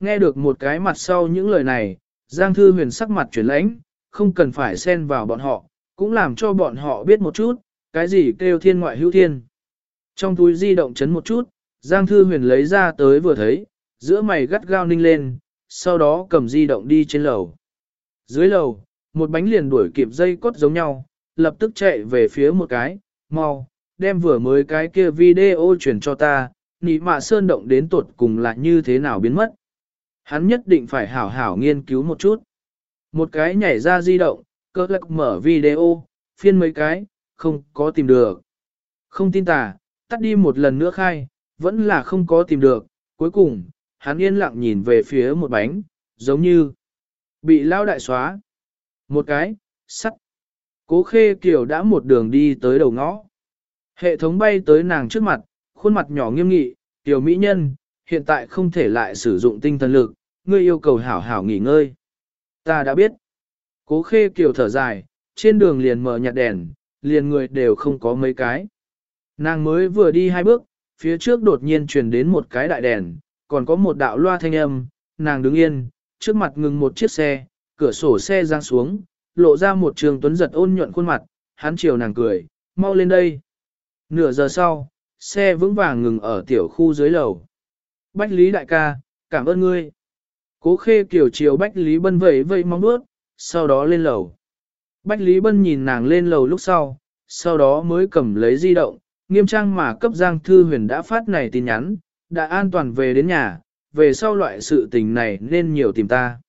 Nghe được một cái mặt sau những lời này, Giang Thư Huyền sắc mặt chuyển lãnh, không cần phải xen vào bọn họ, cũng làm cho bọn họ biết một chút, cái gì kêu thiên ngoại hữu thiên. Trong túi di động chấn một chút, Giang Thư Huyền lấy ra tới vừa thấy, giữa mày gắt gao ninh lên, sau đó cầm di động đi trên lầu. Dưới lầu, một bánh liền đuổi kịp dây cốt giống nhau, lập tức chạy về phía một cái, mau, đem vừa mới cái kia video chuyển cho ta, nị mạ sơn động đến tuột cùng là như thế nào biến mất. Hắn nhất định phải hảo hảo nghiên cứu một chút. Một cái nhảy ra di động, cơ lạc mở video, phiên mấy cái, không có tìm được. Không tin tà, tắt đi một lần nữa khai, vẫn là không có tìm được. Cuối cùng, hắn yên lặng nhìn về phía một bánh, giống như bị lao đại xóa. Một cái, sắt. Cố khê kiểu đã một đường đi tới đầu ngõ. Hệ thống bay tới nàng trước mặt, khuôn mặt nhỏ nghiêm nghị, tiểu mỹ nhân, hiện tại không thể lại sử dụng tinh thần lực, ngươi yêu cầu hảo hảo nghỉ ngơi. Ta đã biết. Cố khê kiều thở dài, trên đường liền mở nhạt đèn, liền người đều không có mấy cái. Nàng mới vừa đi hai bước, phía trước đột nhiên truyền đến một cái đại đèn, còn có một đạo loa thanh âm, nàng đứng yên, trước mặt ngừng một chiếc xe, cửa sổ xe giang xuống, lộ ra một trường tuấn giật ôn nhuận khuôn mặt, hắn chiều nàng cười, mau lên đây. Nửa giờ sau, xe vững vàng ngừng ở tiểu khu dưới lầu. Bách Lý đại ca, cảm ơn ngươi. Cố khê kiểu chiều Bách Lý Bân vẫy vẫy mong bước, sau đó lên lầu. Bách Lý Bân nhìn nàng lên lầu lúc sau, sau đó mới cầm lấy di động, nghiêm trang mà cấp Giang Thư Huyền đã phát này tin nhắn, đã an toàn về đến nhà, về sau loại sự tình này nên nhiều tìm ta.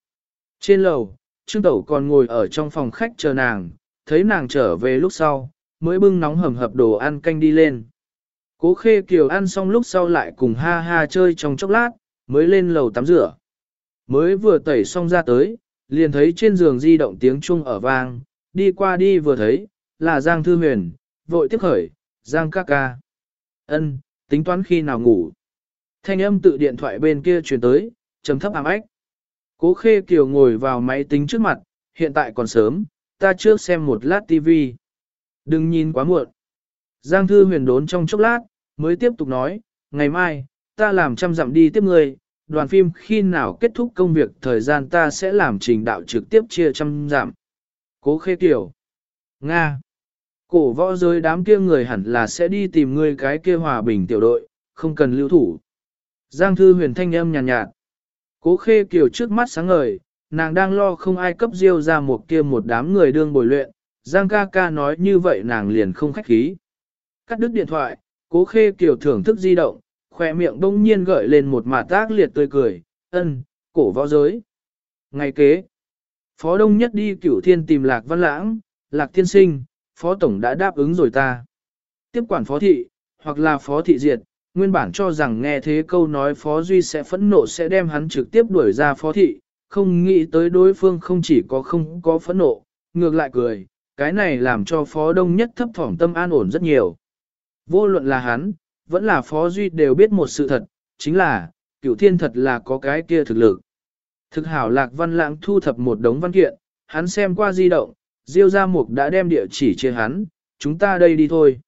Trên lầu, Trương Tẩu còn ngồi ở trong phòng khách chờ nàng, thấy nàng trở về lúc sau, mới bưng nóng hầm hập đồ ăn canh đi lên. Cố khê kiều ăn xong lúc sau lại cùng ha ha chơi trong chốc lát, mới lên lầu tắm rửa. Mới vừa tẩy xong ra tới, liền thấy trên giường di động tiếng chuông ở vang, đi qua đi vừa thấy, là Giang Thư Huyền, vội tiếp khởi, Giang ca ca. ân tính toán khi nào ngủ. Thanh âm tự điện thoại bên kia truyền tới, trầm thấp ám ách. Cố khê kiều ngồi vào máy tính trước mặt, hiện tại còn sớm, ta trước xem một lát tivi. Đừng nhìn quá muộn. Giang Thư Huyền đốn trong chốc lát, mới tiếp tục nói, ngày mai, ta làm trăm dặm đi tiếp người, đoàn phim khi nào kết thúc công việc thời gian ta sẽ làm trình đạo trực tiếp chia trăm giảm. Cố khê tiểu. Nga. Cổ võ giới đám kia người hẳn là sẽ đi tìm ngươi cái kia hòa bình tiểu đội, không cần lưu thủ. Giang thư huyền thanh âm nhàn nhạt, nhạt. Cố khê kiểu trước mắt sáng ngời, nàng đang lo không ai cấp diêu ra một kia một đám người đương bồi luyện. Giang ca ca nói như vậy nàng liền không khách khí. Cắt đứt điện thoại, cố khê kiều thưởng thức di động, khoe miệng đông nhiên gợi lên một mạt tác liệt tươi cười, ân, cổ võ giới. Ngày kế, Phó Đông Nhất đi cửu thiên tìm Lạc Văn Lãng, Lạc Thiên Sinh, Phó Tổng đã đáp ứng rồi ta. Tiếp quản Phó Thị, hoặc là Phó Thị Diệt, nguyên bản cho rằng nghe thế câu nói Phó Duy sẽ phẫn nộ sẽ đem hắn trực tiếp đuổi ra Phó Thị, không nghĩ tới đối phương không chỉ có không có phẫn nộ, ngược lại cười, cái này làm cho Phó Đông Nhất thấp thỏm tâm an ổn rất nhiều. Vô luận là hắn, vẫn là Phó Duy đều biết một sự thật, chính là, cửu thiên thật là có cái kia thực lực. Thực hảo lạc văn lãng thu thập một đống văn kiện, hắn xem qua di động, Diêu Gia Mục đã đem địa chỉ chia hắn, chúng ta đây đi thôi.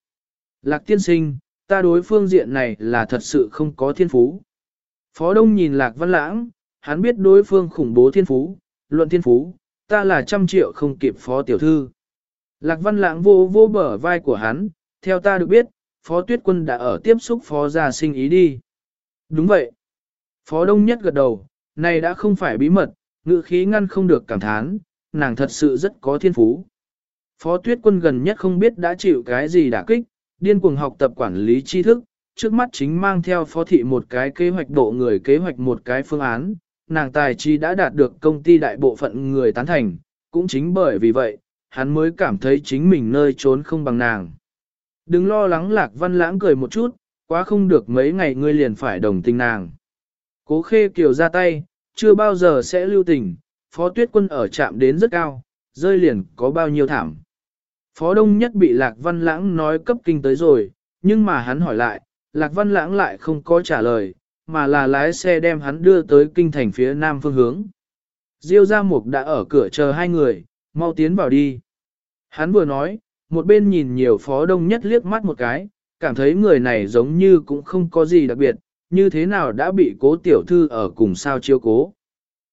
Lạc tiên sinh, ta đối phương diện này là thật sự không có thiên phú. Phó Đông nhìn Lạc Văn Lãng, hắn biết đối phương khủng bố thiên phú, luận thiên phú, ta là trăm triệu không kịp Phó Tiểu Thư. Lạc Văn Lãng vô vô bở vai của hắn, theo ta được biết, Phó Tuyết Quân đã ở tiếp xúc Phó Gia Sinh ý đi. Đúng vậy. Phó Đông Nhất gật đầu, này đã không phải bí mật, ngữ khí ngăn không được cảm thán, nàng thật sự rất có thiên phú. Phó Tuyết Quân gần nhất không biết đã chịu cái gì đả kích, điên cuồng học tập quản lý tri thức, trước mắt chính mang theo phó thị một cái kế hoạch độ người kế hoạch một cái phương án, nàng tài trí đã đạt được công ty đại bộ phận người tán thành, cũng chính bởi vì vậy, hắn mới cảm thấy chính mình nơi trốn không bằng nàng. Đừng lo lắng lạc văn lãng cười một chút, quá không được mấy ngày ngươi liền phải đồng tình nàng. Cố khê kiều ra tay, chưa bao giờ sẽ lưu tình, phó tuyết quân ở chạm đến rất cao, rơi liền có bao nhiêu thảm. Phó đông nhất bị lạc văn lãng nói cấp kinh tới rồi, nhưng mà hắn hỏi lại, lạc văn lãng lại không có trả lời, mà là lái xe đem hắn đưa tới kinh thành phía nam phương hướng. Diêu Gia Mục đã ở cửa chờ hai người, mau tiến vào đi. Hắn vừa nói, một bên nhìn nhiều phó đông nhất liếc mắt một cái, cảm thấy người này giống như cũng không có gì đặc biệt, như thế nào đã bị cố tiểu thư ở cùng sao chiêu cố.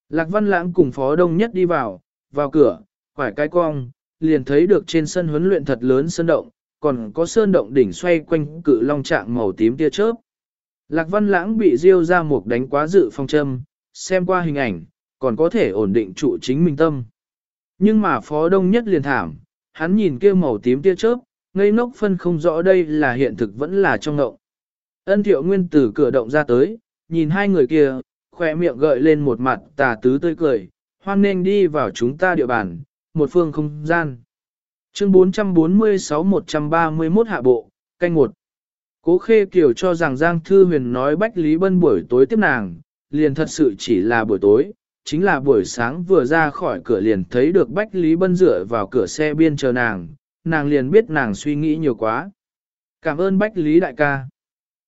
Lạc Văn Lãng cùng Phó Đông Nhất đi vào, vào cửa, quải cái cong, liền thấy được trên sân huấn luyện thật lớn sơn động, còn có sơn động đỉnh xoay quanh cự long trạng màu tím tia chớp. Lạc Văn Lãng bị Diêu ra một đánh quá dự phong châm, xem qua hình ảnh, còn có thể ổn định trụ chính mình tâm. Nhưng mà Phó Đông Nhất liền thảm, hắn nhìn kia màu tím tia chớp, ngây ngốc phân không rõ đây là hiện thực vẫn là trong ngộng. Ân thiệu nguyên từ cửa động ra tới, nhìn hai người kia, khỏe miệng gợi lên một mặt tà tứ tươi cười, hoan nên đi vào chúng ta địa bàn, một phương không gian. Chương 446-131 hạ bộ, canh một. Cố khê kiểu cho rằng Giang Thư Huyền nói Bách Lý Bân buổi tối tiếp nàng, liền thật sự chỉ là buổi tối, chính là buổi sáng vừa ra khỏi cửa liền thấy được Bách Lý Bân dựa vào cửa xe biên chờ nàng, nàng liền biết nàng suy nghĩ nhiều quá. Cảm ơn Bách Lý đại ca.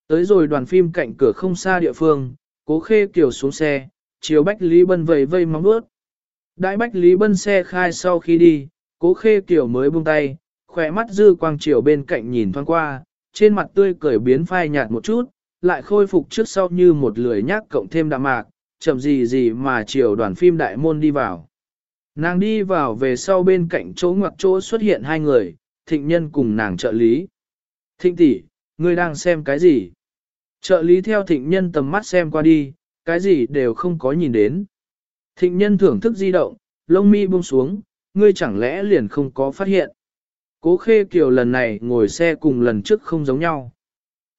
Tới rồi đoàn phim cạnh cửa không xa địa phương, cố khê kiều xuống xe, chiều Bách Lý Bân vầy vây mong bước. Đại Bách Lý Bân xe khai sau khi đi, cố khê kiều mới buông tay, khỏe mắt dư quang chiều bên cạnh nhìn thoáng qua, trên mặt tươi cười biến phai nhạt một chút, lại khôi phục trước sau như một lười nhác cộng thêm đạm mạc, chậm gì gì mà chiều đoàn phim đại môn đi vào. Nàng đi vào về sau bên cạnh chỗ ngoặc chỗ xuất hiện hai người, thịnh nhân cùng nàng trợ lý. Thịnh tỷ, ngươi đang xem cái gì? Trợ lý theo thịnh nhân tầm mắt xem qua đi, cái gì đều không có nhìn đến. Thịnh nhân thưởng thức di động, lông mi buông xuống, ngươi chẳng lẽ liền không có phát hiện. Cố khê kiều lần này ngồi xe cùng lần trước không giống nhau.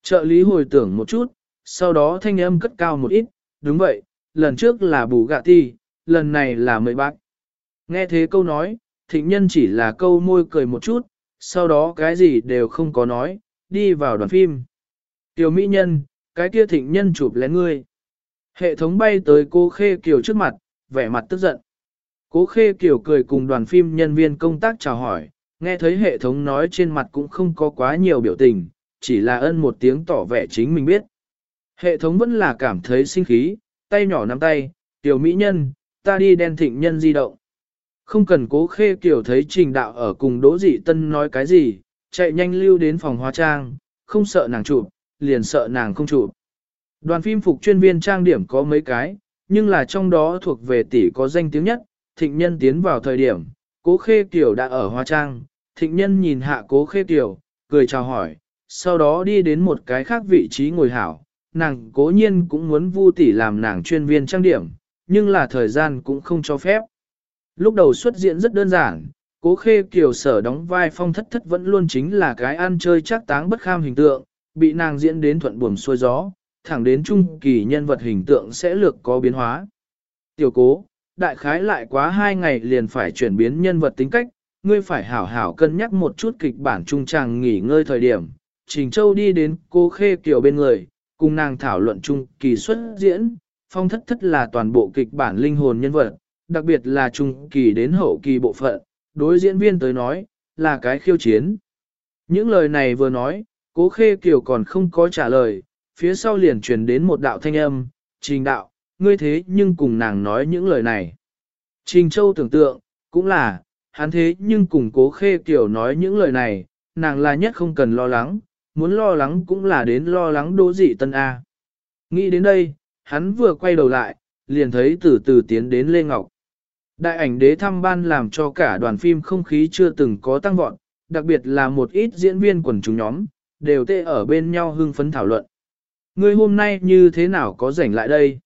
Trợ lý hồi tưởng một chút, sau đó thanh âm cất cao một ít, đúng vậy, lần trước là bù gạ ti, lần này là mười bạc. Nghe thế câu nói, thịnh nhân chỉ là câu môi cười một chút, sau đó cái gì đều không có nói, đi vào đoàn phim. Tiểu mỹ nhân, cái kia thịnh nhân chụp lén ngươi. Hệ thống bay tới cô Khê Kiều trước mặt, vẻ mặt tức giận. Cố Khê Kiều cười cùng đoàn phim nhân viên công tác chào hỏi, nghe thấy hệ thống nói trên mặt cũng không có quá nhiều biểu tình, chỉ là ân một tiếng tỏ vẻ chính mình biết. Hệ thống vẫn là cảm thấy sinh khí, tay nhỏ nắm tay, tiểu mỹ nhân, ta đi đen thịnh nhân di động. Không cần cố khê kiểu thấy trình đạo ở cùng đỗ dị tân nói cái gì, chạy nhanh lưu đến phòng hóa trang, không sợ nàng chụp, liền sợ nàng không chụp. Đoàn phim phục chuyên viên trang điểm có mấy cái, nhưng là trong đó thuộc về tỷ có danh tiếng nhất, thịnh nhân tiến vào thời điểm, cố khê kiểu đã ở hóa trang, thịnh nhân nhìn hạ cố khê kiểu, cười chào hỏi, sau đó đi đến một cái khác vị trí ngồi hảo, nàng cố nhiên cũng muốn vu tỷ làm nàng chuyên viên trang điểm, nhưng là thời gian cũng không cho phép. Lúc đầu xuất diễn rất đơn giản, cố khê kiều sở đóng vai phong thất thất vẫn luôn chính là cái ăn chơi chắc táng bất kham hình tượng, bị nàng diễn đến thuận buồm xuôi gió, thẳng đến trung kỳ nhân vật hình tượng sẽ lược có biến hóa. Tiểu cố, đại khái lại quá hai ngày liền phải chuyển biến nhân vật tính cách, ngươi phải hảo hảo cân nhắc một chút kịch bản trung tràng nghỉ ngơi thời điểm. Trình Châu đi đến cô Khê Kiều bên người, cùng nàng thảo luận chung kỳ xuất diễn, phong thất thất là toàn bộ kịch bản linh hồn nhân vật, đặc biệt là trung kỳ đến hậu kỳ bộ phận, đối diễn viên tới nói, là cái khiêu chiến. Những lời này vừa nói, cố khê kiều còn không có trả lời, phía sau liền truyền đến một đạo thanh âm, trình đạo, ngươi thế nhưng cùng nàng nói những lời này. Trình Châu tưởng tượng, cũng là, hắn thế nhưng cùng cố khê kiều nói những lời này, nàng là nhất không cần lo lắng, muốn lo lắng cũng là đến lo lắng đỗ dị tân A. Nghĩ đến đây, hắn vừa quay đầu lại, liền thấy từ từ tiến đến Lê Ngọc. Đại ảnh đế thăm ban làm cho cả đoàn phim không khí chưa từng có tăng vọt, đặc biệt là một ít diễn viên quần chúng nhóm, đều tê ở bên nhau hưng phấn thảo luận. ngươi hôm nay như thế nào có rảnh lại đây?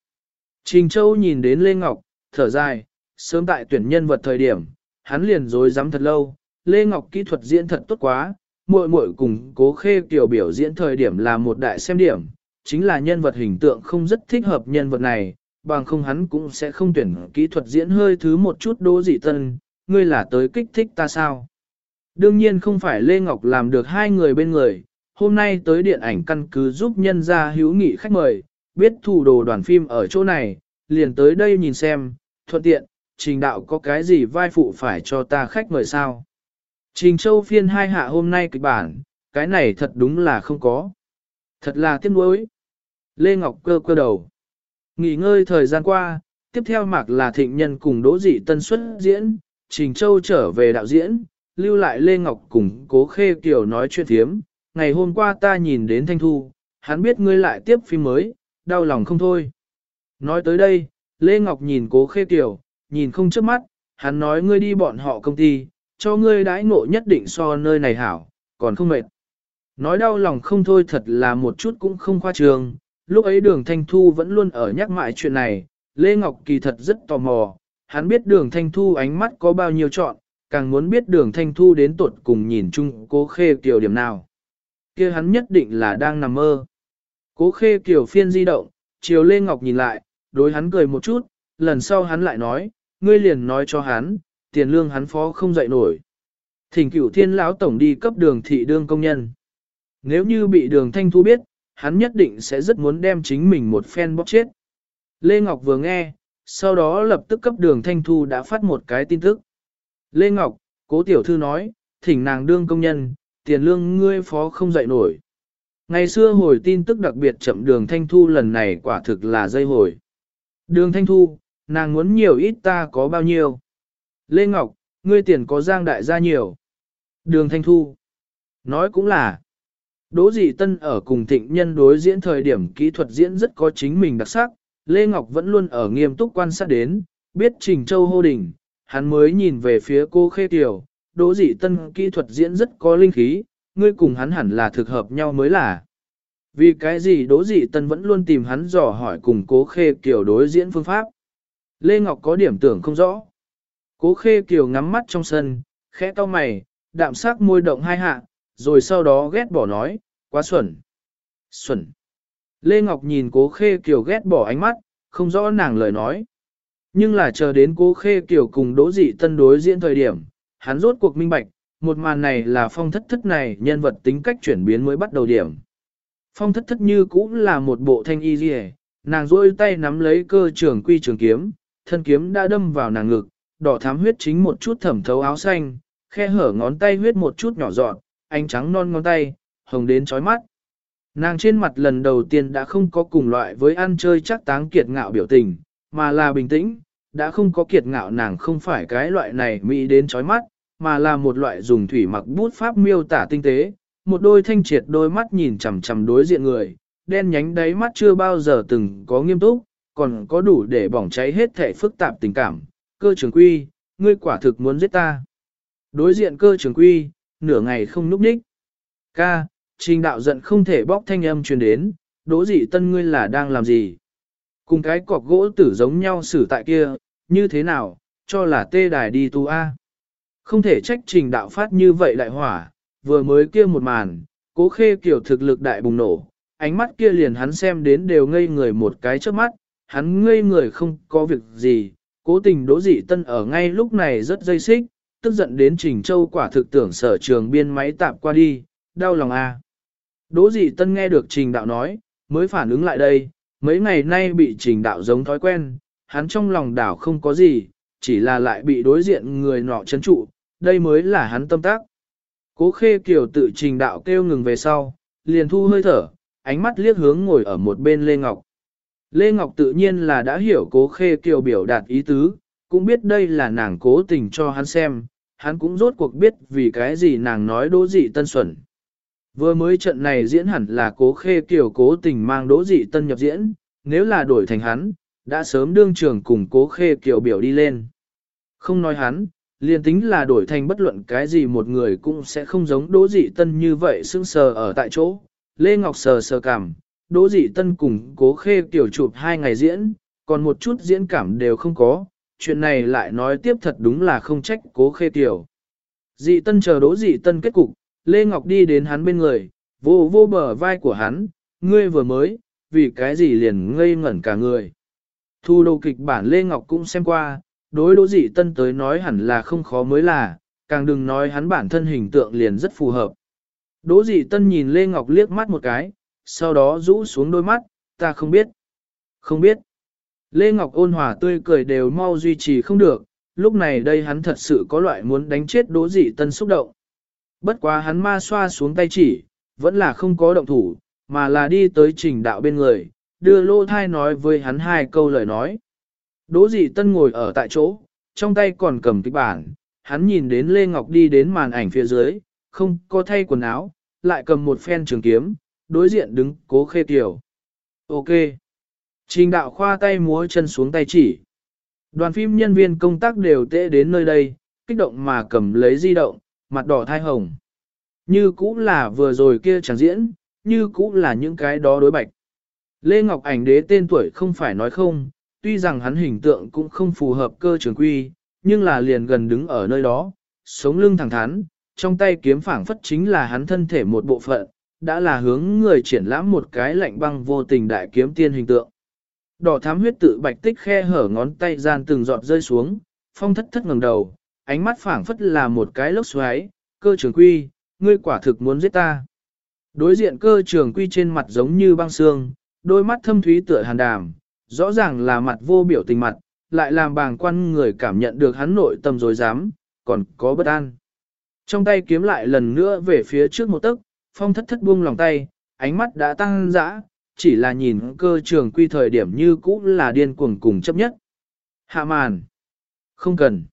Trình Châu nhìn đến Lê Ngọc, thở dài, sớm tại tuyển nhân vật thời điểm, hắn liền dối dám thật lâu, Lê Ngọc kỹ thuật diễn thật tốt quá, muội muội cùng cố khê kiểu biểu diễn thời điểm là một đại xem điểm, chính là nhân vật hình tượng không rất thích hợp nhân vật này, bằng không hắn cũng sẽ không tuyển kỹ thuật diễn hơi thứ một chút đố dị tân, ngươi là tới kích thích ta sao. Đương nhiên không phải Lê Ngọc làm được hai người bên người, hôm nay tới điện ảnh căn cứ giúp nhân gia hữu nghị khách mời, biết thủ đồ đoàn phim ở chỗ này, liền tới đây nhìn xem, thuận tiện, trình đạo có cái gì vai phụ phải cho ta khách mời sao. Trình Châu phiên hai hạ hôm nay kịch bản, cái này thật đúng là không có. Thật là tiếc nuối. Lê Ngọc cơ cơ đầu. Nghỉ ngơi thời gian qua, tiếp theo mạc là thịnh nhân cùng đỗ dị tân xuất diễn, Trình Châu trở về đạo diễn, lưu lại Lê Ngọc cùng cố khê kiều nói chuyện thiếm. Ngày hôm qua ta nhìn đến Thanh Thu, hắn biết ngươi lại tiếp phim mới, đau lòng không thôi. Nói tới đây, Lê Ngọc nhìn cố khê tiểu, nhìn không chớp mắt, hắn nói ngươi đi bọn họ công ty, cho ngươi đãi ngộ nhất định so nơi này hảo, còn không mệt. Nói đau lòng không thôi thật là một chút cũng không khoa trường, lúc ấy đường Thanh Thu vẫn luôn ở nhắc mãi chuyện này, Lê Ngọc kỳ thật rất tò mò, hắn biết đường Thanh Thu ánh mắt có bao nhiêu chọn, càng muốn biết đường Thanh Thu đến tuột cùng nhìn chung cố khê kiểu điểm nào. kia hắn nhất định là đang nằm mơ. Cố khê kiểu phiên di động, chiều Lê Ngọc nhìn lại, đối hắn cười một chút, lần sau hắn lại nói, ngươi liền nói cho hắn, tiền lương hắn phó không dậy nổi. Thỉnh cửu thiên lão tổng đi cấp đường thị đương công nhân. Nếu như bị đường thanh thu biết, hắn nhất định sẽ rất muốn đem chính mình một phen bóp chết. Lê Ngọc vừa nghe, sau đó lập tức cấp đường thanh thu đã phát một cái tin tức. Lê Ngọc, cố tiểu thư nói, thỉnh nàng đương công nhân, tiền lương ngươi phó không dậy nổi. Ngày xưa hồi tin tức đặc biệt chậm đường thanh thu lần này quả thực là dây hồi. Đường thanh thu, nàng muốn nhiều ít ta có bao nhiêu. Lê Ngọc, ngươi tiền có giang đại gia nhiều. Đường thanh thu. Nói cũng là. Đỗ dị tân ở cùng thịnh nhân đối diễn thời điểm kỹ thuật diễn rất có chính mình đặc sắc. Lê Ngọc vẫn luôn ở nghiêm túc quan sát đến, biết Trình Châu hô đỉnh, hắn mới nhìn về phía cô Khê tiểu. Đỗ dị tân kỹ thuật diễn rất có linh khí, ngươi cùng hắn hẳn là thực hợp nhau mới là. Vì cái gì Đỗ dị tân vẫn luôn tìm hắn dò hỏi cùng cố Khê Kiều đối diễn phương pháp. Lê Ngọc có điểm tưởng không rõ. Cố Khê Kiều ngắm mắt trong sân, khẽ to mày, đạm sắc môi động hai hạ, rồi sau đó ghét bỏ nói, quá xuẩn. Xuẩn. Lê Ngọc nhìn cố Khê Kiều ghét bỏ ánh mắt, không rõ nàng lời nói. Nhưng là chờ đến cố Khê Kiều cùng Đỗ Dị Tân đối diễn thời điểm, hắn rốt cuộc minh bạch, một màn này là phong thất thất này nhân vật tính cách chuyển biến mới bắt đầu điểm. Phong thất thất như cũng là một bộ thanh y dì nàng rôi tay nắm lấy cơ trường quy trường kiếm, thân kiếm đã đâm vào nàng ngực, đỏ thám huyết chính một chút thẩm thấu áo xanh, khe hở ngón tay huyết một chút nhỏ dọn, ánh trắng non ngón tay, hồng đến chói mắt. Nàng trên mặt lần đầu tiên đã không có cùng loại với ăn chơi chắc táng kiệt ngạo biểu tình, mà là bình tĩnh, đã không có kiệt ngạo nàng không phải cái loại này mỹ đến chói mắt, mà là một loại dùng thủy mặc bút pháp miêu tả tinh tế, một đôi thanh triệt đôi mắt nhìn chằm chằm đối diện người, đen nhánh đáy mắt chưa bao giờ từng có nghiêm túc, còn có đủ để bỏng cháy hết thể phức tạp tình cảm. Cơ trường quy, ngươi quả thực muốn giết ta. Đối diện cơ trường quy, nửa ngày không núp đích. Ca, trình đạo giận không thể bóc thanh âm truyền đến, đỗ dị tân ngươi là đang làm gì? Cùng cái cọc gỗ tử giống nhau xử tại kia, như thế nào, cho là tê đài đi tu A. Không thể trách trình đạo phát như vậy đại hỏa, vừa mới kia một màn, cố khê kiểu thực lực đại bùng nổ, ánh mắt kia liền hắn xem đến đều ngây người một cái trước mắt, hắn ngây người không có việc gì, cố tình đỗ dị tân ở ngay lúc này rất dây xích, tức giận đến Trình Châu quả thực tưởng sở trường biên máy tạp qua đi, đau lòng a. À. Đỗ dị tân nghe được Trình đạo nói, mới phản ứng lại đây, mấy ngày nay bị Trình đạo giống thói quen, hắn trong lòng đảo không có gì, chỉ là lại bị đối diện người nọ chấn trụ, đây mới là hắn tâm tác. Cố khê kiều tự Trình đạo kêu ngừng về sau, liền thu hơi thở, ánh mắt liếc hướng ngồi ở một bên Lê Ngọc. Lê Ngọc tự nhiên là đã hiểu cố khê kiều biểu đạt ý tứ, cũng biết đây là nàng cố tình cho hắn xem, hắn cũng rốt cuộc biết vì cái gì nàng nói đỗ dị tân xuẩn. Vừa mới trận này diễn hẳn là cố khê kiều cố tình mang đỗ dị tân nhập diễn, nếu là đổi thành hắn, đã sớm đương trường cùng cố khê kiều biểu đi lên. Không nói hắn, liền tính là đổi thành bất luận cái gì một người cũng sẽ không giống đỗ dị tân như vậy sững sờ ở tại chỗ. Lê Ngọc sờ sờ cảm, Đỗ dị tân cùng cố khê tiểu chụp hai ngày diễn, còn một chút diễn cảm đều không có, chuyện này lại nói tiếp thật đúng là không trách cố khê tiểu. Dị tân chờ đỗ dị tân kết cục, Lê Ngọc đi đến hắn bên người, vô vô bờ vai của hắn, ngươi vừa mới, vì cái gì liền ngây ngẩn cả người. Thu đầu kịch bản Lê Ngọc cũng xem qua, đối đỗ dị tân tới nói hẳn là không khó mới là, càng đừng nói hắn bản thân hình tượng liền rất phù hợp. Đỗ dị tân nhìn Lê Ngọc liếc mắt một cái, sau đó rũ xuống đôi mắt, ta không biết. Không biết. Lê Ngọc ôn hòa tươi cười đều mau duy trì không được, lúc này đây hắn thật sự có loại muốn đánh chết đố dị tân xúc động. Bất quá hắn ma xoa xuống tay chỉ, vẫn là không có động thủ, mà là đi tới trình đạo bên người, đưa lô thai nói với hắn hai câu lời nói. Đỗ dị tân ngồi ở tại chỗ, trong tay còn cầm kịch bản, hắn nhìn đến Lê Ngọc đi đến màn ảnh phía dưới, không có thay quần áo, lại cầm một phen trường kiếm, đối diện đứng cố khê tiểu. Ok. Trình đạo khoa tay múa chân xuống tay chỉ. Đoàn phim nhân viên công tác đều tệ đến nơi đây, kích động mà cầm lấy di động, mặt đỏ thai hồng. Như cũ là vừa rồi kia chẳng diễn, như cũ là những cái đó đối bạch. Lê Ngọc Ảnh đế tên tuổi không phải nói không, tuy rằng hắn hình tượng cũng không phù hợp cơ trường quy, nhưng là liền gần đứng ở nơi đó, sống lưng thẳng thắn, trong tay kiếm phảng phất chính là hắn thân thể một bộ phận, đã là hướng người triển lãm một cái lạnh băng vô tình đại kiếm tiên hình tượng. Đỏ thám huyết tự bạch tích khe hở ngón tay gian từng giọt rơi xuống, phong thất thất ngẩng đầu, ánh mắt phảng phất là một cái lốc xoáy, cơ trường quy, ngươi quả thực muốn giết ta. Đối diện cơ trường quy trên mặt giống như băng xương, đôi mắt thâm thúy tựa hàn đàm, rõ ràng là mặt vô biểu tình mặt, lại làm bàng quan người cảm nhận được hắn nội tâm dối dám, còn có bất an. Trong tay kiếm lại lần nữa về phía trước một tấc, phong thất thất buông lòng tay, ánh mắt đã tăng dã, chỉ là nhìn cơ trường quy thời điểm như cũ là điên cuồng cùng chấp nhất. Hạ màn. Không cần.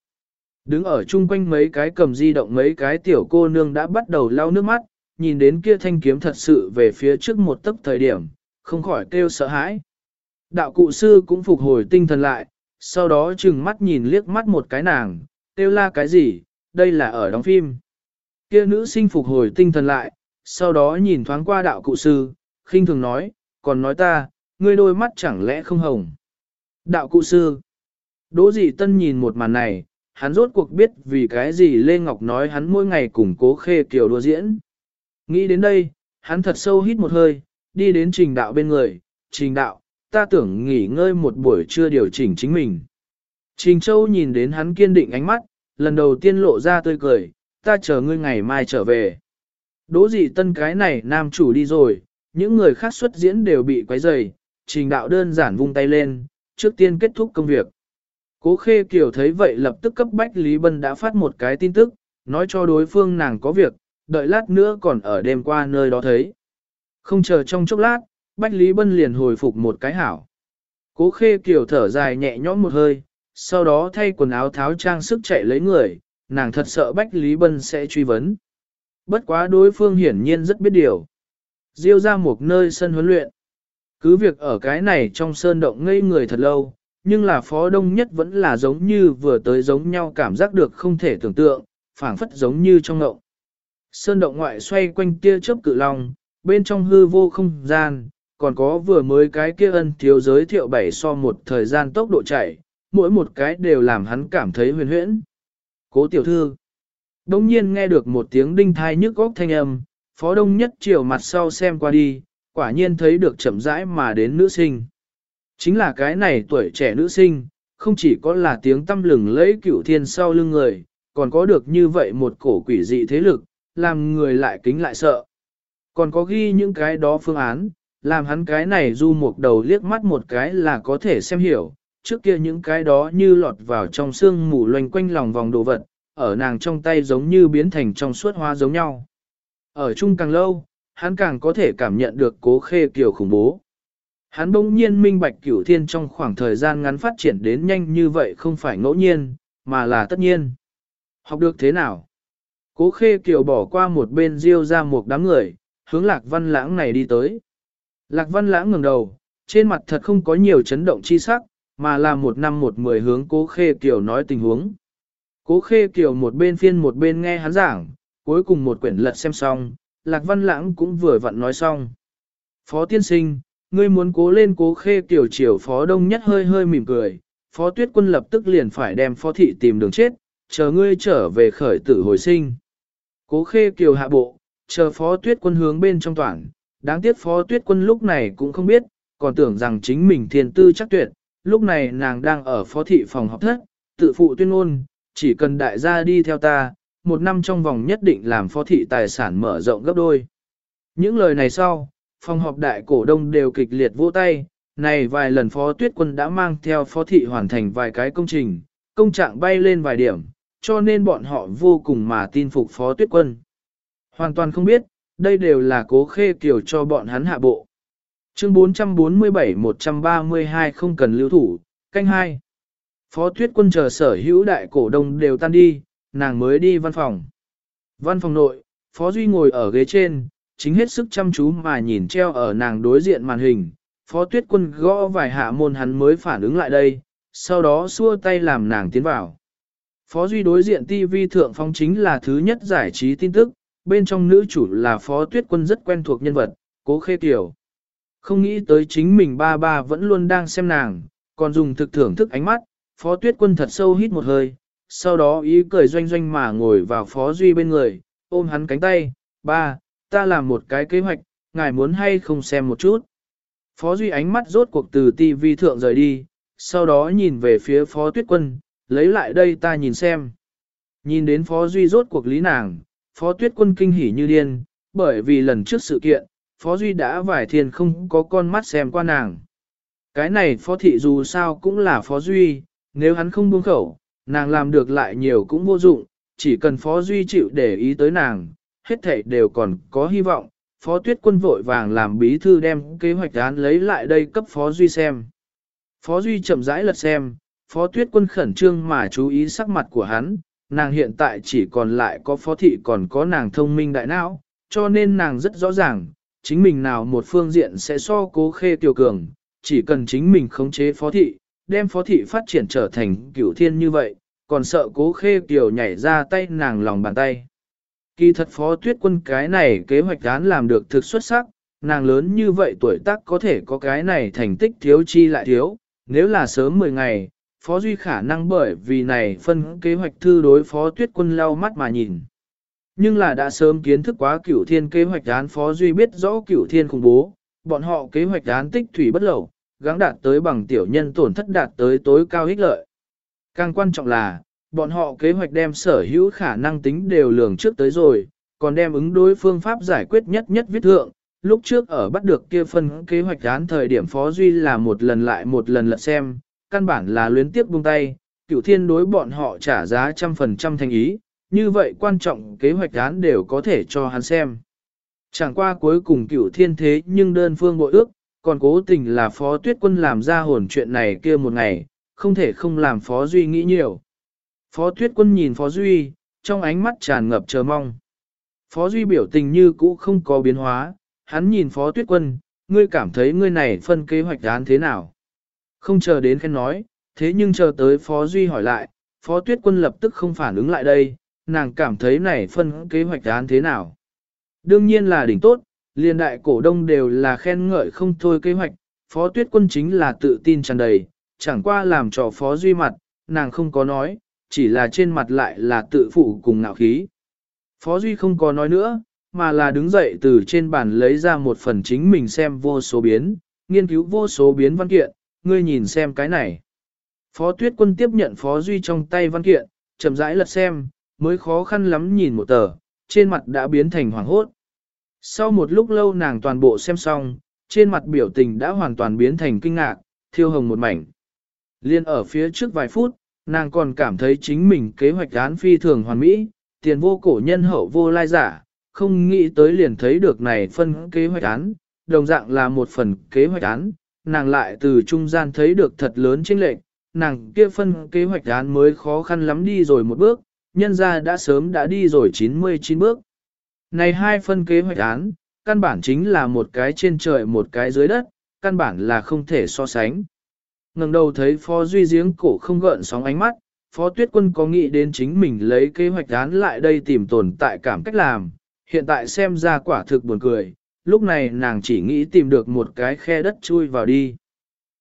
Đứng ở chung quanh mấy cái cầm di động mấy cái tiểu cô nương đã bắt đầu lau nước mắt, nhìn đến kia thanh kiếm thật sự về phía trước một tấc thời điểm, không khỏi kêu sợ hãi. Đạo cụ sư cũng phục hồi tinh thần lại, sau đó chừng mắt nhìn liếc mắt một cái nàng, kêu la cái gì, đây là ở đóng phim. Kia nữ sinh phục hồi tinh thần lại, sau đó nhìn thoáng qua đạo cụ sư, khinh thường nói, còn nói ta, ngươi đôi mắt chẳng lẽ không hồng. Đạo cụ sư, đỗ dị tân nhìn một màn này, hắn rốt cuộc biết vì cái gì Lê Ngọc nói hắn mỗi ngày cùng cố khê kiểu đua diễn. Nghĩ đến đây, hắn thật sâu hít một hơi, đi đến trình đạo bên người, trình đạo, ta tưởng nghỉ ngơi một buổi trưa điều chỉnh chính mình. Trình Châu nhìn đến hắn kiên định ánh mắt, lần đầu tiên lộ ra tươi cười, ta chờ ngươi ngày mai trở về. Đỗ dị tân cái này nam chủ đi rồi, những người khác xuất diễn đều bị quấy rầy, trình đạo đơn giản vung tay lên, trước tiên kết thúc công việc. Cố khê kiểu thấy vậy lập tức cấp bách Lý Bân đã phát một cái tin tức, nói cho đối phương nàng có việc, đợi lát nữa còn ở đêm qua nơi đó thấy. Không chờ trong chốc lát, Bách Lý Bân liền hồi phục một cái hảo. Cố khê kiểu thở dài nhẹ nhõm một hơi, sau đó thay quần áo tháo trang sức chạy lấy người, nàng thật sợ Bách Lý Bân sẽ truy vấn. Bất quá đối phương hiển nhiên rất biết điều. Diêu ra một nơi sân huấn luyện. Cứ việc ở cái này trong sơn động ngây người thật lâu, nhưng là phó đông nhất vẫn là giống như vừa tới giống nhau cảm giác được không thể tưởng tượng, phảng phất giống như trong ngộng. Sơn động ngoại xoay quanh kia chớp cự long, bên trong hư vô không gian, còn có vừa mới cái kia ân thiếu giới thiệu bảy so một thời gian tốc độ chạy, mỗi một cái đều làm hắn cảm thấy huyền huyễn. Cố tiểu thư, đông nhiên nghe được một tiếng đinh thai nhức góc thanh âm, phó đông nhất chiều mặt sau xem qua đi, quả nhiên thấy được chậm rãi mà đến nữ sinh. Chính là cái này tuổi trẻ nữ sinh, không chỉ có là tiếng tâm lừng lấy cửu thiên sau lưng người, còn có được như vậy một cổ quỷ dị thế lực, làm người lại kính lại sợ. Còn có ghi những cái đó phương án, làm hắn cái này du một đầu liếc mắt một cái là có thể xem hiểu, trước kia những cái đó như lọt vào trong xương mù loanh quanh lòng vòng đồ vật, ở nàng trong tay giống như biến thành trong suốt hoa giống nhau. Ở chung càng lâu, hắn càng có thể cảm nhận được cố khê kiểu khủng bố. Hắn bỗng nhiên minh bạch cửu thiên trong khoảng thời gian ngắn phát triển đến nhanh như vậy không phải ngẫu nhiên, mà là tất nhiên. Học được thế nào? Cố khê kiều bỏ qua một bên riêu ra một đám người, hướng lạc văn lãng này đi tới. Lạc văn lãng ngẩng đầu, trên mặt thật không có nhiều chấn động chi sắc, mà là một năm một mười hướng cố khê kiều nói tình huống. Cố khê kiều một bên phiên một bên nghe hắn giảng, cuối cùng một quyển lật xem xong, lạc văn lãng cũng vừa vặn nói xong. Phó tiên sinh, ngươi muốn cố lên cố khê kiều chiều phó đông nhất hơi hơi mỉm cười, phó tuyết quân lập tức liền phải đem phó thị tìm đường chết, chờ ngươi trở về khởi tử hồi sinh. Cố khê kiều hạ bộ, chờ phó tuyết quân hướng bên trong toàn, đáng tiếc phó tuyết quân lúc này cũng không biết, còn tưởng rằng chính mình thiên tư chắc tuyệt, lúc này nàng đang ở phó thị phòng học thất, tự phụ tuyên ngôn, chỉ cần đại gia đi theo ta, một năm trong vòng nhất định làm phó thị tài sản mở rộng gấp đôi. Những lời này sau, phòng họp đại cổ đông đều kịch liệt vỗ tay, này vài lần phó tuyết quân đã mang theo phó thị hoàn thành vài cái công trình, công trạng bay lên vài điểm, cho nên bọn họ vô cùng mà tin phục phó tuyết quân. Hoàn toàn không biết, đây đều là cố khê kiểu cho bọn hắn hạ bộ. Chương 447-132 không cần lưu thủ, canh hai. Phó tuyết quân chờ sở hữu đại cổ đông đều tan đi, nàng mới đi văn phòng. Văn phòng nội, Phó Duy ngồi ở ghế trên, chính hết sức chăm chú mà nhìn treo ở nàng đối diện màn hình. phó tuyết quân gõ vài hạ môn hắn mới phản ứng lại đây, sau đó xua tay làm nàng tiến vào. Phó Duy đối diện TV thượng phong chính là thứ nhất giải trí tin tức, bên trong nữ chủ là Phó Tuyết Quân rất quen thuộc nhân vật, Cố Khê Kiều. Không nghĩ tới chính mình ba ba vẫn luôn đang xem nàng, còn dùng thực thưởng thức ánh mắt, Phó Tuyết Quân thật sâu hít một hơi, sau đó ý cười doanh doanh mà ngồi vào Phó Duy bên người, ôm hắn cánh tay, ba, ta làm một cái kế hoạch, ngài muốn hay không xem một chút. Phó Duy ánh mắt rốt cuộc từ TV thượng rời đi, sau đó nhìn về phía Phó Tuyết Quân, lấy lại đây ta nhìn xem. Nhìn đến Phó Duy rốt cuộc lý nàng, Phó Tuyết Quân kinh hỉ như điên, bởi vì lần trước sự kiện, Phó Duy đã vải thiên không có con mắt xem qua nàng. Cái này Phó Thị dù sao cũng là Phó Duy, nếu hắn không buông khẩu, nàng làm được lại nhiều cũng vô dụng, chỉ cần Phó Duy chịu để ý tới nàng, hết thảy đều còn có hy vọng. Phó Tuyết Quân vội vàng làm bí thư đem kế hoạch án lấy lại đây cấp Phó Duy xem. Phó Duy chậm rãi lật xem, Phó Tuyết Quân khẩn trương mà chú ý sắc mặt của hắn, nàng hiện tại chỉ còn lại có phó thị còn có nàng thông minh đại não, cho nên nàng rất rõ ràng, chính mình nào một phương diện sẽ so cố khê tiểu cường, chỉ cần chính mình khống chế phó thị, đem phó thị phát triển trở thành cửu thiên như vậy, còn sợ cố khê tiểu nhảy ra tay nàng lòng bàn tay. Kỳ thật phó tuyết quân cái này kế hoạch án làm được thực xuất sắc, nàng lớn như vậy tuổi tác có thể có cái này thành tích thiếu chi lại thiếu, nếu là sớm 10 ngày, Phó Duy khả năng bởi vì này phân kế hoạch thư đối Phó Tuyết Quân lau mắt mà nhìn. Nhưng là đã sớm kiến thức quá cửu thiên kế hoạch án Phó Duy biết rõ cửu thiên khủng bố, bọn họ kế hoạch án tích thủy bất lẩu, gắng đạt tới bằng tiểu nhân tổn thất đạt tới tối cao ích lợi. Càng quan trọng là, bọn họ kế hoạch đem sở hữu khả năng tính đều lường trước tới rồi, còn đem ứng đối phương pháp giải quyết nhất nhất viết thượng. Lúc trước ở bắt được kia phân kế hoạch án thời điểm Phó Duy là một lần lại một lần lật xem, căn bản là luyến tiếp buông tay, cửu thiên đối bọn họ trả giá trăm phần trăm thành ý, như vậy quan trọng kế hoạch án đều có thể cho hắn xem. Chẳng qua cuối cùng cửu thiên thế nhưng đơn phương bội ước, còn cố tình là phó tuyết quân làm ra hồn chuyện này kia một ngày, không thể không làm phó duy nghĩ nhiều. Phó tuyết quân nhìn phó duy, trong ánh mắt tràn ngập chờ mong. Phó duy biểu tình như cũ không có biến hóa, hắn nhìn phó tuyết quân, ngươi cảm thấy ngươi này phân kế hoạch án thế nào? Không chờ đến khen nói, thế nhưng chờ tới Phó Duy hỏi lại, Phó Tuyết Quân lập tức không phản ứng lại đây, nàng cảm thấy này phân kế hoạch án thế nào. Đương nhiên là đỉnh tốt, liên đại cổ đông đều là khen ngợi không thôi kế hoạch, Phó Tuyết Quân chính là tự tin tràn đầy, chẳng qua làm cho Phó Duy mặt, nàng không có nói, chỉ là trên mặt lại là tự phụ cùng ngạo khí. Phó Duy không có nói nữa, mà là đứng dậy từ trên bàn lấy ra một phần chính mình xem vô số biến, nghiên cứu vô số biến văn kiện, ngươi nhìn xem cái này. Phó tuyết quân tiếp nhận Phó Duy trong tay văn kiện, chậm rãi lật xem, mới khó khăn lắm nhìn một tờ, trên mặt đã biến thành hoàng hốt. Sau một lúc lâu nàng toàn bộ xem xong, trên mặt biểu tình đã hoàn toàn biến thành kinh ngạc, thiêu hồng một mảnh. Liên ở phía trước vài phút, nàng còn cảm thấy chính mình kế hoạch án phi thường hoàn mỹ, tiền vô cổ nhân hậu vô lai giả, không nghĩ tới liền thấy được này phân kế hoạch án, đồng dạng là một phần kế hoạch án, nàng lại từ trung gian thấy được thật lớn chênh lệch, nàng kia phân kế hoạch án mới khó khăn lắm đi rồi một bước, nhân ra đã sớm đã đi rồi 99 bước. Này hai phân kế hoạch án, căn bản chính là một cái trên trời một cái dưới đất, căn bản là không thể so sánh. ngẩng đầu thấy Phó Duy giếng cổ không gợn sóng ánh mắt, Phó Tuyết Quân có nghĩ đến chính mình lấy kế hoạch án lại đây tìm tồn tại cảm cách làm, hiện tại xem ra quả thực buồn cười, lúc này nàng chỉ nghĩ tìm được một cái khe đất chui vào đi.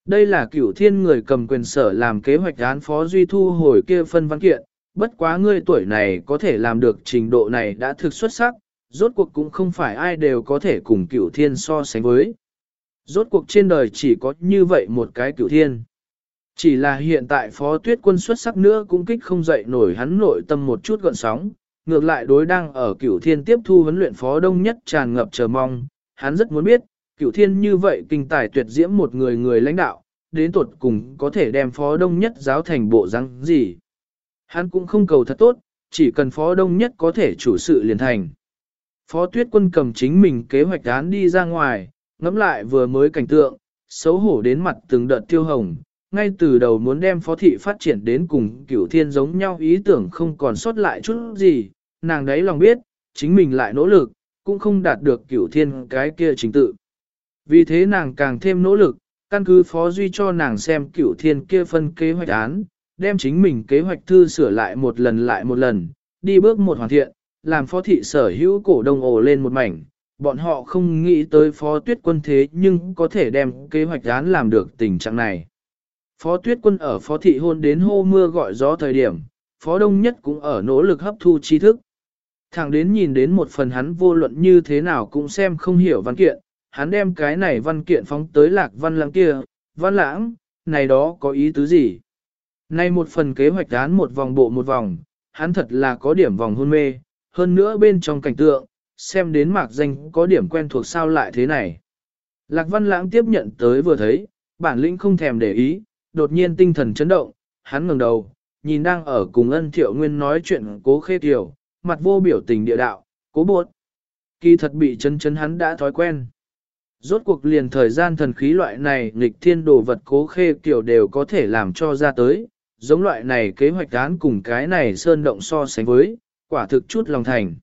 Đây là cửu thiên người cầm quyền sở làm kế hoạch án phó duy thu hồi kia phân văn kiện, bất quá ngươi tuổi này có thể làm được trình độ này đã thực xuất sắc, rốt cuộc cũng không phải ai đều có thể cùng cửu thiên so sánh với. Rốt cuộc trên đời chỉ có như vậy một cái cửu thiên. Chỉ là hiện tại phó tuyết quân xuất sắc nữa cũng kích không dậy nổi hắn nội tâm một chút gọn sóng, ngược lại đối đang ở cửu thiên tiếp thu huấn luyện phó đông nhất tràn ngập chờ mong, hắn rất muốn biết, cửu thiên như vậy kinh tài tuyệt diễm một người người lãnh đạo, đến tuột cùng có thể đem phó đông nhất giáo thành bộ răng gì. Hắn cũng không cầu thật tốt, chỉ cần phó đông nhất có thể chủ sự liền thành. Phó tuyết quân cầm chính mình kế hoạch án đi ra ngoài, ngẫm lại vừa mới cảnh tượng, xấu hổ đến mặt từng đợt tiêu hồng, ngay từ đầu muốn đem phó thị phát triển đến cùng cửu thiên giống nhau ý tưởng không còn sót lại chút gì, nàng đấy lòng biết, chính mình lại nỗ lực, cũng không đạt được cửu thiên cái kia chính tự. Vì thế nàng càng thêm nỗ lực, căn cứ Phó Duy cho nàng xem cửu thiên kia phân kế hoạch án, đem chính mình kế hoạch thư sửa lại một lần lại một lần, đi bước một hoàn thiện, làm phó thị sở hữu cổ đông ồ lên một mảnh. Bọn họ không nghĩ tới phó tuyết quân thế nhưng có thể đem kế hoạch án làm được tình trạng này. Phó tuyết quân ở phó thị hôn đến hô mưa gọi gió thời điểm, phó đông nhất cũng ở nỗ lực hấp thu tri thức. Thẳng đến nhìn đến một phần hắn vô luận như thế nào cũng xem không hiểu văn kiện, hắn đem cái này văn kiện phóng tới lạc văn lãng kia, văn lãng, này đó có ý tứ gì? Nay một phần kế hoạch án một vòng bộ một vòng, hắn thật là có điểm vòng hôn mê, hơn nữa bên trong cảnh tượng, xem đến mạc danh có điểm quen thuộc sao lại thế này. Lạc văn lãng tiếp nhận tới vừa thấy, bản lĩnh không thèm để ý, đột nhiên tinh thần chấn động, hắn ngẩng đầu, nhìn đang ở cùng ân thiệu nguyên nói chuyện cố khê tiểu, mặt vô biểu tình địa đạo, cố buộc. Kỳ thật bị chấn chấn hắn đã thói quen. Rốt cuộc liền thời gian thần khí loại này nghịch thiên đồ vật cố khê kiểu đều có thể làm cho ra tới, giống loại này kế hoạch án cùng cái này sơn động so sánh với, quả thực chút lòng thành.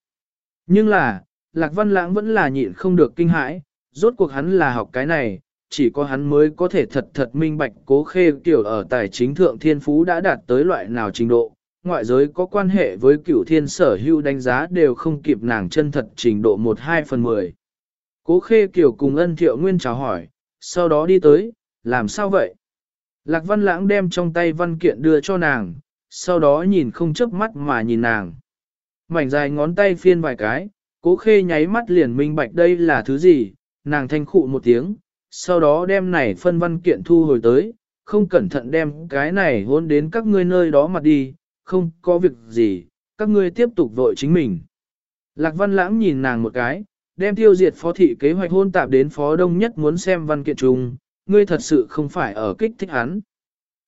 Nhưng là, Lạc Văn Lãng vẫn là nhịn không được kinh hãi, rốt cuộc hắn là học cái này, chỉ có hắn mới có thể thật thật minh bạch cố khê kiểu ở tài chính thượng thiên phú đã đạt tới loại nào trình độ, ngoại giới có quan hệ với cửu thiên sở hưu đánh giá đều không kịp nàng chân thật trình độ 1-2 phần 10. Cố khê kiểu cùng ân thiệu nguyên chào hỏi, sau đó đi tới, làm sao vậy? Lạc văn lãng đem trong tay văn kiện đưa cho nàng, sau đó nhìn không chớp mắt mà nhìn nàng. Mảnh dài ngón tay phiên vài cái, cố khê nháy mắt liền minh bạch đây là thứ gì, nàng thanh khụ một tiếng, sau đó đem này phân văn kiện thu hồi tới, không cẩn thận đem cái này hôn đến các ngươi nơi đó mặt đi, không có việc gì, các ngươi tiếp tục vội chính mình. Lạc văn lãng nhìn nàng một cái, đem tiêu diệt phó thị kế hoạch hôn tạp đến phó đông nhất muốn xem văn kiện trùng, ngươi thật sự không phải ở kích thích hắn.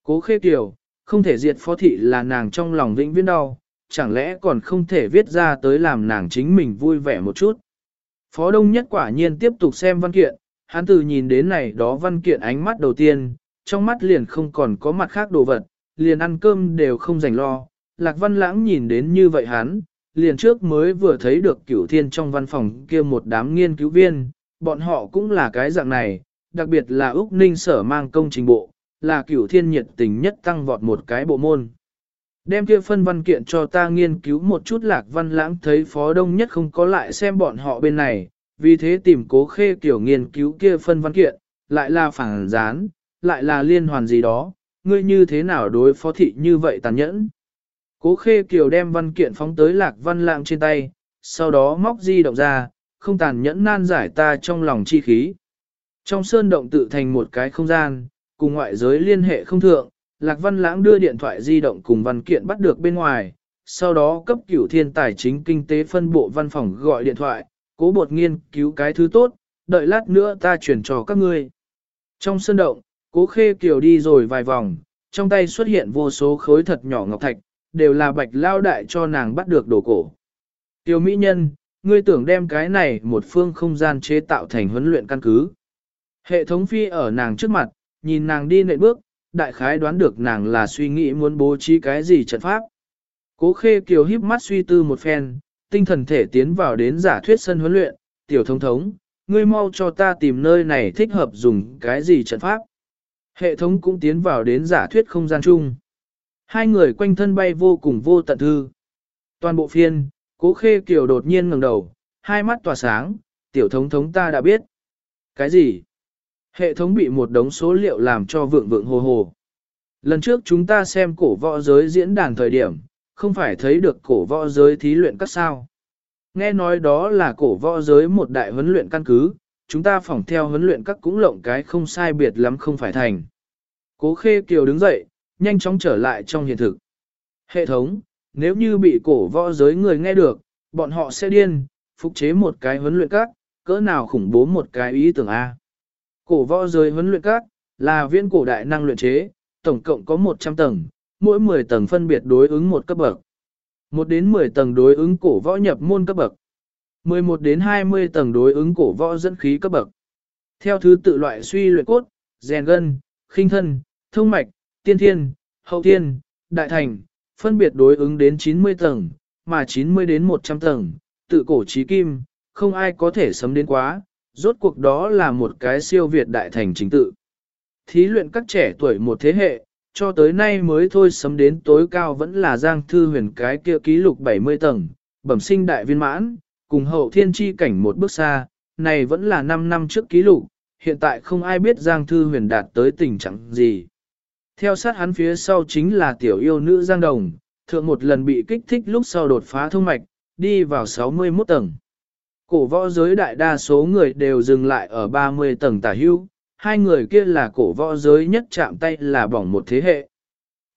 Cố khê kiều, không thể diệt phó thị là nàng trong lòng vĩnh viễn đau, chẳng lẽ còn không thể viết ra tới làm nàng chính mình vui vẻ một chút. Phó đông nhất quả nhiên tiếp tục xem văn kiện, hắn từ nhìn đến này đó văn kiện ánh mắt đầu tiên, trong mắt liền không còn có mặt khác đồ vật, liền ăn cơm đều không dành lo. Lạc văn lãng nhìn đến như vậy hắn, liền trước mới vừa thấy được cửu thiên trong văn phòng kia một đám nghiên cứu viên, bọn họ cũng là cái dạng này, đặc biệt là Úc Ninh sở mang công trình bộ, là cửu thiên nhiệt tình nhất tăng vọt một cái bộ môn. Đem kia phân văn kiện cho ta nghiên cứu một chút lạc văn lãng thấy phó đông nhất không có lại xem bọn họ bên này, vì thế tìm cố khê kiểu nghiên cứu kia phân văn kiện, lại là phản gián, lại là liên hoàn gì đó, ngươi như thế nào đối phó thị như vậy tàn nhẫn. Cố khê kiều đem văn kiện phóng tới lạc văn lãng trên tay, sau đó móc di động ra, không tàn nhẫn nan giải ta trong lòng chi khí. Trong sơn động tự thành một cái không gian, cùng ngoại giới liên hệ không thượng, Lạc Văn Lãng đưa điện thoại di động cùng văn kiện bắt được bên ngoài, sau đó cấp cửu thiên tài chính kinh tế phân bộ văn phòng gọi điện thoại, cố bột nghiên cứu cái thứ tốt, đợi lát nữa ta chuyển cho các ngươi. Trong sân động, cố khê kiều đi rồi vài vòng, trong tay xuất hiện vô số khối thật nhỏ ngọc thạch, đều là bạch lao đại cho nàng bắt được đồ cổ. Tiểu mỹ nhân, ngươi tưởng đem cái này một phương không gian chế tạo thành huấn luyện căn cứ. Hệ thống phi ở nàng trước mặt, nhìn nàng đi nệ bước, đại khái đoán được nàng là suy nghĩ muốn bố trí cái gì trận pháp. Cố khê kiều híp mắt suy tư một phen, tinh thần thể tiến vào đến giả thuyết sân huấn luyện, tiểu thống thống, ngươi mau cho ta tìm nơi này thích hợp dùng cái gì trận pháp. Hệ thống cũng tiến vào đến giả thuyết không gian chung. Hai người quanh thân bay vô cùng vô tận thư. Toàn bộ phiên, cố khê kiều đột nhiên ngẩng đầu, hai mắt tỏa sáng, tiểu thống thống ta đã biết. Cái gì? Hệ thống bị một đống số liệu làm cho vượng vượng hồ hồ. Lần trước chúng ta xem cổ võ giới diễn đàn thời điểm, không phải thấy được cổ võ giới thí luyện các sao. Nghe nói đó là cổ võ giới một đại huấn luyện căn cứ, chúng ta phỏng theo huấn luyện các cũng lộng cái không sai biệt lắm không phải thành. Cố Khê Kiều đứng dậy, nhanh chóng trở lại trong hiện thực. Hệ thống, nếu như bị cổ võ giới người nghe được, bọn họ sẽ điên, phục chế một cái huấn luyện các, cỡ nào khủng bố một cái ý tưởng A. Cổ võ giới huấn luyện các, là viên cổ đại năng luyện chế, tổng cộng có 100 tầng, mỗi 10 tầng phân biệt đối ứng một cấp bậc. 1 đến 10 tầng đối ứng cổ võ nhập môn cấp bậc. 11 đến 20 tầng đối ứng cổ võ dẫn khí cấp bậc. Theo thứ tự loại suy luyện cốt, rèn gân, khinh thân, thông mạch, tiên thiên, hậu thiên, đại thành, phân biệt đối ứng đến 90 tầng, mà 90 đến 100 tầng, tự cổ trí kim, không ai có thể sấm đến quá, rốt cuộc đó là một cái siêu việt đại thành chính tự. Thí luyện các trẻ tuổi một thế hệ, cho tới nay mới thôi sấm đến tối cao vẫn là Giang Thư Huyền cái kia ký lục 70 tầng, bẩm sinh đại viên mãn, cùng hậu thiên chi cảnh một bước xa, này vẫn là 5 năm trước ký lục, hiện tại không ai biết Giang Thư Huyền đạt tới tình trạng gì. Theo sát hắn phía sau chính là tiểu yêu nữ Giang Đồng, thượng một lần bị kích thích lúc sau đột phá thông mạch, đi vào 61 tầng. Cổ võ giới đại đa số người đều dừng lại ở 30 tầng tả hưu, hai người kia là cổ võ giới nhất chạm tay là bỏng một thế hệ.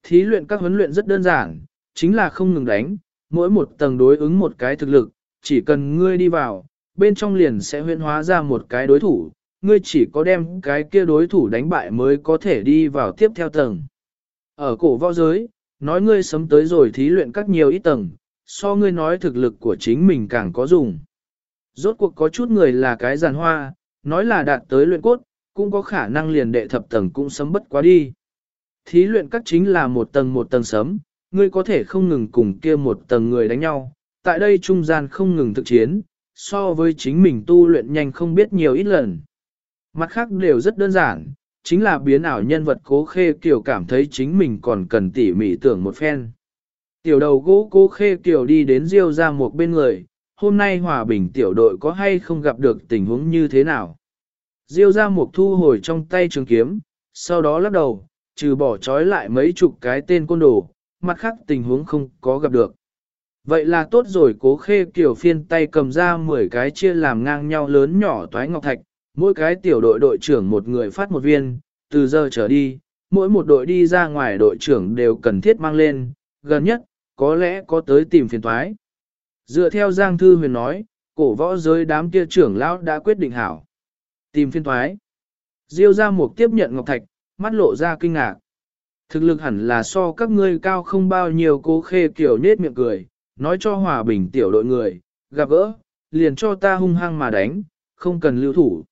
Thí luyện các huấn luyện rất đơn giản, chính là không ngừng đánh, mỗi một tầng đối ứng một cái thực lực, chỉ cần ngươi đi vào, bên trong liền sẽ huyễn hóa ra một cái đối thủ, ngươi chỉ có đem cái kia đối thủ đánh bại mới có thể đi vào tiếp theo tầng. Ở cổ võ giới, nói ngươi sớm tới rồi thí luyện các nhiều ít tầng, so ngươi nói thực lực của chính mình càng có dùng. Rốt cuộc có chút người là cái giàn hoa, nói là đạt tới luyện cốt, cũng có khả năng liền đệ thập tầng cũng sấm bất quá đi. Thí luyện các chính là một tầng một tầng sấm, ngươi có thể không ngừng cùng kia một tầng người đánh nhau, tại đây trung gian không ngừng thực chiến, so với chính mình tu luyện nhanh không biết nhiều ít lần. Mặt khác đều rất đơn giản, chính là biến ảo nhân vật cố khê kiểu cảm thấy chính mình còn cần tỉ mỉ tưởng một phen. Tiểu đầu gỗ cố khê kiểu đi đến diêu ra một bên người, hôm nay hòa bình tiểu đội có hay không gặp được tình huống như thế nào. Diêu ra một thu hồi trong tay trường kiếm, sau đó lắc đầu, trừ bỏ trói lại mấy chục cái tên côn đồ, mặt khác tình huống không có gặp được. Vậy là tốt rồi cố khê kiểu phiên tay cầm ra 10 cái chia làm ngang nhau lớn nhỏ toái ngọc thạch, mỗi cái tiểu đội đội trưởng một người phát một viên, từ giờ trở đi, mỗi một đội đi ra ngoài đội trưởng đều cần thiết mang lên, gần nhất, có lẽ có tới tìm phiền toái. Dựa theo Giang Thư Huyền nói, cổ võ giới đám kia trưởng lão đã quyết định hảo. Tìm phiên thoái. Diêu ra một tiếp nhận ngọc thạch, mắt lộ ra kinh ngạc. Thực lực hẳn là so các ngươi cao không bao nhiêu cố khê kiểu nết miệng cười, nói cho hòa bình tiểu đội người, gặp gỡ, liền cho ta hung hăng mà đánh, không cần lưu thủ.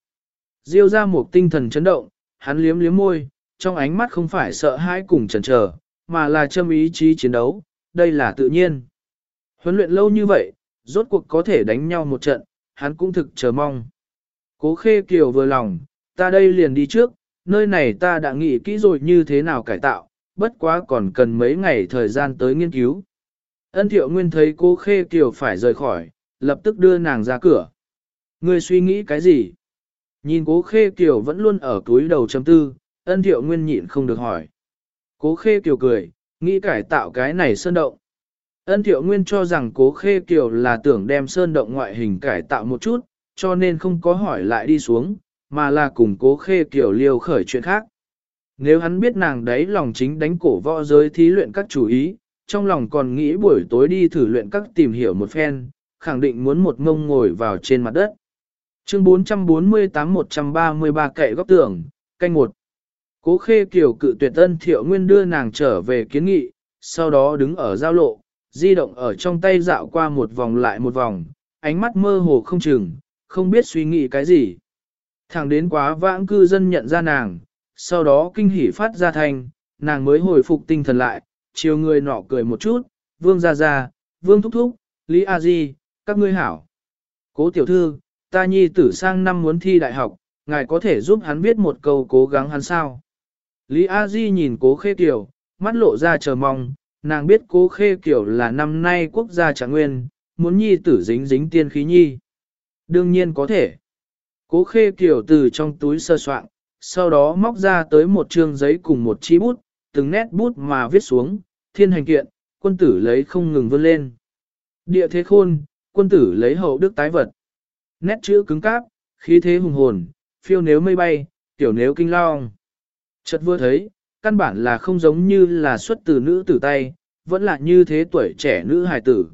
Diêu ra một tinh thần chấn động, hắn liếm liếm môi, trong ánh mắt không phải sợ hãi cùng chần chờ, mà là châm ý chí chiến đấu, đây là tự nhiên. Huấn luyện lâu như vậy, rốt cuộc có thể đánh nhau một trận, hắn cũng thực chờ mong. Cố khê kiều vừa lòng, ta đây liền đi trước, nơi này ta đã nghĩ kỹ rồi như thế nào cải tạo, bất quá còn cần mấy ngày thời gian tới nghiên cứu. Ân thiệu nguyên thấy cô khê kiều phải rời khỏi, lập tức đưa nàng ra cửa. Ngươi suy nghĩ cái gì? Nhìn cố khê kiều vẫn luôn ở túi đầu chấm tư, ân thiệu nguyên nhịn không được hỏi. Cố khê kiều cười, nghĩ cải tạo cái này sơn động. Ân thiệu nguyên cho rằng cố khê kiều là tưởng đem sơn động ngoại hình cải tạo một chút, cho nên không có hỏi lại đi xuống, mà là cùng cố khê kiều liêu khởi chuyện khác. Nếu hắn biết nàng đấy lòng chính đánh cổ võ giới thí luyện các chủ ý, trong lòng còn nghĩ buổi tối đi thử luyện các tìm hiểu một phen, khẳng định muốn một ngông ngồi vào trên mặt đất. Chương 448-133 kệ góc tường, canh một. Cố khê kiều cự tuyệt ân thiệu nguyên đưa nàng trở về kiến nghị, sau đó đứng ở giao lộ, di động ở trong tay dạo qua một vòng lại một vòng, ánh mắt mơ hồ không chừng, không biết suy nghĩ cái gì. Thẳng đến quá vãng cư dân nhận ra nàng, sau đó kinh hỉ phát ra thành, nàng mới hồi phục tinh thần lại, chiều người nọ cười một chút, vương ra ra, vương thúc thúc, Lý A Di, các ngươi hảo. Cố tiểu thư, ta nhi tử sang năm muốn thi đại học, ngài có thể giúp hắn viết một câu cố gắng hắn sao. Lý A Di nhìn cố khê tiểu, mắt lộ ra chờ mong, nàng biết cố khê kiểu là năm nay quốc gia trạng nguyên, muốn nhi tử dính dính tiên khí nhi. Đương nhiên có thể. Cố khê kiểu từ trong túi sơ soạn, sau đó móc ra tới một trương giấy cùng một chi bút, từng nét bút mà viết xuống, thiên hành kiện, quân tử lấy không ngừng vươn lên. Địa thế khôn, quân tử lấy hậu đức tái vật. Nét chữ cứng cáp, khí thế hùng hồn, phiêu nếu mây bay, tiểu nếu kinh long. Chợt vừa thấy, căn bản là không giống như là xuất từ nữ tử tay, vẫn là như thế tuổi trẻ nữ hài tử.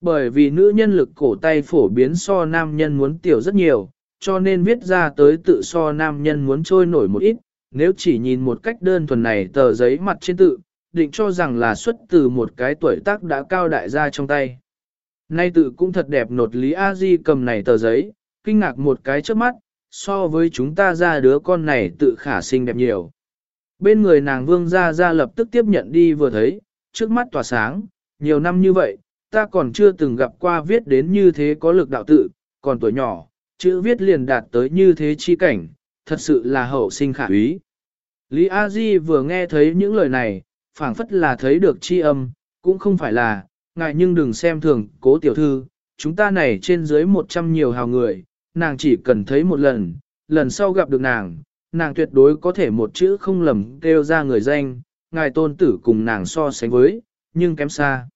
Bởi vì nữ nhân lực cổ tay phổ biến so nam nhân muốn tiểu rất nhiều, cho nên viết ra tới tự so nam nhân muốn trôi nổi một ít, nếu chỉ nhìn một cách đơn thuần này tờ giấy mặt trên tự, định cho rằng là xuất từ một cái tuổi tác đã cao đại gia trong tay. Nay tự cũng thật đẹp nột Lý A Di cầm này tờ giấy, kinh ngạc một cái trước mắt, so với chúng ta ra đứa con này tự khả sinh đẹp nhiều. Bên người nàng vương ra ra lập tức tiếp nhận đi vừa thấy, trước mắt tỏa sáng, nhiều năm như vậy, ta còn chưa từng gặp qua viết đến như thế có lực đạo tự, còn tuổi nhỏ, Chữ viết liền đạt tới như thế chi cảnh, thật sự là hậu sinh khả úy. Lý A Di vừa nghe thấy những lời này, phảng phất là thấy được chi âm, cũng không phải là, ngại nhưng đừng xem thường, cố tiểu thư, chúng ta này trên dưới một trăm nhiều hào người, nàng chỉ cần thấy một lần, lần sau gặp được nàng, nàng tuyệt đối có thể một chữ không lầm kêu ra người danh, ngài tôn tử cùng nàng so sánh với, nhưng kém xa.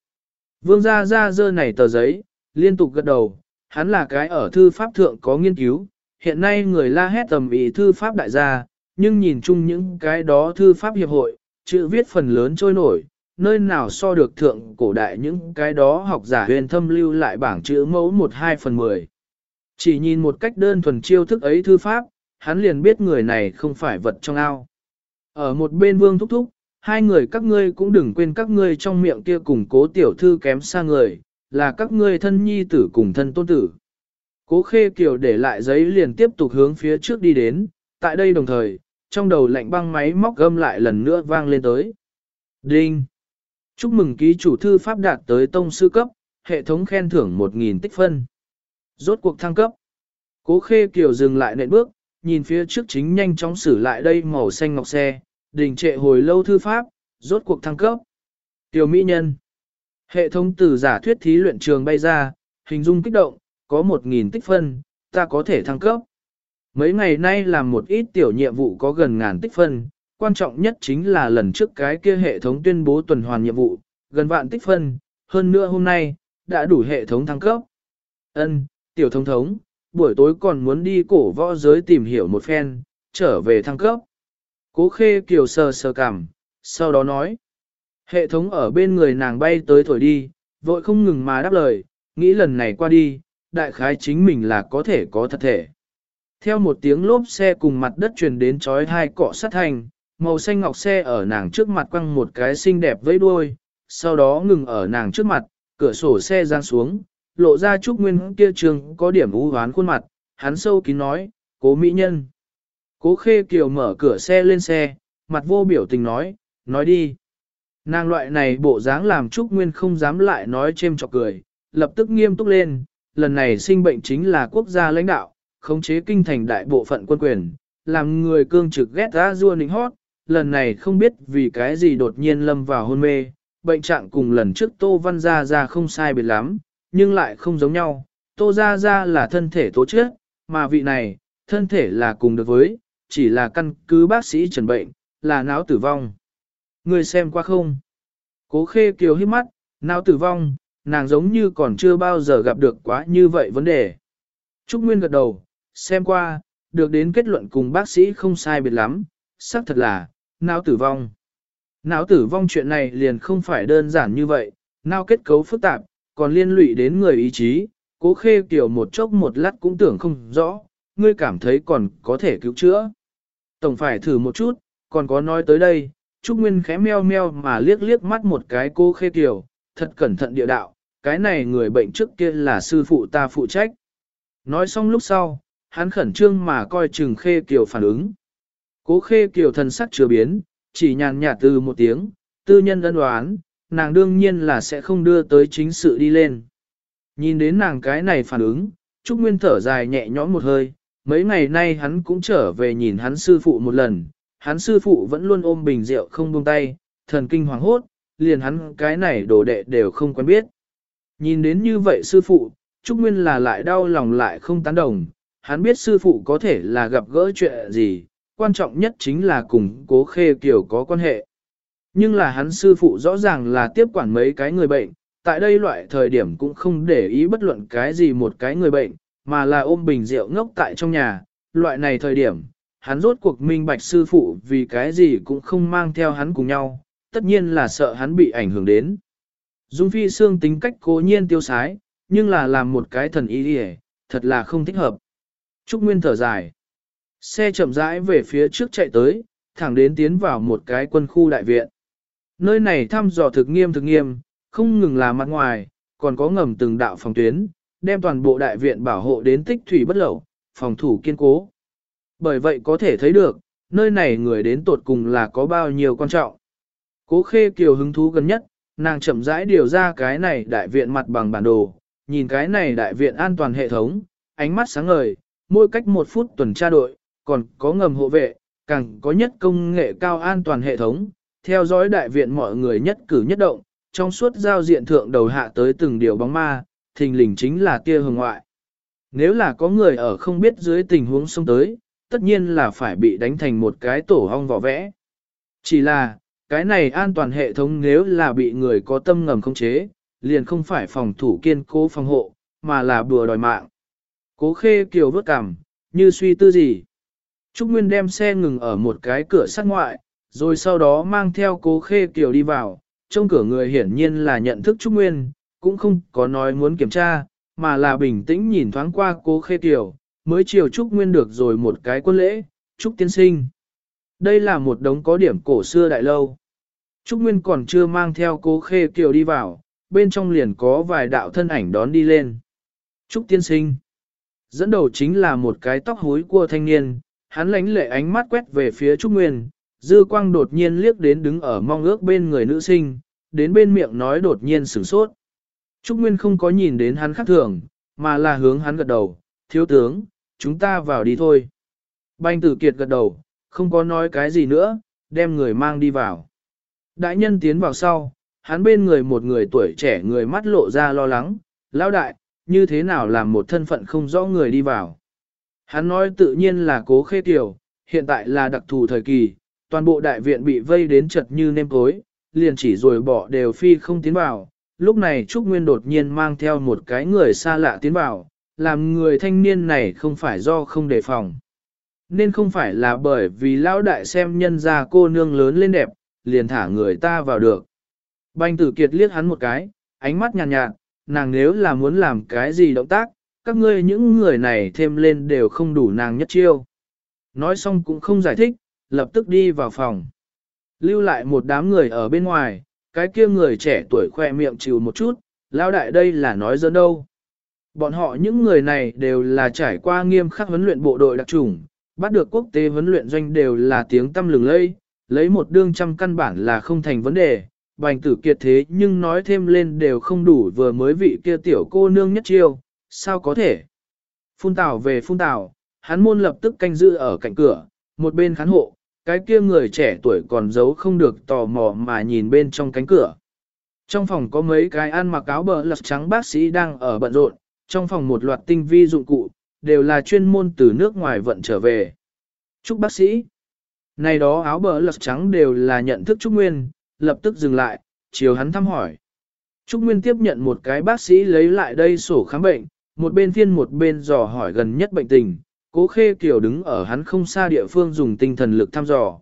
Vương gia ra dơ này tờ giấy, liên tục gật đầu, hắn là cái ở thư pháp thượng có nghiên cứu, hiện nay người la hét tầm ý thư pháp đại gia, nhưng nhìn chung những cái đó thư pháp hiệp hội, chữ viết phần lớn trôi nổi, nơi nào so được thượng cổ đại những cái đó học giả huyền thâm lưu lại bảng chữ mẫu 1-2 phần 10. Chỉ nhìn một cách đơn thuần chiêu thức ấy thư pháp, hắn liền biết người này không phải vật trong ao. Ở một bên vương thúc thúc, hai người các ngươi cũng đừng quên các ngươi trong miệng kia cùng cố tiểu thư kém xa người, là các ngươi thân nhi tử cùng thân tôn tử. Cố khê kiều để lại giấy liền tiếp tục hướng phía trước đi đến, tại đây đồng thời, trong đầu lạnh băng máy móc gâm lại lần nữa vang lên tới. Đinh! Chúc mừng ký chủ thư pháp đạt tới tông sư cấp, hệ thống khen thưởng 1.000 tích phân. Rốt cuộc thăng cấp. Cố khê kiều dừng lại nệm bước, nhìn phía trước chính nhanh chóng xử lại đây màu xanh ngọc xe, đình trệ hồi lâu thư pháp, rốt cuộc thăng cấp. Tiểu mỹ nhân. Hệ thống từ giả thuyết thí luyện trường bay ra, hình dung kích động, có 1.000 tích phân, ta có thể thăng cấp. Mấy ngày nay làm một ít tiểu nhiệm vụ có gần ngàn tích phân, quan trọng nhất chính là lần trước cái kia hệ thống tuyên bố tuần hoàn nhiệm vụ, gần vạn tích phân, hơn nữa hôm nay, đã đủ hệ thống thăng cấp. Ân, tiểu thống thống, buổi tối còn muốn đi cổ võ giới tìm hiểu một phen, trở về thăng cấp. Cố khê kiều sờ sờ cảm, sau đó nói. Hệ thống ở bên người nàng bay tới thổi đi, vội không ngừng mà đáp lời, nghĩ lần này qua đi, đại khái chính mình là có thể có thật thể. Theo một tiếng lốp xe cùng mặt đất truyền đến chói hai cọ sát thành, màu xanh ngọc xe ở nàng trước mặt quăng một cái xinh đẹp với đuôi, sau đó ngừng ở nàng trước mặt, cửa sổ xe giang xuống, lộ ra Trúc Nguyên kia trường có điểm u hoán khuôn mặt, hắn sâu kín nói, cố mỹ nhân. Cố khê kiều mở cửa xe lên xe, mặt vô biểu tình nói, nói đi. Nàng loại này bộ dáng làm Trúc Nguyên không dám lại nói chêm chọc cười, lập tức nghiêm túc lên, lần này sinh bệnh chính là quốc gia lãnh đạo, khống chế kinh thành đại bộ phận quân quyền, làm người cương trực ghét ra rua nịnh hót, lần này không biết vì cái gì đột nhiên lâm vào hôn mê, bệnh trạng cùng lần trước Tô Văn Gia Gia không sai biệt lắm, nhưng lại không giống nhau, Tô Gia Gia là thân thể tố chết, mà vị này, thân thể là cùng được với, chỉ là căn cứ bác sĩ trần bệnh, là não tử vong. Người xem qua không? Cố khê kiều hít mắt, não tử vong, nàng giống như còn chưa bao giờ gặp được quá như vậy vấn đề. Trúc Nguyên gật đầu, xem qua, được đến kết luận cùng bác sĩ không sai biệt lắm, xác thật là, não tử vong. Não tử vong chuyện này liền không phải đơn giản như vậy, não kết cấu phức tạp, còn liên lụy đến người ý chí, cố khê kiểu một chốc một lát cũng tưởng không rõ, ngươi cảm thấy còn có thể cứu chữa. Tổng phải thử một chút, còn có nói tới đây, Trúc Nguyên khẽ meo meo mà liếc liếc mắt một cái cô khê kiểu, thật cẩn thận địa đạo, cái này người bệnh trước kia là sư phụ ta phụ trách. Nói xong lúc sau, hắn khẩn trương mà coi chừng khê kiều phản ứng. Cố khê kiều thần sắc chưa biến, chỉ nhàn nhạt từ một tiếng, tư nhân ân đoán, nàng đương nhiên là sẽ không đưa tới chính sự đi lên. Nhìn đến nàng cái này phản ứng, Trúc Nguyên thở dài nhẹ nhõm một hơi, mấy ngày nay hắn cũng trở về nhìn hắn sư phụ một lần, hắn sư phụ vẫn luôn ôm bình rượu không buông tay, thần kinh hoàng hốt, liền hắn cái này đồ đệ đều không quen biết. Nhìn đến như vậy sư phụ, Trúc Nguyên là lại đau lòng lại không tán đồng, hắn biết sư phụ có thể là gặp gỡ chuyện gì, quan trọng nhất chính là cùng cố khê kiểu có quan hệ. Nhưng là hắn sư phụ rõ ràng là tiếp quản mấy cái người bệnh, tại đây loại thời điểm cũng không để ý bất luận cái gì một cái người bệnh, mà là ôm bình rượu ngốc tại trong nhà, loại này thời điểm, hắn rốt cuộc minh bạch sư phụ vì cái gì cũng không mang theo hắn cùng nhau, tất nhiên là sợ hắn bị ảnh hưởng đến. Dung Phi Sương tính cách cố nhiên tiêu sái, nhưng là làm một cái thần ý đi thật là không thích hợp. Trúc Nguyên thở dài. Xe chậm rãi về phía trước chạy tới, thẳng đến tiến vào một cái quân khu đại viện. Nơi này thăm dò thực nghiêm thực nghiêm, không ngừng là mặt ngoài, còn có ngầm từng đạo phòng tuyến, đem toàn bộ đại viện bảo hộ đến tích thủy bất lậu, phòng thủ kiên cố. Bởi vậy có thể thấy được, nơi này người đến tột cùng là có bao nhiêu quan trọng. Cố khê kiều hứng thú gần nhất, nàng chậm rãi điều ra cái này đại viện mặt bằng bản đồ, nhìn cái này đại viện an toàn hệ thống, ánh mắt sáng ngời, mỗi cách một phút tuần tra đội, còn có ngầm hộ vệ, càng có nhất công nghệ cao an toàn hệ thống, theo dõi đại viện mọi người nhất cử nhất động, trong suốt giao diện thượng đầu hạ tới từng điều bóng ma, thình lình chính là tia hồng ngoại. Nếu là có người ở không biết dưới tình huống xông tới, tất nhiên là phải bị đánh thành một cái tổ hong vỏ vẽ. Chỉ là, cái này an toàn hệ thống nếu là bị người có tâm ngầm không chế, liền không phải phòng thủ kiên cố phòng hộ, mà là bùa đòi mạng. Cố khê kiều vớt cằm, như suy tư gì. Trúc Nguyên đem xe ngừng ở một cái cửa sắt ngoại, rồi sau đó mang theo cố khê kiều đi vào, trong cửa người hiển nhiên là nhận thức Trúc Nguyên, cũng không có nói muốn kiểm tra, mà là bình tĩnh nhìn thoáng qua cố khê kiều, mới chiều Trúc Nguyên được rồi một cái quân lễ, Trúc Tiên Sinh. Đây là một đống có điểm cổ xưa đại lâu. Trúc Nguyên còn chưa mang theo cố khê kiều đi vào, bên trong liền có vài đạo thân ảnh đón đi lên. Trúc Tiên Sinh. Dẫn đầu chính là một cái tóc hối của thanh niên, hắn lánh lệ ánh mắt quét về phía Trúc Nguyên, dư quang đột nhiên liếc đến đứng ở mong ước bên người nữ sinh, đến bên miệng nói đột nhiên sửng sốt. Trúc Nguyên không có nhìn đến hắn khác thường, mà là hướng hắn gật đầu, thiếu tướng, chúng ta vào đi thôi. Banh tử kiệt gật đầu, không có nói cái gì nữa, đem người mang đi vào. Đại nhân tiến vào sau, hắn bên người một người tuổi trẻ người mắt lộ ra lo lắng, lão đại, như thế nào làm một thân phận không rõ người đi vào. Hắn nói tự nhiên là cố khê tiểu, hiện tại là đặc thù thời kỳ, toàn bộ đại viện bị vây đến chật như nêm tối, liền chỉ rồi bỏ đều phi không tiến vào. Lúc này Trúc Nguyên đột nhiên mang theo một cái người xa lạ tiến vào, làm người thanh niên này không phải do không đề phòng. Nên không phải là bởi vì lão đại xem nhân ra cô nương lớn lên đẹp, liền thả người ta vào được. Banh tử kiệt liếc hắn một cái, ánh mắt nhàn nhạt, nhạt, nàng nếu là muốn làm cái gì động tác, các ngươi những người này thêm lên đều không đủ nàng nhất chiêu. Nói xong cũng không giải thích, lập tức đi vào phòng. Lưu lại một đám người ở bên ngoài, cái kia người trẻ tuổi khoe miệng chịu một chút, lao đại đây là nói dân đâu. Bọn họ những người này đều là trải qua nghiêm khắc huấn luyện bộ đội đặc trùng, bắt được quốc tế huấn luyện doanh đều là tiếng tâm lừng lây, lấy một đương trăm căn bản là không thành vấn đề, bành tử kiệt thế nhưng nói thêm lên đều không đủ vừa mới vị kia tiểu cô nương nhất chiêu, sao có thể? Phun tảo về phun tảo, hắn môn lập tức canh giữ ở cạnh cửa, một bên khán hộ, cái kia người trẻ tuổi còn giấu không được tò mò mà nhìn bên trong cánh cửa. Trong phòng có mấy cái ăn mặc áo bờ lật trắng bác sĩ đang ở bận rộn, trong phòng một loạt tinh vi dụng cụ, đều là chuyên môn từ nước ngoài vận trở về. Chúc bác sĩ. Này đó áo bờ lật trắng đều là nhận thức Trúc Nguyên, lập tức dừng lại, chiều hắn thăm hỏi. Trúc Nguyên tiếp nhận một cái bác sĩ lấy lại đây sổ khám bệnh, một bên phiên một bên dò hỏi gần nhất bệnh tình, cố khê kiều đứng ở hắn không xa địa phương dùng tinh thần lực thăm dò.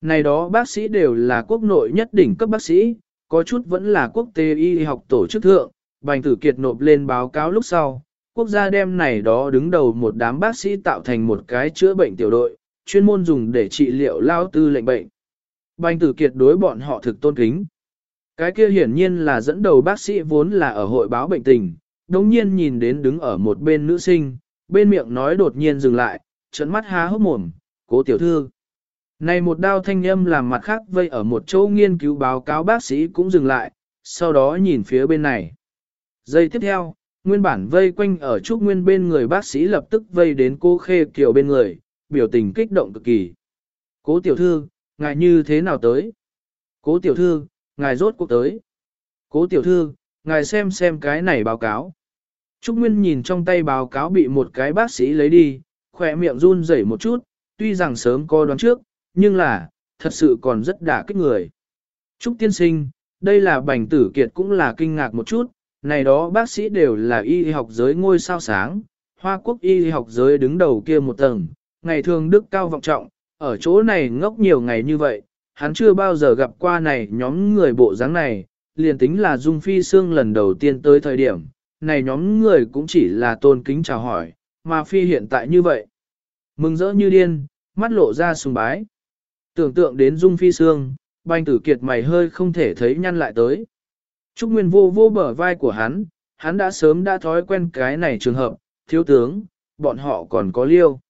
Này đó bác sĩ đều là quốc nội nhất đỉnh cấp bác sĩ, có chút vẫn là quốc tế y học tổ chức thượng, Bành Tử Kiệt nộp lên báo cáo lúc sau, quốc gia đem này đó đứng đầu một đám bác sĩ tạo thành một cái chữa bệnh tiểu đội, chuyên môn dùng để trị liệu lao tư lệnh bệnh. Bành Tử Kiệt đối bọn họ thực tôn kính. Cái kia hiển nhiên là dẫn đầu bác sĩ vốn là ở hội báo bệnh tình, đồng nhiên nhìn đến đứng ở một bên nữ sinh, bên miệng nói đột nhiên dừng lại, trận mắt há hốc mồm, cố tiểu thư. Này một đao thanh âm làm mặt khác vây ở một chỗ nghiên cứu báo cáo bác sĩ cũng dừng lại, sau đó nhìn phía bên này. Giây tiếp theo, nguyên bản vây quanh ở trúc nguyên bên người bác sĩ lập tức vây đến cô khê kiều bên người, biểu tình kích động cực kỳ. Cố tiểu thư, ngài như thế nào tới? Cố tiểu thư, ngài rốt cuộc tới. Cố tiểu thư, ngài xem xem cái này báo cáo. Trúc Nguyên nhìn trong tay báo cáo bị một cái bác sĩ lấy đi, khỏe miệng run rẩy một chút, tuy rằng sớm có đoán trước, nhưng là, thật sự còn rất đả kích người. Trúc tiên sinh, đây là bành tử kiệt cũng là kinh ngạc một chút, này đó bác sĩ đều là y học giới ngôi sao sáng, Hoa Quốc y học giới đứng đầu kia một tầng, ngày thường đức cao vọng trọng, ở chỗ này ngốc nhiều ngày như vậy, hắn chưa bao giờ gặp qua này nhóm người bộ dáng này, liền tính là Dung Phi Sương lần đầu tiên tới thời điểm, này nhóm người cũng chỉ là tôn kính chào hỏi, mà Phi hiện tại như vậy. Mừng rỡ như điên, mắt lộ ra sùng bái. Tưởng tượng đến Dung Phi Sương, banh tử kiệt mày hơi không thể thấy nhăn lại tới. Trúc Nguyên vô vô bờ vai của hắn, hắn đã sớm đã thói quen cái này trường hợp, thiếu tướng, bọn họ còn có liêu.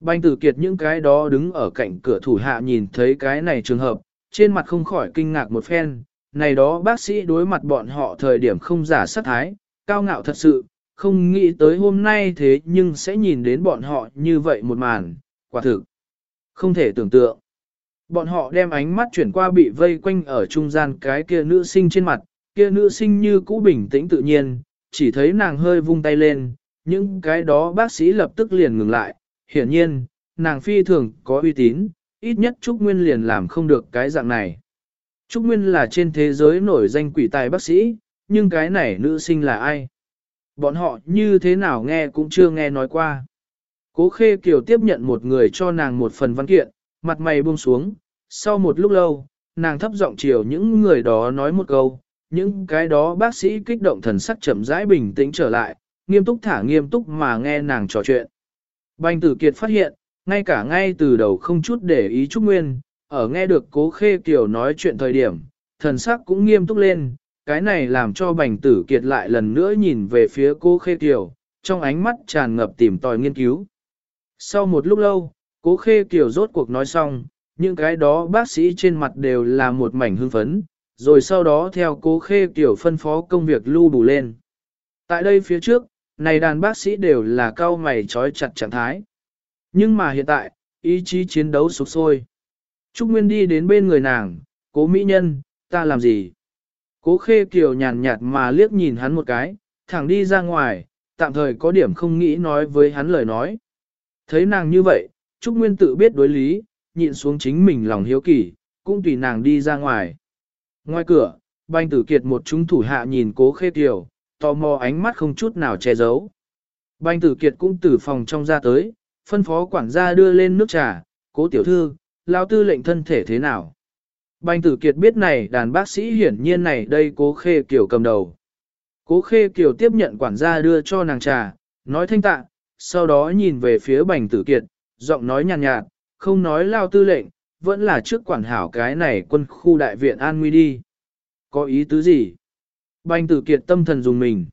Banh tử kiệt những cái đó đứng ở cạnh cửa thủ hạ nhìn thấy cái này trường hợp, trên mặt không khỏi kinh ngạc một phen, này đó bác sĩ đối mặt bọn họ thời điểm không giả sát thái, cao ngạo thật sự, không nghĩ tới hôm nay thế nhưng sẽ nhìn đến bọn họ như vậy một màn, quả thực. Không thể tưởng tượng. Bọn họ đem ánh mắt chuyển qua bị vây quanh ở trung gian cái kia nữ sinh trên mặt, kia nữ sinh như cũ bình tĩnh tự nhiên, chỉ thấy nàng hơi vung tay lên, những cái đó bác sĩ lập tức liền ngừng lại, hiển nhiên, nàng phi thường có uy tín, ít nhất Trúc Nguyên liền làm không được cái dạng này. Trúc Nguyên là trên thế giới nổi danh quỷ tài bác sĩ, nhưng cái này nữ sinh là ai? Bọn họ như thế nào nghe cũng chưa nghe nói qua. Cố Khê Kiều tiếp nhận một người cho nàng một phần văn kiện, mặt mày buông xuống, sau một lúc lâu, nàng thấp giọng chiều những người đó nói một câu, những cái đó bác sĩ kích động thần sắc chậm rãi bình tĩnh trở lại, nghiêm túc thả nghiêm túc mà nghe nàng trò chuyện. Bành tử kiệt phát hiện, ngay cả ngay từ đầu không chút để ý Trúc Nguyên, ở nghe được cố khê kiều nói chuyện thời điểm, thần sắc cũng nghiêm túc lên, cái này làm cho bành tử kiệt lại lần nữa nhìn về phía cô khê kiều, trong ánh mắt tràn ngập tìm tòi nghiên cứu. Sau một lúc lâu, cố khê kiều rốt cuộc nói xong, những cái đó bác sĩ trên mặt đều là một mảnh hưng phấn, rồi sau đó theo cố khê kiều phân phó công việc lưu bù lên. Tại đây phía trước, này đàn bác sĩ đều là cao mày trói chặt trạng thái. Nhưng mà hiện tại, ý chí chiến đấu sục sôi. Trúc Nguyên đi đến bên người nàng, cố mỹ nhân, ta làm gì? Cố khê kiều nhàn nhạt mà liếc nhìn hắn một cái, thẳng đi ra ngoài, tạm thời có điểm không nghĩ nói với hắn lời nói. Thấy nàng như vậy, Trúc Nguyên tự biết đối lý, nhịn xuống chính mình lòng hiếu kỳ, cũng tùy nàng đi ra ngoài. Ngoài cửa, banh tử kiệt một chúng thủ hạ nhìn cố khê kiều, tò mò ánh mắt không chút nào che giấu. Banh tử kiệt cũng từ phòng trong ra tới, phân phó quản gia đưa lên nước trà, cố tiểu thư, lao tư lệnh thân thể thế nào. Bành tử kiệt biết này đàn bác sĩ hiển nhiên này đây cố khê kiểu cầm đầu. Cố khê kiểu tiếp nhận quản gia đưa cho nàng trà, nói thanh tạ, sau đó nhìn về phía bành tử kiệt, giọng nói nhàn nhạt, nhạt, không nói lao tư lệnh, vẫn là trước quản hảo cái này quân khu đại viện an nguy đi. Có ý tứ gì? Bành tử kiệt tâm thần dùng mình.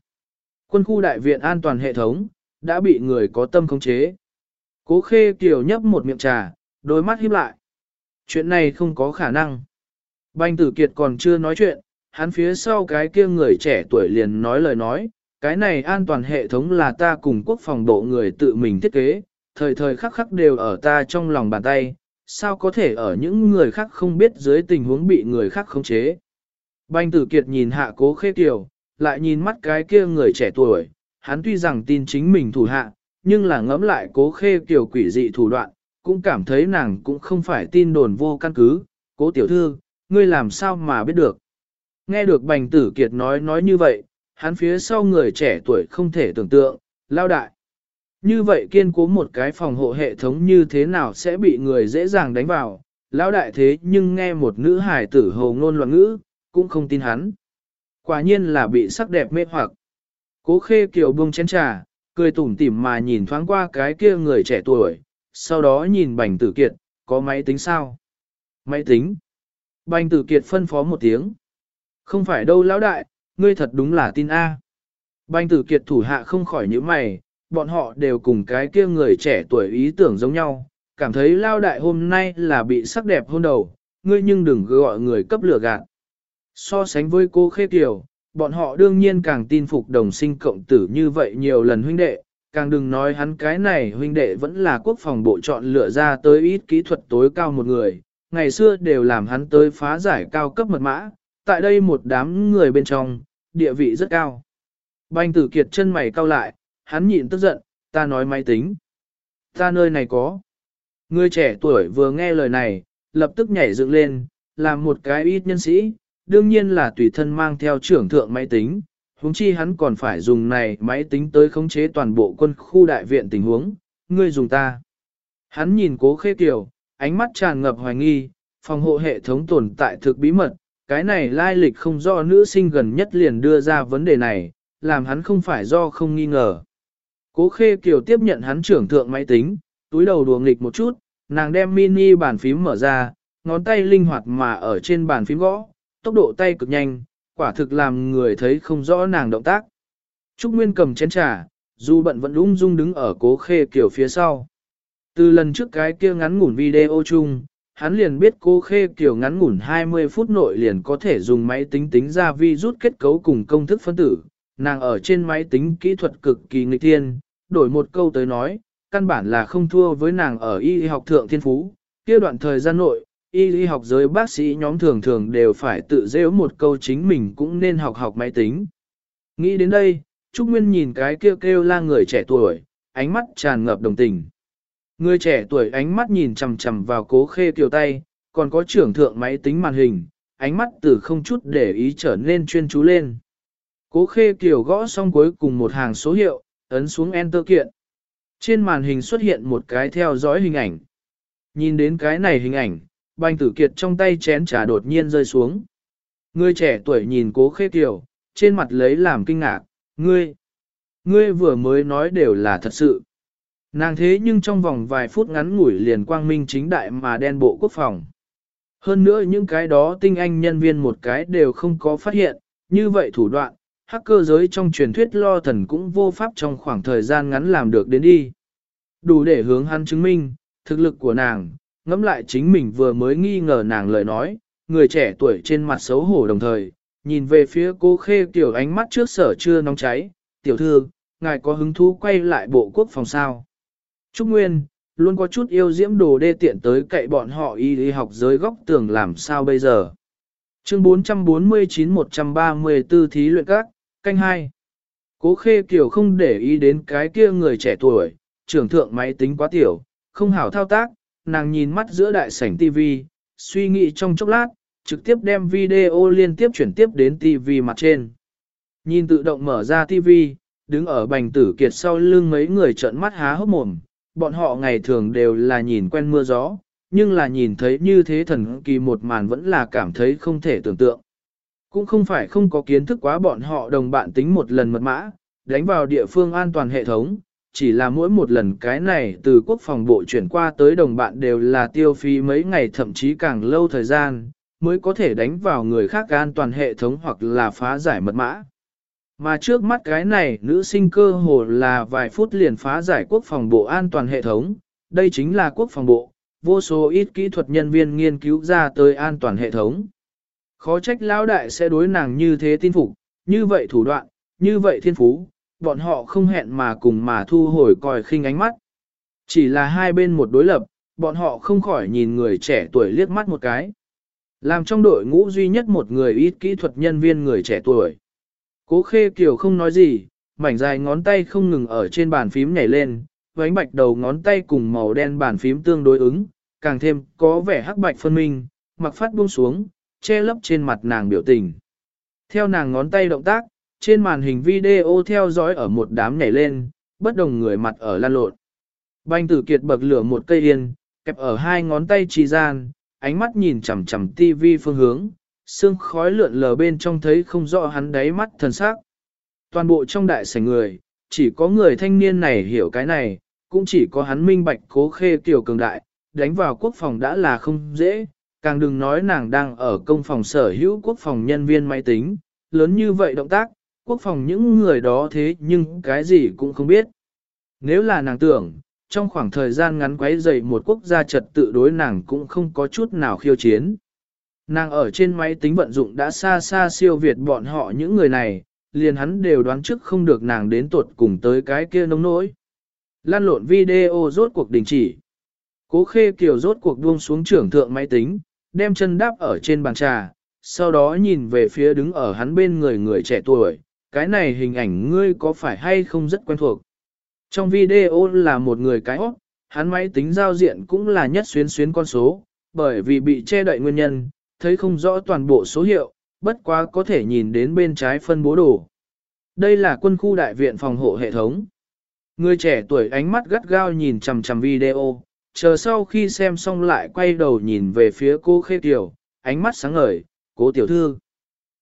Quân khu đại viện an toàn hệ thống, đã bị người có tâm khống chế. Cố khê kiều nhấp một miệng trà, đôi mắt híp lại. Chuyện này không có khả năng. Banh tử kiệt còn chưa nói chuyện, hắn phía sau cái kia người trẻ tuổi liền nói lời nói, cái này an toàn hệ thống là ta cùng quốc phòng bộ người tự mình thiết kế, thời thời khắc khắc đều ở ta trong lòng bàn tay, sao có thể ở những người khác không biết dưới tình huống bị người khác khống chế. Banh tử kiệt nhìn hạ cố khê kiều, lại nhìn mắt cái kia người trẻ tuổi, hắn tuy rằng tin chính mình thủ hạ, nhưng là ngẫm lại cố khê kiều quỷ dị thủ đoạn, cũng cảm thấy nàng cũng không phải tin đồn vô căn cứ, cố tiểu thư, ngươi làm sao mà biết được. Nghe được bành tử kiệt nói nói như vậy, hắn phía sau người trẻ tuổi không thể tưởng tượng, lao đại. Như vậy kiên cố một cái phòng hộ hệ thống như thế nào sẽ bị người dễ dàng đánh vào, lão đại thế nhưng nghe một nữ hài tử hồ ngôn loạn ngữ, cũng không tin hắn. Quả nhiên là bị sắc đẹp mê hoặc. Cố khê kiều buông chén trà, cười tủm tỉm mà nhìn thoáng qua cái kia người trẻ tuổi, sau đó nhìn bành tử kiệt, có máy tính sao? Máy tính. Bành tử kiệt phân phó một tiếng. Không phải đâu lão đại, ngươi thật đúng là tin A. Bành tử kiệt thủ hạ không khỏi những mày, bọn họ đều cùng cái kia người trẻ tuổi ý tưởng giống nhau, cảm thấy lao đại hôm nay là bị sắc đẹp hôn đầu, ngươi nhưng đừng gọi người cấp lửa gạt. So sánh với cô Khê Kiều, bọn họ đương nhiên càng tin phục đồng sinh cộng tử như vậy nhiều lần huynh đệ, càng đừng nói hắn cái này huynh đệ vẫn là quốc phòng bộ chọn lựa ra tới ít kỹ thuật tối cao một người, ngày xưa đều làm hắn tới phá giải cao cấp mật mã, tại đây một đám người bên trong, địa vị rất cao. Banh tử kiệt chân mày cao lại, hắn nhịn tức giận, ta nói máy tính. Ta nơi này có. Người trẻ tuổi vừa nghe lời này, lập tức nhảy dựng lên, làm một cái ít nhân sĩ, đương nhiên là tùy thân mang theo trưởng thượng máy tính, huống chi hắn còn phải dùng này máy tính tới khống chế toàn bộ quân khu đại viện tình huống, ngươi dùng ta. Hắn nhìn cố khê kiều, ánh mắt tràn ngập hoài nghi, phòng hộ hệ thống tồn tại thực bí mật, cái này lai lịch không do nữ sinh gần nhất liền đưa ra vấn đề này, làm hắn không phải do không nghi ngờ. Cố khê kiều tiếp nhận hắn trưởng thượng máy tính, túi đầu đùa nghịch một chút, nàng đem mini bàn phím mở ra, ngón tay linh hoạt mà ở trên bàn phím gõ, tốc độ tay cực nhanh, quả thực làm người thấy không rõ nàng động tác. Trúc Nguyên cầm chén trà, dù bận vẫn ung dung đứng ở cố khê kiểu phía sau. Từ lần trước cái kia ngắn ngủn video chung, hắn liền biết cô khê kiểu ngắn ngủn 20 phút nội liền có thể dùng máy tính tính ra vi rút kết cấu cùng công thức phân tử, nàng ở trên máy tính kỹ thuật cực kỳ nghịch thiên, đổi một câu tới nói, căn bản là không thua với nàng ở y học thượng thiên phú. Kia đoạn thời gian nội, y học giới bác sĩ nhóm thường thường đều phải tự dễu một câu chính mình cũng nên học học máy tính. Nghĩ đến đây, Trúc Nguyên nhìn cái kêu kêu la người trẻ tuổi, ánh mắt tràn ngập đồng tình. Người trẻ tuổi ánh mắt nhìn chằm chằm vào cố khê kiều tay, còn có trưởng thượng máy tính màn hình, ánh mắt từ không chút để ý trở nên chuyên chú lên. Cố khê kiều gõ xong cuối cùng một hàng số hiệu, ấn xuống Enter kiện. Trên màn hình xuất hiện một cái theo dõi hình ảnh. Nhìn đến cái này hình ảnh, banh tử kiệt trong tay chén trà đột nhiên rơi xuống. Người trẻ tuổi nhìn cố khê kiều, trên mặt lấy làm kinh ngạc, ngươi, ngươi vừa mới nói đều là thật sự. Nàng thế nhưng trong vòng vài phút ngắn ngủi liền quang minh chính đại mà đen bộ quốc phòng. Hơn nữa những cái đó tinh anh nhân viên một cái đều không có phát hiện, như vậy thủ đoạn, hacker giới trong truyền thuyết lo thần cũng vô pháp trong khoảng thời gian ngắn làm được đến đi. Đủ để hướng hắn chứng minh, thực lực của nàng, ngẫm lại chính mình vừa mới nghi ngờ nàng lời nói, người trẻ tuổi trên mặt xấu hổ đồng thời, nhìn về phía cô khê tiểu ánh mắt trước sở chưa nóng cháy, tiểu thư, ngài có hứng thú quay lại bộ quốc phòng sao. Trúc Nguyên, luôn có chút yêu diễm đồ đê tiện tới cậy bọn họ y lý học giới góc tường làm sao bây giờ. Chương 449-134 thí luyện các, canh hai. Cố khê kiểu không để ý đến cái kia người trẻ tuổi, trưởng thượng máy tính quá tiểu, không hảo thao tác, nàng nhìn mắt giữa đại sảnh TV, suy nghĩ trong chốc lát, trực tiếp đem video liên tiếp chuyển tiếp đến TV mặt trên. Nhìn tự động mở ra TV, đứng ở bành tử kiệt sau lưng mấy người trợn mắt há hốc mồm, bọn họ ngày thường đều là nhìn quen mưa gió, nhưng là nhìn thấy như thế thần kỳ một màn vẫn là cảm thấy không thể tưởng tượng. Cũng không phải không có kiến thức quá bọn họ đồng bạn tính một lần mật mã, đánh vào địa phương an toàn hệ thống, chỉ là mỗi một lần cái này từ quốc phòng bộ chuyển qua tới đồng bạn đều là tiêu phí mấy ngày thậm chí càng lâu thời gian, mới có thể đánh vào người khác an toàn hệ thống hoặc là phá giải mật mã. Mà trước mắt cái này nữ sinh cơ hồ là vài phút liền phá giải quốc phòng bộ an toàn hệ thống, đây chính là quốc phòng bộ, vô số ít kỹ thuật nhân viên nghiên cứu ra tới an toàn hệ thống. Khó trách lão đại sẽ đối nàng như thế tin phục, như vậy thủ đoạn, như vậy thiên phú, bọn họ không hẹn mà cùng mà thu hồi còi khinh ánh mắt. Chỉ là hai bên một đối lập, bọn họ không khỏi nhìn người trẻ tuổi liếc mắt một cái. Làm trong đội ngũ duy nhất một người ít kỹ thuật nhân viên người trẻ tuổi. Cố khê kiều không nói gì, mảnh dài ngón tay không ngừng ở trên bàn phím nhảy lên, vánh bạch đầu ngón tay cùng màu đen bàn phím tương đối ứng, càng thêm có vẻ hắc bạch phân minh, mặc phát buông xuống, che lấp trên mặt nàng biểu tình. Theo nàng ngón tay động tác, trên màn hình video theo dõi ở một đám nhảy lên, bất đồng người mặt ở lan lộn. Banh tử kiệt bậc lửa một cây yên, kẹp ở hai ngón tay trì gian, ánh mắt nhìn chằm chằm tivi phương hướng, sương khói lượn lờ bên trong thấy không rõ hắn đáy mắt thần sắc. Toàn bộ trong đại sảnh người, chỉ có người thanh niên này hiểu cái này, cũng chỉ có hắn minh bạch cố khê tiểu cường đại, đánh vào quốc phòng đã là không dễ, càng đừng nói nàng đang ở công phòng sở hữu quốc phòng nhân viên máy tính, lớn như vậy động tác, quốc phòng những người đó thế nhưng cái gì cũng không biết. Nếu là nàng tưởng, trong khoảng thời gian ngắn quấy dậy một quốc gia trật tự đối nàng cũng không có chút nào khiêu chiến. Nàng ở trên máy tính vận dụng đã xa xa siêu việt bọn họ những người này, liền hắn đều đoán trước không được nàng đến tuột cùng tới cái kia nông nỗi. Lan lộn video rốt cuộc đình chỉ. Cố khê kiều rốt cuộc buông xuống trưởng thượng máy tính, đem chân đáp ở trên bàn trà, sau đó nhìn về phía đứng ở hắn bên người người trẻ tuổi, cái này hình ảnh ngươi có phải hay không rất quen thuộc. Trong video là một người cái hót, hắn máy tính giao diện cũng là nhất xuyến xuyến con số, bởi vì bị che đậy nguyên nhân, thấy không rõ toàn bộ số hiệu, bất quá có thể nhìn đến bên trái phân bố đồ. Đây là quân khu đại viện phòng hộ hệ thống. Người trẻ tuổi ánh mắt gắt gao nhìn chằm chằm video, chờ sau khi xem xong lại quay đầu nhìn về phía cô Khê Kiều, ánh mắt sáng ngời, cố tiểu thư.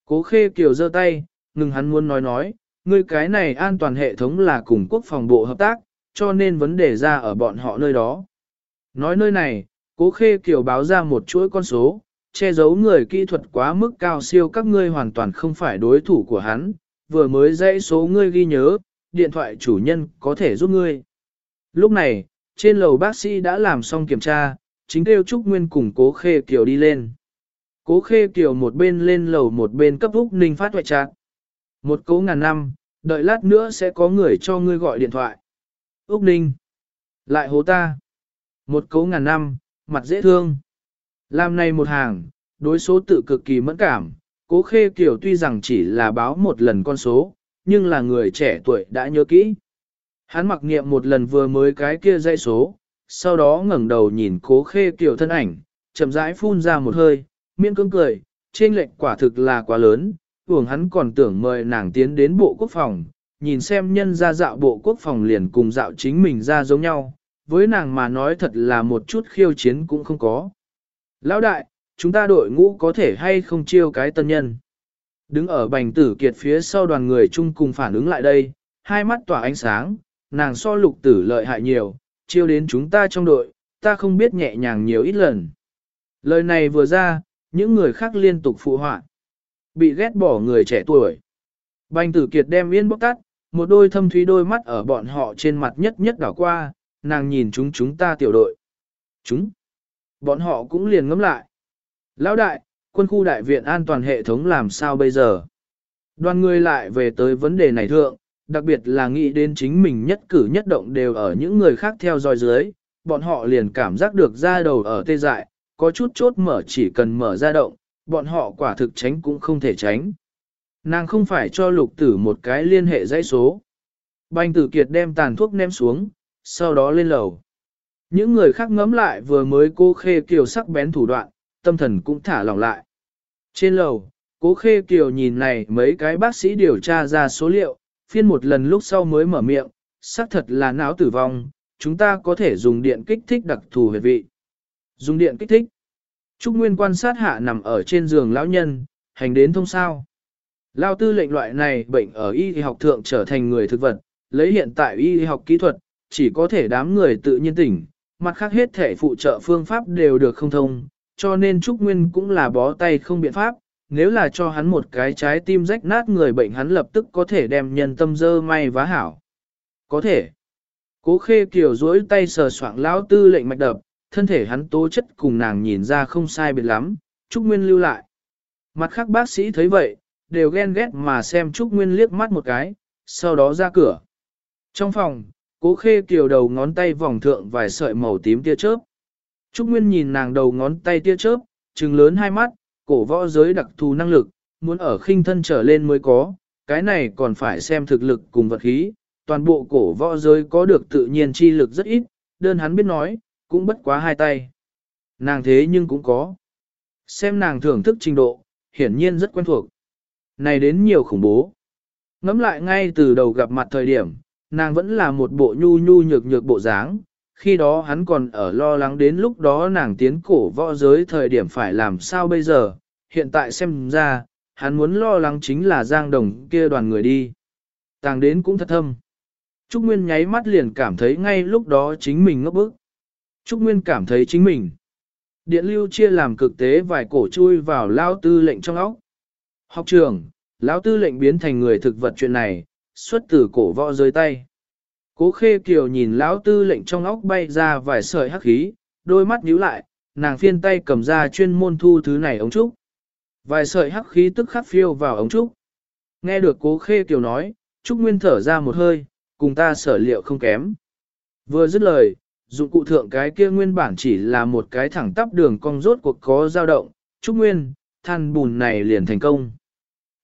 Cố Khê Kiều giơ tay, ngừng hắn muốn nói nói, người cái này an toàn hệ thống là cùng quốc phòng bộ hợp tác, cho nên vấn đề ra ở bọn họ nơi đó. Nói nơi này, cố Khê Kiều báo ra một chuỗi con số, che giấu người kỹ thuật quá mức cao siêu các ngươi hoàn toàn không phải đối thủ của hắn, vừa mới dãy số ngươi ghi nhớ, điện thoại chủ nhân có thể giúp ngươi. Lúc này, trên lầu bác sĩ đã làm xong kiểm tra, chính kêu Trúc Nguyên cùng Cố Khê Kiều đi lên. Cố Khê Kiều một bên lên lầu một bên cấp Úc Ninh phát hoại trạng. Một cố ngàn năm, đợi lát nữa sẽ có người cho ngươi gọi điện thoại. Úc Ninh. Lại hố ta. Một cố ngàn năm, mặt dễ thương. Làm này một hàng, đối số tự cực kỳ mẫn cảm, cố khê kiểu tuy rằng chỉ là báo một lần con số, nhưng là người trẻ tuổi đã nhớ kỹ. Hắn mặc niệm một lần vừa mới cái kia dây số, sau đó ngẩng đầu nhìn cố khê kiểu thân ảnh, chậm rãi phun ra một hơi, miễn cưỡng cười, trên lệnh quả thực là quá lớn, tưởng hắn còn tưởng mời nàng tiến đến bộ quốc phòng, nhìn xem nhân ra dạo bộ quốc phòng liền cùng dạo chính mình ra giống nhau, với nàng mà nói thật là một chút khiêu chiến cũng không có. Lão đại, chúng ta đội ngũ có thể hay không chiêu cái tân nhân. Đứng ở bành tử kiệt phía sau đoàn người chung cùng phản ứng lại đây, hai mắt tỏa ánh sáng, nàng so lục tử lợi hại nhiều, chiêu đến chúng ta trong đội, ta không biết nhẹ nhàng nhiều ít lần. Lời này vừa ra, những người khác liên tục phụ họa. Bị ghét bỏ người trẻ tuổi. Bành tử kiệt đem yên bốc tắt, một đôi thâm thúy đôi mắt ở bọn họ trên mặt nhất nhất đảo qua, nàng nhìn chúng chúng ta tiểu đội. Chúng. Bọn họ cũng liền ngắm lại. Lão đại, quân khu đại viện an toàn hệ thống làm sao bây giờ? Đoàn người lại về tới vấn đề này thượng, đặc biệt là nghĩ đến chính mình nhất cử nhất động đều ở những người khác theo dõi dưới, bọn họ liền cảm giác được ra đầu ở tê dại, có chút chốt mở chỉ cần mở ra động, bọn họ quả thực tránh cũng không thể tránh. Nàng không phải cho lục tử một cái liên hệ dãy số. Banh tử kiệt đem tàn thuốc ném xuống, sau đó lên lầu. Những người khác ngấm lại vừa mới cô khê kiều sắc bén thủ đoạn, tâm thần cũng thả lỏng lại. Trên lầu, cố khê kiều nhìn này mấy cái bác sĩ điều tra ra số liệu, phiên một lần lúc sau mới mở miệng, xác thật là não tử vong, chúng ta có thể dùng điện kích thích đặc thù huyệt vị. Dùng điện kích thích. Trúc Nguyên quan sát hạ nằm ở trên giường lão nhân, hành đến thông sao. Lao tư lệnh loại này bệnh ở y học thượng trở thành người thực vật, lấy hiện tại y học kỹ thuật, chỉ có thể đám người tự nhiên tỉnh, mặt khác hết thể phụ trợ phương pháp đều được không thông, cho nên Trúc Nguyên cũng là bó tay không biện pháp, nếu là cho hắn một cái trái tim rách nát người bệnh hắn lập tức có thể đem nhân tâm dơ may vá hảo. Có thể. Cố khê kiểu duỗi tay sờ soạng lão tư lệnh mạch đập, thân thể hắn tố chất cùng nàng nhìn ra không sai biệt lắm, Trúc Nguyên lưu lại. Mặt khác bác sĩ thấy vậy, đều ghen ghét mà xem Trúc Nguyên liếc mắt một cái, sau đó ra cửa. Trong phòng, cố khê kiều đầu ngón tay vòng thượng vài sợi màu tím tia chớp. Trúc Nguyên nhìn nàng đầu ngón tay tia chớp, trừng lớn hai mắt, cổ võ giới đặc thù năng lực, muốn ở khinh thân trở lên mới có, cái này còn phải xem thực lực cùng vật khí, toàn bộ cổ võ giới có được tự nhiên chi lực rất ít, đơn hắn biết nói, cũng bất quá hai tay. Nàng thế nhưng cũng có. Xem nàng thưởng thức trình độ, hiển nhiên rất quen thuộc. Này đến nhiều khủng bố. Ngắm lại ngay từ đầu gặp mặt thời điểm, nàng vẫn là một bộ nhu nhu nhược nhược bộ dáng, khi đó hắn còn ở lo lắng đến lúc đó nàng tiến cổ võ giới thời điểm phải làm sao bây giờ, hiện tại xem ra, hắn muốn lo lắng chính là giang đồng kia đoàn người đi. Tàng đến cũng thật thâm. Trúc Nguyên nháy mắt liền cảm thấy ngay lúc đó chính mình ngốc bức. Trúc Nguyên cảm thấy chính mình. Điện lưu chia làm cực tế vài cổ chui vào lao tư lệnh trong óc. Học trường, lão tư lệnh biến thành người thực vật chuyện này, xuất từ cổ võ rơi tay. Cố khê kiều nhìn lão tư lệnh trong óc bay ra vài sợi hắc khí, đôi mắt nhíu lại, nàng phiên tay cầm ra chuyên môn thu thứ này ống trúc. Vài sợi hắc khí tức khắc phiêu vào ống trúc. Nghe được cố khê kiều nói, trúc nguyên thở ra một hơi, cùng ta sở liệu không kém. Vừa dứt lời, dụng cụ thượng cái kia nguyên bản chỉ là một cái thẳng tắp đường cong rốt cuộc có dao động, trúc nguyên, than bùn này liền thành công.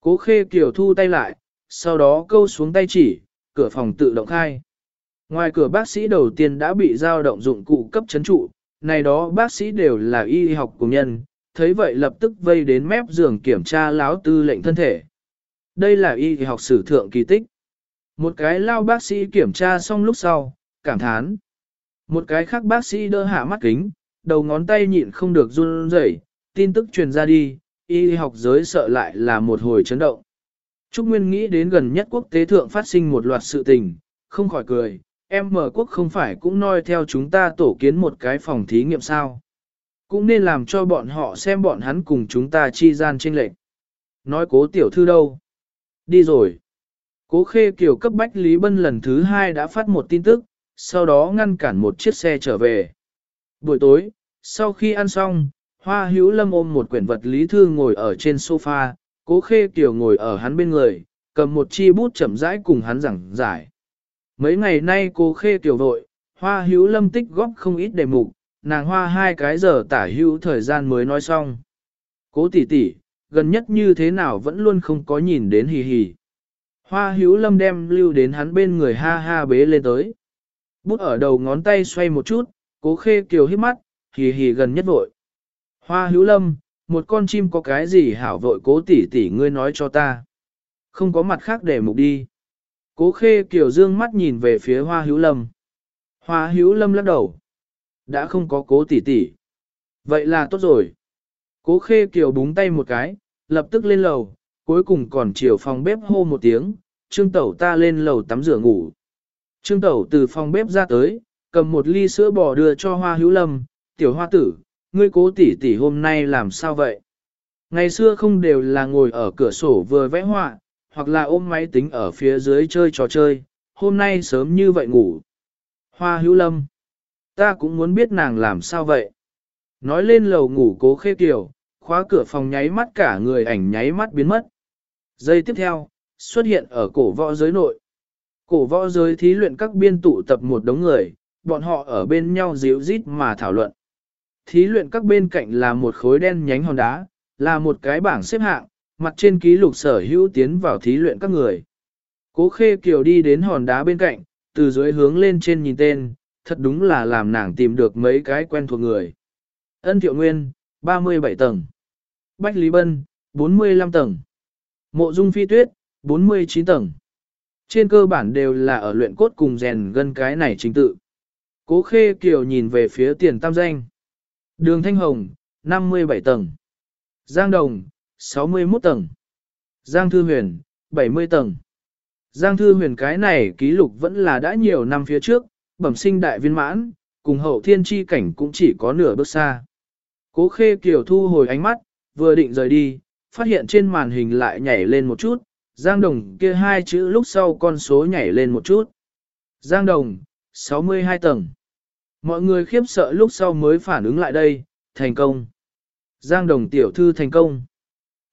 Cố khê kiều thu tay lại, sau đó câu xuống tay chỉ, cửa phòng tự động khai. Ngoài cửa bác sĩ đầu tiên đã bị giao động dụng cụ cấp chấn trụ, này đó bác sĩ đều là y học của nhân, thấy vậy lập tức vây đến mép giường kiểm tra láo tư lệnh thân thể. Đây là y học sử thượng kỳ tích. Một cái lao bác sĩ kiểm tra xong lúc sau, cảm thán. Một cái khác bác sĩ đỡ hạ mắt kính, đầu ngón tay nhịn không được run rẩy, tin tức truyền ra đi, y học giới sợ lại là một hồi chấn động. Trúc Nguyên nghĩ đến gần nhất quốc tế thượng phát sinh một loạt sự tình, không khỏi cười, em mở quốc không phải cũng noi theo chúng ta tổ kiến một cái phòng thí nghiệm sao. Cũng nên làm cho bọn họ xem bọn hắn cùng chúng ta chi gian trên lệnh. Nói cố tiểu thư đâu? Đi rồi. Cố khê kiểu cấp bách Lý Bân lần thứ hai đã phát một tin tức, sau đó ngăn cản một chiếc xe trở về. Buổi tối, sau khi ăn xong, Hoa hữu lâm ôm một quyển vật lý thư ngồi ở trên sofa, cố khê kiều ngồi ở hắn bên người, cầm một chi bút chậm rãi cùng hắn giảng giải. Mấy ngày nay cô khê kiều vội, hoa hữu lâm tích góp không ít đề mục, nàng hoa hai cái giờ tả hữu thời gian mới nói xong. Cố tỷ tỷ, gần nhất như thế nào vẫn luôn không có nhìn đến hì hì. Hoa hữu lâm đem lưu đến hắn bên người ha ha bế lên tới. Bút ở đầu ngón tay xoay một chút, cố khê kiều hít mắt, hì hì gần nhất vội. Hoa hữu lâm, một con chim có cái gì hảo vội cố tỷ tỷ ngươi nói cho ta. Không có mặt khác để mục đi. Cố khê kiều dương mắt nhìn về phía hoa hữu lâm. Hoa hữu lâm lắc đầu. Đã không có cố tỷ tỷ. Vậy là tốt rồi. Cố khê kiều búng tay một cái, lập tức lên lầu, cuối cùng còn chiều phòng bếp hô một tiếng, trương tẩu ta lên lầu tắm rửa ngủ. Trương tẩu từ phòng bếp ra tới, cầm một ly sữa bò đưa cho hoa hữu lâm, tiểu hoa tử, ngươi cố tỷ tỷ hôm nay làm sao vậy? Ngày xưa không đều là ngồi ở cửa sổ vừa vẽ họa, hoặc là ôm máy tính ở phía dưới chơi trò chơi, hôm nay sớm như vậy ngủ. Hoa hữu lâm, ta cũng muốn biết nàng làm sao vậy? Nói lên lầu ngủ cố khê kiều, khóa cửa phòng nháy mắt cả người ảnh nháy mắt biến mất. Giây tiếp theo, xuất hiện ở cổ võ giới nội. Cổ võ giới thí luyện các biên tụ tập một đống người, bọn họ ở bên nhau díu rít mà thảo luận. Thí luyện các bên cạnh là một khối đen nhánh hòn đá, là một cái bảng xếp hạng, mặt trên ký lục sở hữu tiến vào thí luyện các người. Cố khê kiều đi đến hòn đá bên cạnh, từ dưới hướng lên trên nhìn tên, thật đúng là làm nàng tìm được mấy cái quen thuộc người. Ân Thiệu Nguyên, 37 tầng. Bách Lý Bân, 45 tầng. Mộ Dung Phi Tuyết, 49 tầng. Trên cơ bản đều là ở luyện cốt cùng rèn gân cái này chính tự. Cố Khê Kiều nhìn về phía tiền tam danh. Đường Thanh Hồng, 57 tầng. Giang Đồng, 61 tầng. Giang Thư Huyền, 70 tầng. Giang Thư Huyền cái này ký lục vẫn là đã nhiều năm phía trước, bẩm sinh đại viên mãn, cùng hậu thiên chi cảnh cũng chỉ có nửa bước xa. Cố Khê Kiều thu hồi ánh mắt, vừa định rời đi, phát hiện trên màn hình lại nhảy lên một chút, Giang Đồng kia hai chữ lúc sau con số nhảy lên một chút. Giang Đồng, 62 tầng. Mọi người khiếp sợ lúc sau mới phản ứng lại đây, thành công. Giang Đồng tiểu thư thành công.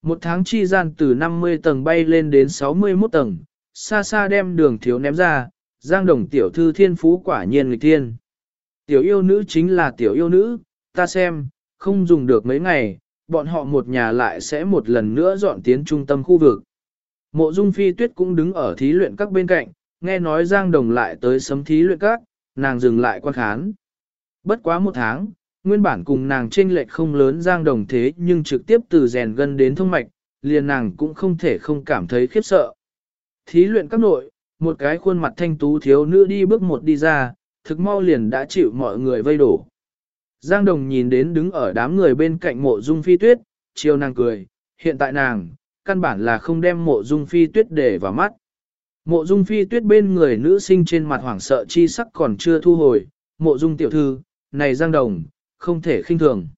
Một tháng chi gian từ 50 tầng bay lên đến 61 tầng, xa xa đem đường thiếu ném ra, Giang Đồng tiểu thư thiên phú quả nhiên nghịch thiên. Tiểu yêu nữ chính là tiểu yêu nữ, ta xem, không dùng được mấy ngày, bọn họ một nhà lại sẽ một lần nữa dọn tiến trung tâm khu vực. Mộ Dung Phi Tuyết cũng đứng ở thí luyện các bên cạnh, nghe nói Giang Đồng lại tới sấm thí luyện các, nàng dừng lại quan khán. Bất quá một tháng, nguyên bản cùng nàng trên lệch không lớn Giang Đồng thế nhưng trực tiếp từ rèn gân đến thông mạch, liền nàng cũng không thể không cảm thấy khiếp sợ. Thí luyện các nội, một cái khuôn mặt thanh tú thiếu nữ đi bước một đi ra, thực mau liền đã chịu mọi người vây đổ. Giang Đồng nhìn đến đứng ở đám người bên cạnh mộ dung phi tuyết, chiều nàng cười, hiện tại nàng, căn bản là không đem mộ dung phi tuyết để vào mắt. Mộ dung phi tuyết bên người nữ sinh trên mặt hoảng sợ chi sắc còn chưa thu hồi, mộ dung tiểu thư, này Giang Đồng, không thể khinh thường.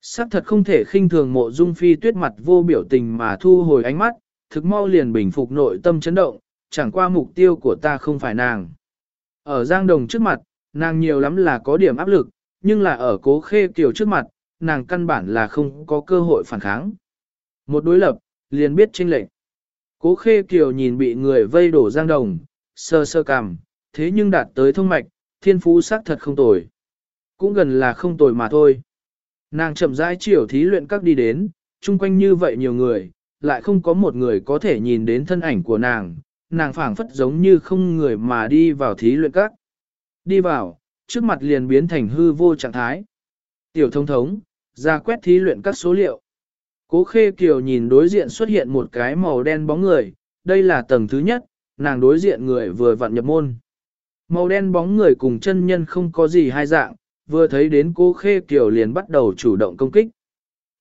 Sắc thật không thể khinh thường mộ dung phi tuyết mặt vô biểu tình mà thu hồi ánh mắt, thực mau liền bình phục nội tâm chấn động, chẳng qua mục tiêu của ta không phải nàng. Ở Giang Đồng trước mặt, nàng nhiều lắm là có điểm áp lực, nhưng là ở cố khê kiều trước mặt, nàng căn bản là không có cơ hội phản kháng. Một đối lập, liền biết chênh lệch. Cố khê kiều nhìn bị người vây đổ Giang Đồng, sơ sơ cằm, thế nhưng đạt tới thông mạch, thiên phú sắc thật không tồi. Cũng gần là không tồi mà thôi. Nàng chậm rãi chiều thí luyện các đi đến, chung quanh như vậy nhiều người, lại không có một người có thể nhìn đến thân ảnh của nàng, nàng phảng phất giống như không người mà đi vào thí luyện các. Đi vào, trước mặt liền biến thành hư vô trạng thái. Tiểu thông thống, ra quét thí luyện các số liệu. Cố khê kiều nhìn đối diện xuất hiện một cái màu đen bóng người, đây là tầng thứ nhất, nàng đối diện người vừa vặn nhập môn. Màu đen bóng người cùng chân nhân không có gì hai dạng, vừa thấy đến cố khê kiều liền bắt đầu chủ động công kích.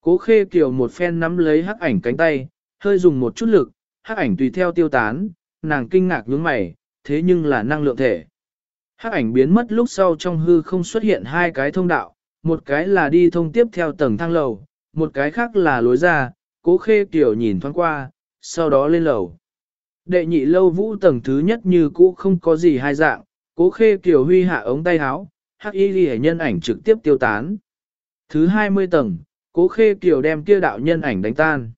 Cố khê kiều một phen nắm lấy hắc ảnh cánh tay, hơi dùng một chút lực, hắc ảnh tùy theo tiêu tán, nàng kinh ngạc nhướng mày, thế nhưng là năng lượng thể. Hắc ảnh biến mất lúc sau trong hư không xuất hiện hai cái thông đạo, một cái là đi thông tiếp theo tầng thang lầu, một cái khác là lối ra, cố khê kiều nhìn thoáng qua, sau đó lên lầu. Đệ nhị lâu vũ tầng thứ nhất như cũ không có gì hai dạng, cố khê kiều huy hạ ống tay áo, hắc y ghi nhân ảnh trực tiếp tiêu tán. Thứ 20 tầng, cố khê kiều đem kia đạo nhân ảnh đánh tan.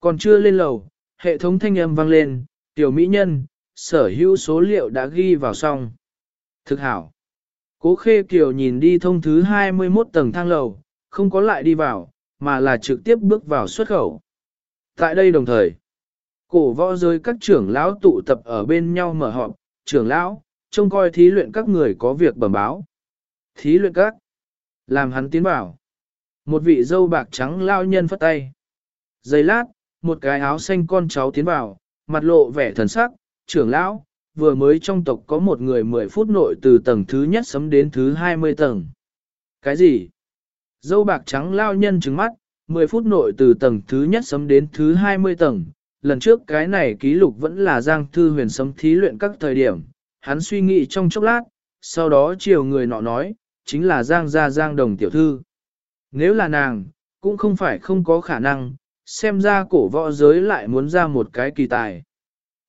Còn chưa lên lầu, hệ thống thanh âm vang lên, tiểu mỹ nhân, sở hữu số liệu đã ghi vào xong. Thực hảo. Cố khê kiều nhìn đi thông thứ 21 tầng thang lầu, không có lại đi vào, mà là trực tiếp bước vào xuất khẩu. Tại đây đồng thời, cổ võ giới các trưởng lão tụ tập ở bên nhau mở họp, trưởng lão, trông coi thí luyện các người có việc bẩm báo. Thí luyện các, làm hắn tiến bảo Một vị dâu bạc trắng lao nhân phất tay. Giây lát, một cái áo xanh con cháu tiến vào, mặt lộ vẻ thần sắc, trưởng lão, vừa mới trong tộc có một người 10 phút nội từ tầng thứ nhất sấm đến thứ 20 tầng. Cái gì? Dâu bạc trắng lao nhân trứng mắt, 10 phút nội từ tầng thứ nhất sấm đến thứ 20 tầng. Lần trước cái này ký lục vẫn là Giang Thư huyền sấm thí luyện các thời điểm. Hắn suy nghĩ trong chốc lát, sau đó chiều người nọ nói, chính là Giang gia Giang đồng tiểu thư. Nếu là nàng, cũng không phải không có khả năng, xem ra cổ võ giới lại muốn ra một cái kỳ tài.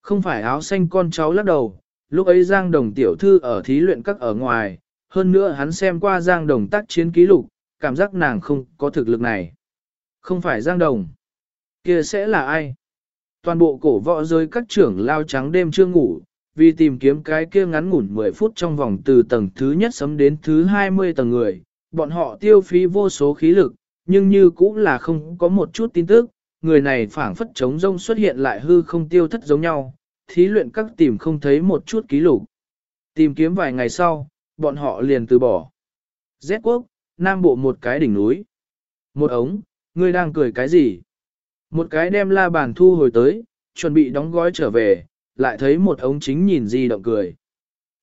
Không phải áo xanh con cháu lắc đầu, lúc ấy Giang Đồng tiểu thư ở thí luyện các ở ngoài, hơn nữa hắn xem qua Giang Đồng tác chiến ký lục, cảm giác nàng không có thực lực này. Không phải Giang Đồng. kia sẽ là ai? Toàn bộ cổ võ giới các trưởng lao trắng đêm chưa ngủ, vì tìm kiếm cái kia ngắn ngủn 10 phút trong vòng từ tầng thứ nhất sấm đến thứ 20 tầng người, bọn họ tiêu phí vô số khí lực, nhưng như cũng là không có một chút tin tức, người này phảng phất chống rông xuất hiện lại hư không tiêu thất giống nhau, thí luyện các tìm không thấy một chút ký lục. Tìm kiếm vài ngày sau, bọn họ liền từ bỏ. Z quốc, nam bộ một cái đỉnh núi. Một ống, ngươi đang cười cái gì? Một cái đem la bàn thu hồi tới, chuẩn bị đóng gói trở về, lại thấy một ống chính nhìn di động cười.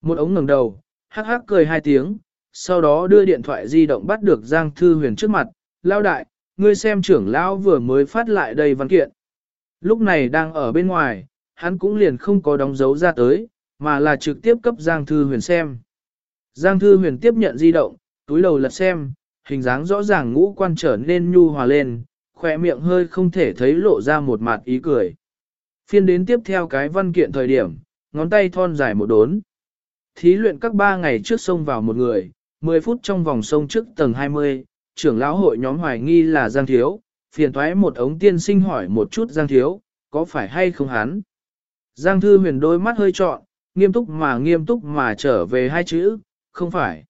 Một ống ngẩng đầu, hắc hắc cười hai tiếng, sau đó đưa điện thoại di động bắt được Giang Thư Huyền trước mặt, lao đại, ngươi xem trưởng lão vừa mới phát lại đây văn kiện. Lúc này đang ở bên ngoài, hắn cũng liền không có đóng dấu ra tới, mà là trực tiếp cấp Giang Thư Huyền xem. Giang Thư Huyền tiếp nhận di động, túi đầu lật xem, hình dáng rõ ràng ngũ quan trở nên nhu hòa lên, khỏe miệng hơi không thể thấy lộ ra một mặt ý cười. Phiên đến tiếp theo cái văn kiện thời điểm, ngón tay thon dài một đốn. Thí luyện các ba ngày trước sông vào một người, 10 phút trong vòng sông trước tầng 20, trưởng lão hội nhóm hoài nghi là Giang Thiếu, phiền thoái một ống tiên sinh hỏi một chút Giang Thiếu, có phải hay không hắn? Giang Thư huyền đôi mắt hơi trọn, nghiêm túc mà nghiêm túc mà trở về hai chữ, không phải.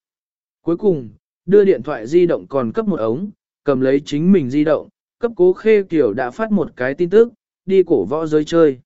Cuối cùng, đưa điện thoại di động còn cấp một ống, cầm lấy chính mình di động, cấp cố khê kiểu đã phát một cái tin tức, đi cổ võ giới chơi.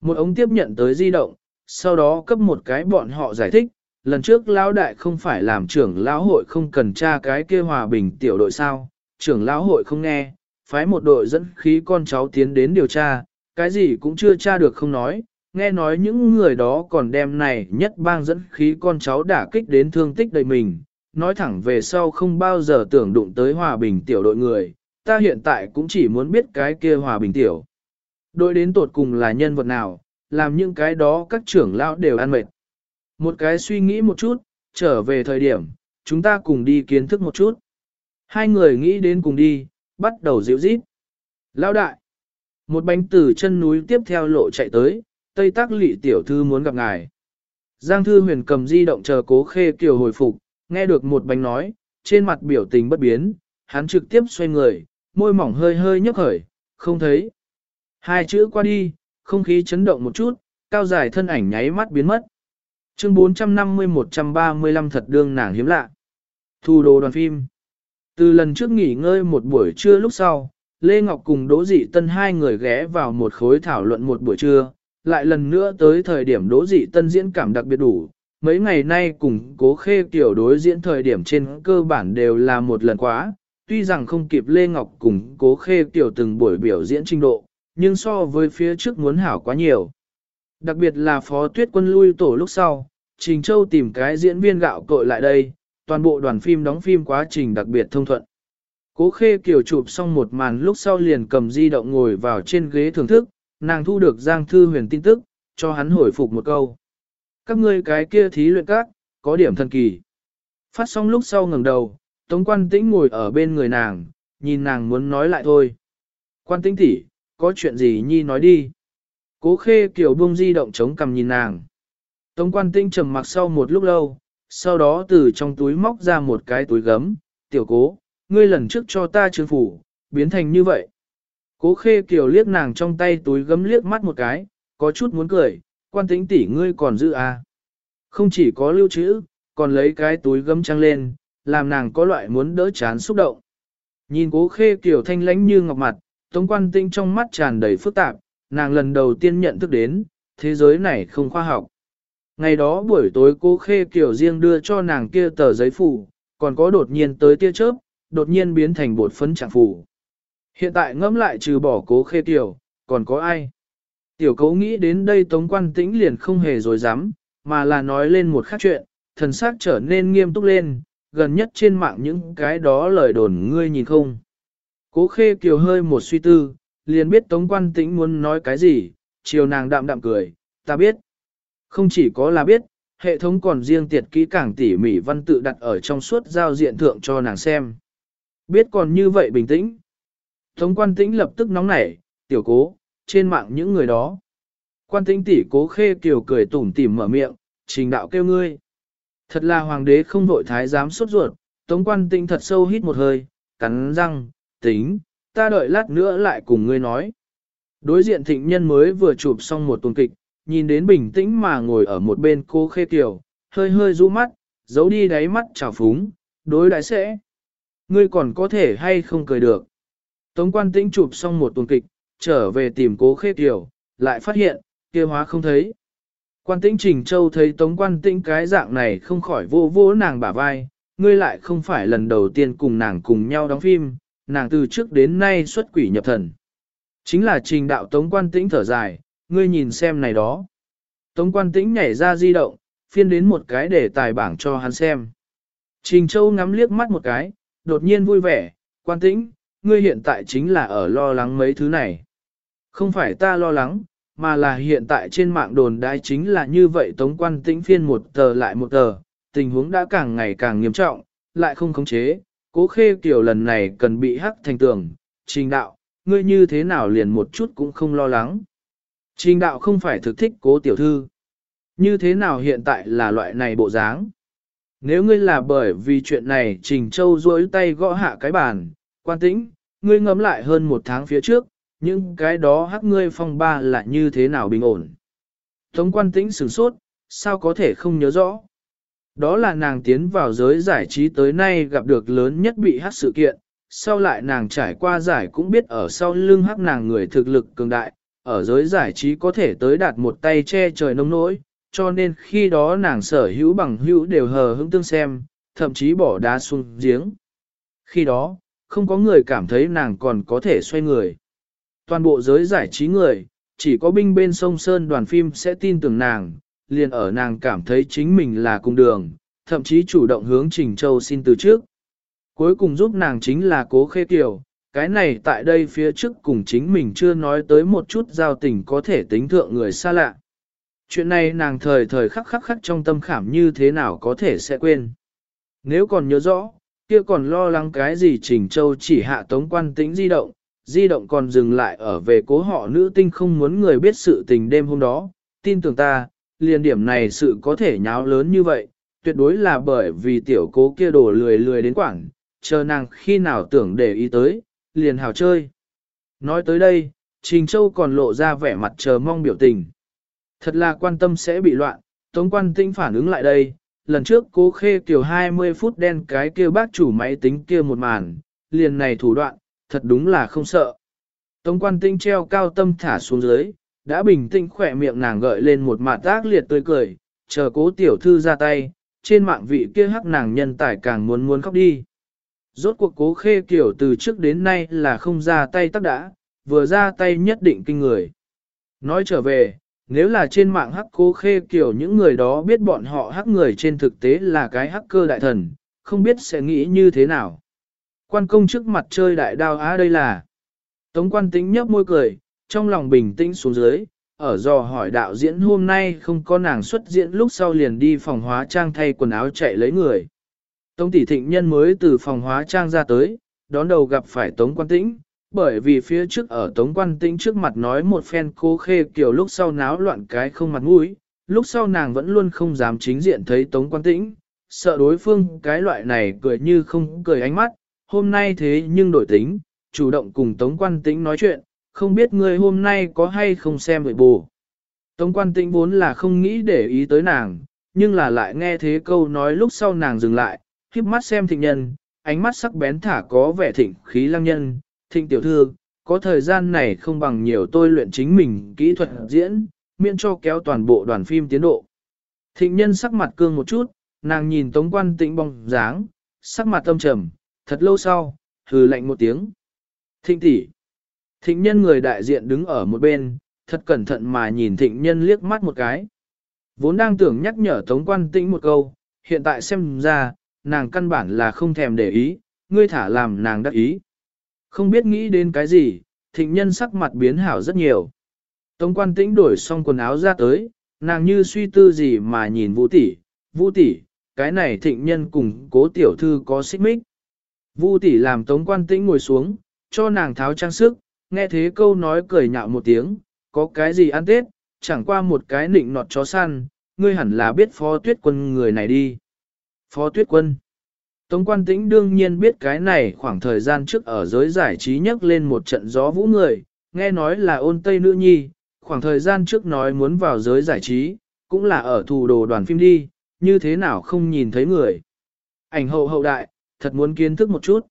Một ống tiếp nhận tới di động, sau đó cấp một cái bọn họ giải thích, lần trước lão đại không phải làm trưởng lão hội không cần tra cái kia hòa bình tiểu đội sao, trưởng lão hội không nghe, phái một đội dẫn khí con cháu tiến đến điều tra, cái gì cũng chưa tra được không nói, nghe nói những người đó còn đem này nhất bang dẫn khí con cháu đả kích đến thương tích đầy mình, nói thẳng về sau không bao giờ tưởng đụng tới hòa bình tiểu đội người, ta hiện tại cũng chỉ muốn biết cái kia hòa bình tiểu đối đến tột cùng là nhân vật nào, làm những cái đó các trưởng lão đều ăn mệt. Một cái suy nghĩ một chút, trở về thời điểm, chúng ta cùng đi kiến thức một chút. Hai người nghĩ đến cùng đi, bắt đầu dịu rít. Lão đại, một bánh từ chân núi tiếp theo lộ chạy tới, Tây Tác Lị tiểu thư muốn gặp ngài. Giang Thư Huyền cầm di động chờ Cố Khê Kiều hồi phục, nghe được một bánh nói, trên mặt biểu tình bất biến, hắn trực tiếp xoay người, môi mỏng hơi hơi nhấp khởi, không thấy. Hai chữ qua đi, không khí chấn động một chút, cao dài thân ảnh nháy mắt biến mất. Chương 450-135 thật đương nàng hiếm lạ. Thu đồ đoàn phim. Từ lần trước nghỉ ngơi một buổi trưa lúc sau, Lê Ngọc cùng Đỗ Dị Tân hai người ghé vào một khối thảo luận một buổi trưa, lại lần nữa tới thời điểm Đỗ Dị Tân diễn cảm đặc biệt đủ. Mấy ngày nay cùng cố khê kiểu đối diễn thời điểm trên cơ bản đều là một lần quá, tuy rằng không kịp Lê Ngọc cùng cố khê kiểu từng buổi biểu diễn trình độ, nhưng so với phía trước muốn hảo quá nhiều. Đặc biệt là phó tuyết quân lui tổ lúc sau, Trình Châu tìm cái diễn viên gạo cội lại đây, toàn bộ đoàn phim đóng phim quá trình đặc biệt thông thuận. Cố khê kiểu chụp xong một màn lúc sau liền cầm di động ngồi vào trên ghế thưởng thức, nàng thu được Giang Thư Huyền tin tức, cho hắn hồi phục một câu. Các ngươi cái kia thí luyện các, có điểm thần kỳ. Phát xong lúc sau ngẩng đầu, Tống Quan Tĩnh ngồi ở bên người nàng, nhìn nàng muốn nói lại thôi. Quan Tĩnh tỷ, có chuyện gì nhi nói đi. Cố khê kiểu buông di động chống cầm nhìn nàng. Tống quan tinh trầm mặc sau một lúc lâu, sau đó từ trong túi móc ra một cái túi gấm, tiểu cố, ngươi lần trước cho ta trương phủ, biến thành như vậy. Cố khê kiều liếc nàng trong tay túi gấm liếc mắt một cái, có chút muốn cười, quan tính tỷ ngươi còn giữ à. Không chỉ có lưu trữ, còn lấy cái túi gấm trăng lên, làm nàng có loại muốn đỡ chán xúc động. Nhìn cố khê kiều thanh lãnh như ngọc mặt, tống quan tinh trong mắt tràn đầy phức tạp, nàng lần đầu tiên nhận thức đến, thế giới này không khoa học. Ngày đó buổi tối cố khê kiều riêng đưa cho nàng kia tờ giấy phủ, còn có đột nhiên tới tia chớp, đột nhiên biến thành bột phấn trạng phủ. Hiện tại ngẫm lại trừ bỏ cố khê kiều, còn có ai? Tiểu cấu nghĩ đến đây tống quan tĩnh liền không hề dối dám, mà là nói lên một khác chuyện, thần sắc trở nên nghiêm túc lên, gần nhất trên mạng những cái đó lời đồn ngươi nhìn không. Cố khê kiều hơi một suy tư, liền biết tống quan tĩnh muốn nói cái gì, chiều nàng đạm đạm cười, ta biết. Không chỉ có là biết, hệ thống còn riêng tiệt kỹ càng tỉ mỉ văn tự đặt ở trong suốt giao diện thượng cho nàng xem. Biết còn như vậy bình tĩnh. Tống quan tĩnh lập tức nóng nảy, tiểu cố, trên mạng những người đó. Quan tĩnh tỷ cố khê kiều cười tủm tỉm mở miệng, trình đạo kêu ngươi. Thật là hoàng đế không vội thái dám sốt ruột, tống quan tĩnh thật sâu hít một hơi, cắn răng, tính, ta đợi lát nữa lại cùng ngươi nói. Đối diện thịnh nhân mới vừa chụp xong một tuần kịch, nhìn đến bình tĩnh mà ngồi ở một bên cô khê tiểu hơi hơi rũ mắt, giấu đi đáy mắt trào phúng, đối đại sẽ. Ngươi còn có thể hay không cười được. Tống quan tĩnh chụp xong một tuần kịch, trở về tìm cố khê tiểu lại phát hiện, kia hóa không thấy. Quan tĩnh Trình Châu thấy tống quan tĩnh cái dạng này không khỏi vô vô nàng bả vai, ngươi lại không phải lần đầu tiên cùng nàng cùng nhau đóng phim, nàng từ trước đến nay xuất quỷ nhập thần. Chính là trình đạo tống quan tĩnh thở dài, ngươi nhìn xem này đó. Tống quan tĩnh nhảy ra di động, phiên đến một cái để tài bảng cho hắn xem. Trình Châu ngắm liếc mắt một cái, đột nhiên vui vẻ, quan tĩnh, ngươi hiện tại chính là ở lo lắng mấy thứ này. Không phải ta lo lắng, mà là hiện tại trên mạng đồn đại chính là như vậy tống quan tĩnh phiên một tờ lại một tờ, tình huống đã càng ngày càng nghiêm trọng, lại không khống chế, cố khê kiểu lần này cần bị hắc thành tường, trình đạo, ngươi như thế nào liền một chút cũng không lo lắng. Trình đạo không phải thực thích cố tiểu thư. Như thế nào hiện tại là loại này bộ dáng? Nếu ngươi là bởi vì chuyện này Trình Châu duỗi tay gõ hạ cái bàn, quan tĩnh, ngươi ngấm lại hơn một tháng phía trước, những cái đó hắc ngươi phong ba là như thế nào bình ổn. Tống quan tĩnh sửng sốt, sao có thể không nhớ rõ. Đó là nàng tiến vào giới giải trí tới nay gặp được lớn nhất bị hắc sự kiện, sau lại nàng trải qua giải cũng biết ở sau lưng hắc nàng người thực lực cường đại, ở giới giải trí có thể tới đạt một tay che trời nông nỗi, cho nên khi đó nàng sở hữu bằng hữu đều hờ hững tương xem, thậm chí bỏ đá xuống giếng. Khi đó, không có người cảm thấy nàng còn có thể xoay người. Toàn bộ giới giải trí người, chỉ có binh bên sông Sơn đoàn phim sẽ tin tưởng nàng, liền ở nàng cảm thấy chính mình là cung đường, thậm chí chủ động hướng Trình Châu xin từ trước. Cuối cùng giúp nàng chính là Cố Khê Kiều, cái này tại đây phía trước cùng chính mình chưa nói tới một chút giao tình có thể tính thượng người xa lạ. Chuyện này nàng thời thời khắc khắc khắc trong tâm khảm như thế nào có thể sẽ quên. Nếu còn nhớ rõ, kia còn lo lắng cái gì Trình Châu chỉ hạ tống quan tĩnh di động, di động còn dừng lại ở về cố họ nữ tinh không muốn người biết sự tình đêm hôm đó, tin tưởng ta, liền điểm này sự có thể nháo lớn như vậy, tuyệt đối là bởi vì tiểu cố kia đổ lười lười đến quảng, chờ nàng khi nào tưởng để ý tới, liền hào chơi. Nói tới đây, Trình Châu còn lộ ra vẻ mặt chờ mong biểu tình. Thật là quan tâm sẽ bị loạn, Tống Quan Tinh phản ứng lại đây, lần trước cố khê kiểu 20 phút đen cái kia bác chủ máy tính kia một màn, liền này thủ đoạn, thật đúng là không sợ. Tống Quan Tinh treo cao tâm thả xuống dưới, đã bình tĩnh khỏe miệng nàng gợi lên một mặt tác liệt tươi cười, chờ cố tiểu thư ra tay, trên mạng vị kia hắc nàng nhân tài càng muốn muốn khóc đi. Rốt cuộc cố khê kiểu từ trước đến nay là không ra tay tắc đã, vừa ra tay nhất định kinh người. Nói trở về, nếu là trên mạng hắc cố khê kiểu những người đó biết bọn họ hắc người trên thực tế là cái hacker đại thần, không biết sẽ nghĩ như thế nào. Quan công trước mặt chơi đại đao á đây là. Tống quan tính nhấp môi cười, trong lòng bình tĩnh xuống dưới, ở dò hỏi đạo diễn hôm nay không có nàng xuất diễn lúc sau liền đi phòng hóa trang thay quần áo chạy lấy người. Tống tỷ thịnh nhân mới từ phòng hóa trang ra tới, đón đầu gặp phải Tống Quan Tĩnh, bởi vì phía trước ở Tống Quan Tĩnh trước mặt nói một phen cố khê kiểu lúc sau náo loạn cái không mặt mũi, lúc sau nàng vẫn luôn không dám chính diện thấy Tống Quan Tĩnh, sợ đối phương cái loại này cười như không cười ánh mắt, hôm nay thế nhưng đổi tính, chủ động cùng Tống Quan Tĩnh nói chuyện, không biết ngươi hôm nay có hay không xem vậy bù. Tống quan tĩnh vốn là không nghĩ để ý tới nàng, nhưng là lại nghe thế câu nói lúc sau nàng dừng lại, khiếp mắt xem thịnh nhân, ánh mắt sắc bén thả có vẻ thịnh khí lăng nhân, thịnh tiểu thư, có thời gian này không bằng nhiều tôi luyện chính mình kỹ thuật diễn, miễn cho kéo toàn bộ đoàn phim tiến độ. Thịnh nhân sắc mặt cương một chút, nàng nhìn tống quan tĩnh bóng dáng, sắc mặt tâm trầm, thật lâu sau, hừ lạnh một tiếng. Thịnh tỷ, thịnh nhân người đại diện đứng ở một bên, thật cẩn thận mà nhìn thịnh nhân liếc mắt một cái. Vốn đang tưởng nhắc nhở tống quan tĩnh một câu, hiện tại xem ra, nàng căn bản là không thèm để ý, ngươi thả làm nàng đắc ý. Không biết nghĩ đến cái gì, thịnh nhân sắc mặt biến hảo rất nhiều. Tống quan tĩnh đổi xong quần áo ra tới, nàng như suy tư gì mà nhìn vũ tỷ, vũ tỷ, cái này thịnh nhân cùng cố tiểu thư có xích mích. Vu tỷ làm tống quan tĩnh ngồi xuống, cho nàng tháo trang sức, nghe thế câu nói cười nhạo một tiếng, có cái gì ăn tết, chẳng qua một cái nịnh nọt chó săn, ngươi hẳn là biết phó tuyết quân người này đi. Phó tuyết quân. Tống quan tĩnh đương nhiên biết cái này khoảng thời gian trước ở giới giải trí nhấc lên một trận gió vũ người, nghe nói là ôn tây nữ nhi, khoảng thời gian trước nói muốn vào giới giải trí, cũng là ở thủ đồ đoàn phim đi, như thế nào không nhìn thấy người. Ảnh hậu hậu đại, thật muốn kiến thức một chút.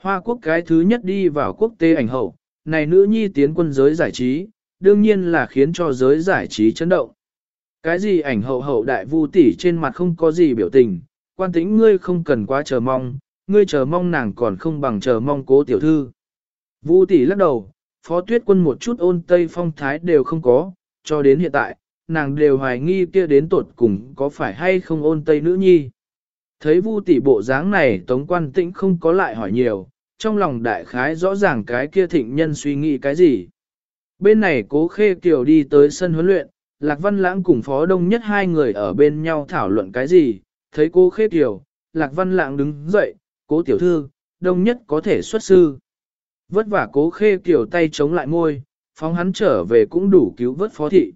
Hoa quốc cái thứ nhất đi vào quốc tế ảnh hậu, này nữ nhi tiến quân giới giải trí, đương nhiên là khiến cho giới giải trí chấn động. Cái gì ảnh hậu hậu đại vu tỷ trên mặt không có gì biểu tình, quan tĩnh ngươi không cần quá chờ mong, ngươi chờ mong nàng còn không bằng chờ mong cố tiểu thư. Vu tỷ lắc đầu, phó tuyết quân một chút ôn tây phong thái đều không có, cho đến hiện tại, nàng đều hoài nghi kia đến tột cùng có phải hay không ôn tây nữ nhi. Thấy vu tỷ bộ dáng này tống quan tĩnh không có lại hỏi nhiều, trong lòng đại khái rõ ràng cái kia thịnh nhân suy nghĩ cái gì. Bên này cố khê kiều đi tới sân huấn luyện, Lạc Văn Lãng cùng Phó Đông Nhất hai người ở bên nhau thảo luận cái gì, thấy cố khê kiều, Lạc Văn Lãng đứng dậy, cố tiểu thư, Đông Nhất có thể xuất sư. Vất vả cố khê kiều tay chống lại môi, phóng hắn trở về cũng đủ cứu vớt Phó Thị.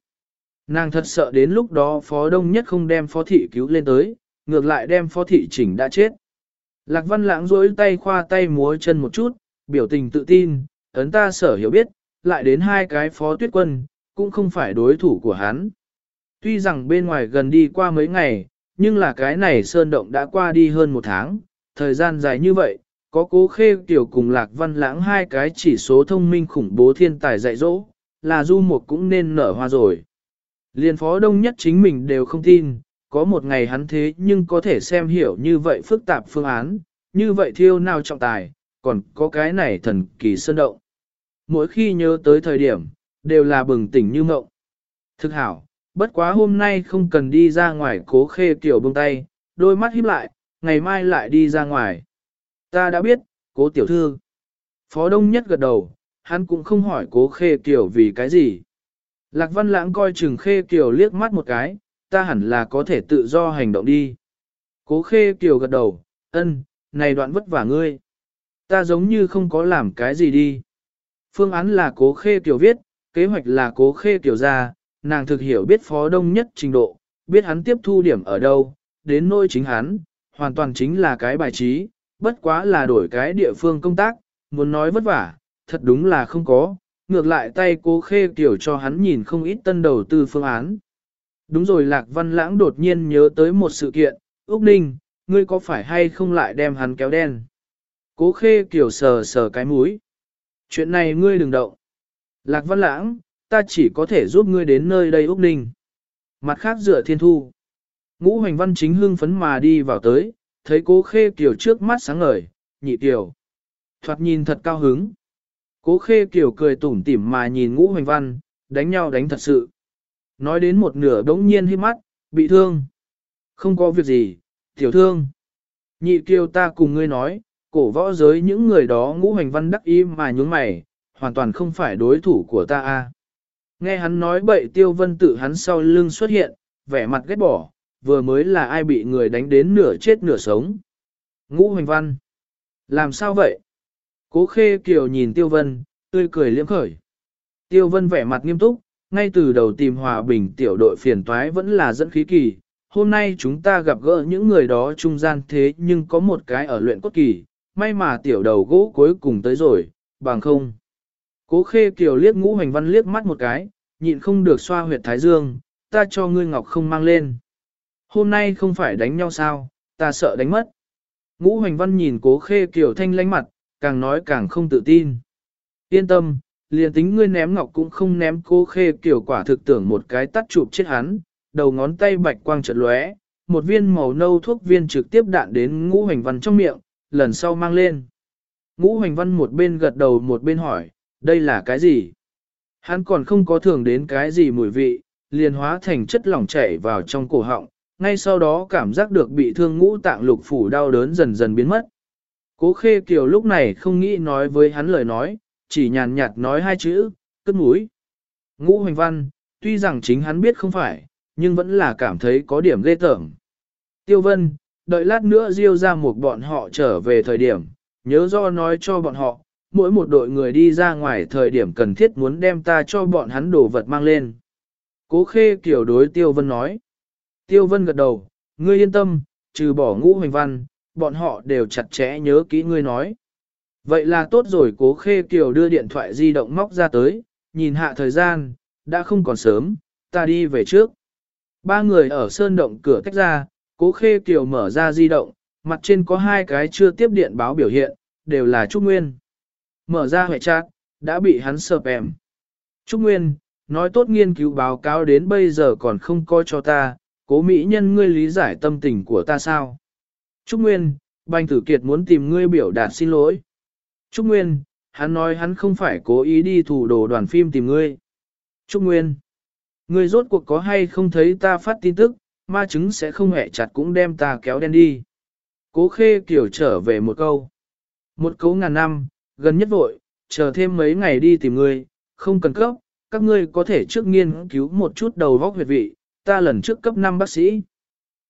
Nàng thật sợ đến lúc đó Phó Đông Nhất không đem Phó Thị cứu lên tới, ngược lại đem Phó Thị chỉnh đã chết. Lạc Văn Lãng rỗi tay khoa tay múa chân một chút, biểu tình tự tin, ấn ta sở hiểu biết, lại đến hai cái phó tuyết quân, cũng không phải đối thủ của hắn. Tuy rằng bên ngoài gần đi qua mấy ngày, nhưng là cái này sơn động đã qua đi hơn một tháng, thời gian dài như vậy, có cố khê tiểu cùng lạc văn lãng hai cái chỉ số thông minh khủng bố thiên tài dạy dỗ, là du một cũng nên nở hoa rồi. Liên phó đông nhất chính mình đều không tin, có một ngày hắn thế nhưng có thể xem hiểu như vậy phức tạp phương án, như vậy thiêu nào trọng tài, còn có cái này thần kỳ sơn động mỗi khi nhớ tới thời điểm, đều là bừng tỉnh như mộng. Thực hảo, bất quá hôm nay không cần đi ra ngoài cố khê tiểu bông tay, đôi mắt híp lại, ngày mai lại đi ra ngoài. Ta đã biết, cố tiểu thư. Phó Đông Nhất gật đầu, hắn cũng không hỏi cố khê tiểu vì cái gì. Lạc Văn Lãng coi chừng khê tiểu liếc mắt một cái, ta hẳn là có thể tự do hành động đi. Cố khê tiểu gật đầu, ân, này đoạn vất vả ngươi. Ta giống như không có làm cái gì đi. Phương án là cố khê tiểu viết, kế hoạch là cố khê tiểu ra, nàng thực hiểu biết phó đông nhất trình độ, biết hắn tiếp thu điểm ở đâu, đến nôi chính hắn, hoàn toàn chính là cái bài trí, bất quá là đổi cái địa phương công tác, muốn nói vất vả, thật đúng là không có, ngược lại tay cố khê tiểu cho hắn nhìn không ít tân đầu tư phương án. Đúng rồi Lạc Văn Lãng đột nhiên nhớ tới một sự kiện, Úc Ninh, ngươi có phải hay không lại đem hắn kéo đen? Cố khê kiểu sờ sờ cái mũi chuyện này ngươi đừng động. Lạc Văn Lãng, ta chỉ có thể giúp ngươi đến nơi đây Úc Ninh. Mặt khác dựa thiên thu. Ngũ hoành văn chính hưng phấn mà đi vào tới, thấy cố khê kiểu trước mắt sáng ngời, nhị tiểu Thoạt nhìn thật cao hứng. Cố khê kiểu cười tủm tỉm mà nhìn ngũ hoành văn, đánh nhau đánh thật sự. Nói đến một nửa đống nhiên hiếp mắt, bị thương. Không có việc gì, tiểu thương. Nhị kiều ta cùng ngươi nói, cổ võ giới những người đó ngũ hành văn đắc ý mà nhún mày, hoàn toàn không phải đối thủ của ta a. Nghe hắn nói bậy tiêu vân tự hắn sau lưng xuất hiện, vẻ mặt ghét bỏ, vừa mới là ai bị người đánh đến nửa chết nửa sống. Ngũ hành văn. Làm sao vậy? Cố khê kiều nhìn tiêu vân, tươi cười liếm khởi. Tiêu vân vẻ mặt nghiêm túc, ngay từ đầu tìm hòa bình tiểu đội phiền toái vẫn là dẫn khí kỳ. Hôm nay chúng ta gặp gỡ những người đó trung gian thế nhưng có một cái ở luyện cốt kỳ, may mà tiểu đầu gỗ cuối cùng tới rồi, bằng không. Cố khê kiều liếc ngũ hành văn liếc mắt một cái, nhịn không được xoa huyệt thái dương, ta cho ngươi ngọc không mang lên. Hôm nay không phải đánh nhau sao, ta sợ đánh mất. Ngũ hành văn nhìn cố khê kiều thanh lánh mặt, càng nói càng không tự tin. Yên tâm, liền tính ngươi ném ngọc cũng không ném cố khê kiều quả thực tưởng một cái tắt chụp chết hắn, đầu ngón tay bạch quang chợt lóe, một viên màu nâu thuốc viên trực tiếp đạn đến ngũ hành văn trong miệng, lần sau mang lên. Ngũ hành văn một bên gật đầu một bên hỏi, đây là cái gì? Hắn còn không có thường đến cái gì mùi vị, liền hóa thành chất lỏng chảy vào trong cổ họng, ngay sau đó cảm giác được bị thương ngũ tạng lục phủ đau đớn dần dần biến mất. Cố khê kiều lúc này không nghĩ nói với hắn lời nói, chỉ nhàn nhạt nói hai chữ, cất mũi. Ngũ hoành văn, tuy rằng chính hắn biết không phải, nhưng vẫn là cảm thấy có điểm ghê tởm. Tiêu vân, đợi lát nữa diêu ra một bọn họ trở về thời điểm, nhớ do nói cho bọn họ, mỗi một đội người đi ra ngoài thời điểm cần thiết muốn đem ta cho bọn hắn đồ vật mang lên. Cố khê kiểu đối Tiêu Vân nói. Tiêu Vân gật đầu, ngươi yên tâm, trừ bỏ ngũ hoành văn, bọn họ đều chặt chẽ nhớ kỹ ngươi nói. Vậy là tốt rồi cố khê kiều đưa điện thoại di động móc ra tới, nhìn hạ thời gian, đã không còn sớm, ta đi về trước. Ba người ở sơn động cửa tách ra, cố khê kiều mở ra di động, mặt trên có hai cái chưa tiếp điện báo biểu hiện, đều là Trúc Nguyên. Mở ra hệ chat, đã bị hắn sợp em. Trúc Nguyên, nói tốt nghiên cứu báo cáo đến bây giờ còn không coi cho ta, cố mỹ nhân ngươi lý giải tâm tình của ta sao? Trúc Nguyên, Bành Tử Kiệt muốn tìm ngươi biểu đạt xin lỗi. Trúc Nguyên, hắn nói hắn không phải cố ý đi thủ đồ đoàn phim tìm ngươi. Trúc Nguyên, ngươi rốt cuộc có hay không thấy ta phát tin tức, ma chứng sẽ không hẹ chặt cũng đem ta kéo đen đi. Cố khê kiểu trở về một câu. Một câu ngàn năm, gần nhất vội, chờ thêm mấy ngày đi tìm ngươi, không cần cấp, các ngươi có thể trước nghiên cứu một chút đầu vóc huyệt vị, ta lần trước cấp 5 bác sĩ.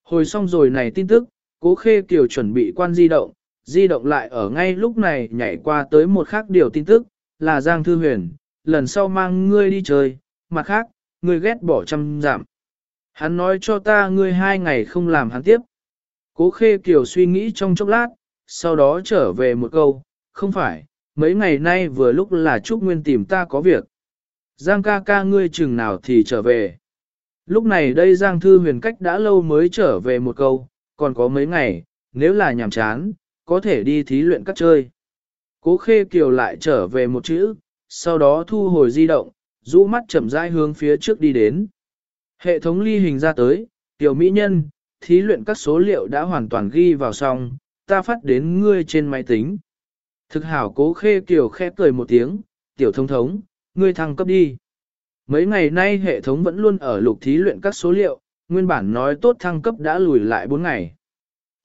Hồi xong rồi này tin tức, cố khê kiều chuẩn bị quan di động, di động lại ở ngay lúc này nhảy qua tới một khác điều tin tức, là Giang Thư Huyền, lần sau mang ngươi đi chơi, mặt khác, ngươi ghét bỏ trăm giảm. Hắn nói cho ta ngươi hai ngày không làm hắn tiếp. Cố khê kiều suy nghĩ trong chốc lát, sau đó trở về một câu, không phải, mấy ngày nay vừa lúc là Trúc Nguyên tìm ta có việc. Giang ca ca ngươi chừng nào thì trở về. Lúc này đây Giang Thư huyền cách đã lâu mới trở về một câu, còn có mấy ngày, nếu là nhàm chán, có thể đi thí luyện các chơi. Cố khê kiều lại trở về một chữ, sau đó thu hồi di động, rũ mắt chậm rãi hướng phía trước đi đến. Hệ thống ly hình ra tới, tiểu mỹ nhân, thí luyện các số liệu đã hoàn toàn ghi vào xong, ta phát đến ngươi trên máy tính. Thực hảo cố khê kiều khẽ cười một tiếng, tiểu thông thống, ngươi thăng cấp đi. Mấy ngày nay hệ thống vẫn luôn ở lục thí luyện các số liệu, nguyên bản nói tốt thăng cấp đã lùi lại 4 ngày.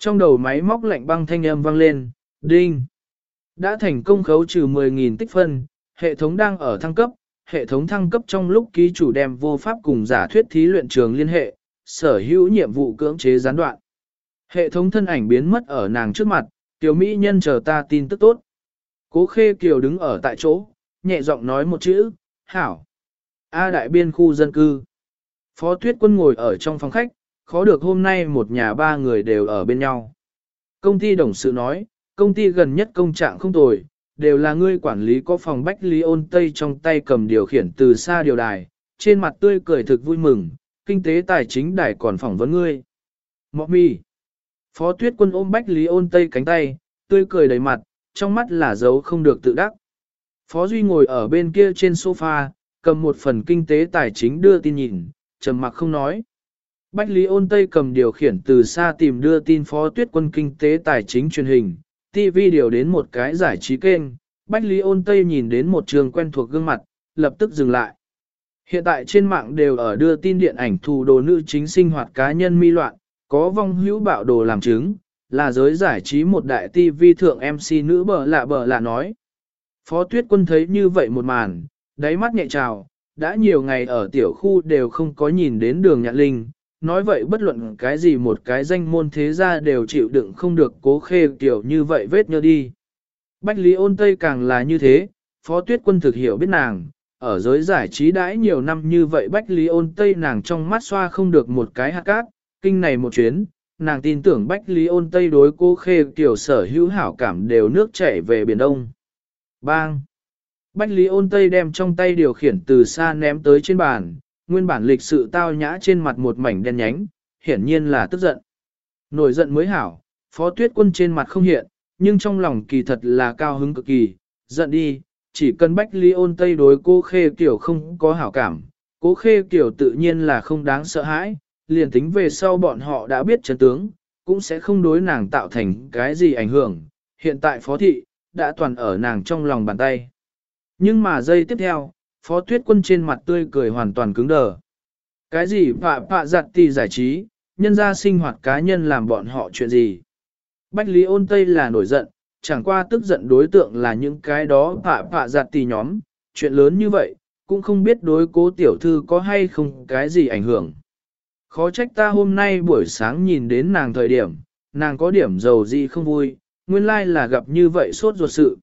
Trong đầu máy móc lạnh băng thanh âm vang lên, đinh. Đã thành công khấu trừ 10.000 tích phân, hệ thống đang ở thăng cấp, hệ thống thăng cấp trong lúc ký chủ đem vô pháp cùng giả thuyết thí luyện trường liên hệ, sở hữu nhiệm vụ cưỡng chế gián đoạn. Hệ thống thân ảnh biến mất ở nàng trước mặt, tiểu mỹ nhân chờ ta tin tức tốt. Cố khê kiều đứng ở tại chỗ, nhẹ giọng nói một chữ, hảo. A đại biên khu dân cư. Phó tuyết quân ngồi ở trong phòng khách, khó được hôm nay một nhà ba người đều ở bên nhau. Công ty đồng sự nói, công ty gần nhất công trạng không tồi, đều là ngươi quản lý có phòng bách lý ôn tây trong tay cầm điều khiển từ xa điều đài, trên mặt tươi cười thực vui mừng, kinh tế tài chính đài còn phỏng vấn ngươi. Mọ mi. Phó tuyết quân ôm bách lý ôn tây cánh tay, tươi cười đầy mặt, trong mắt là dấu không được tự đắc. Phó Duy ngồi ở bên kia trên sofa, cầm một phần kinh tế tài chính đưa tin nhìn, trầm mặc không nói. Bách Lý ôn Tây cầm điều khiển từ xa tìm đưa tin phó tuyết quân kinh tế tài chính truyền hình, TV điều đến một cái giải trí kênh, Bách Lý ôn Tây nhìn đến một trường quen thuộc gương mặt, lập tức dừng lại. Hiện tại trên mạng đều ở đưa tin điện ảnh thù đồ nữ chính sinh hoạt cá nhân mi loạn, có vong hữu bạo đồ làm chứng, là giới giải trí một đại TV thượng MC nữ bờ lạ bờ lạ nói. Phó tuyết quân thấy như vậy một màn, đáy mắt nhẹ trào, đã nhiều ngày ở tiểu khu đều không có nhìn đến đường nhạn linh, nói vậy bất luận cái gì một cái danh môn thế gia đều chịu đựng không được cố khê kiểu như vậy vết nhơ đi. Bách Lý ôn Tây càng là như thế, phó tuyết quân thực hiểu biết nàng, ở giới giải trí đãi nhiều năm như vậy Bách Lý ôn Tây nàng trong mắt xoa không được một cái hạt cát, kinh này một chuyến, nàng tin tưởng Bách Lý ôn Tây đối cố khê kiểu sở hữu hảo cảm đều nước chảy về Biển Đông. Bang! Bách Lý ôn tây đem trong tay điều khiển từ xa ném tới trên bàn, nguyên bản lịch sự tao nhã trên mặt một mảnh đen nhánh, hiển nhiên là tức giận. Nổi giận mới hảo, phó tuyết quân trên mặt không hiện, nhưng trong lòng kỳ thật là cao hứng cực kỳ, giận đi, chỉ cần Bách Ly ôn tây đối cô khê kiểu không có hảo cảm, cố khê kiểu tự nhiên là không đáng sợ hãi, liền tính về sau bọn họ đã biết chân tướng, cũng sẽ không đối nàng tạo thành cái gì ảnh hưởng, hiện tại phó thị, đã toàn ở nàng trong lòng bàn tay. Nhưng mà giây tiếp theo, phó tuyết quân trên mặt tươi cười hoàn toàn cứng đờ. Cái gì phạ phạ giặt tì giải trí, nhân ra sinh hoạt cá nhân làm bọn họ chuyện gì. Bách Lý ôn Tây là nổi giận, chẳng qua tức giận đối tượng là những cái đó phạ phạ giặt tì nhóm, chuyện lớn như vậy, cũng không biết đối cố tiểu thư có hay không cái gì ảnh hưởng. Khó trách ta hôm nay buổi sáng nhìn đến nàng thời điểm, nàng có điểm giàu gì không vui, nguyên lai là gặp như vậy sốt ruột sự.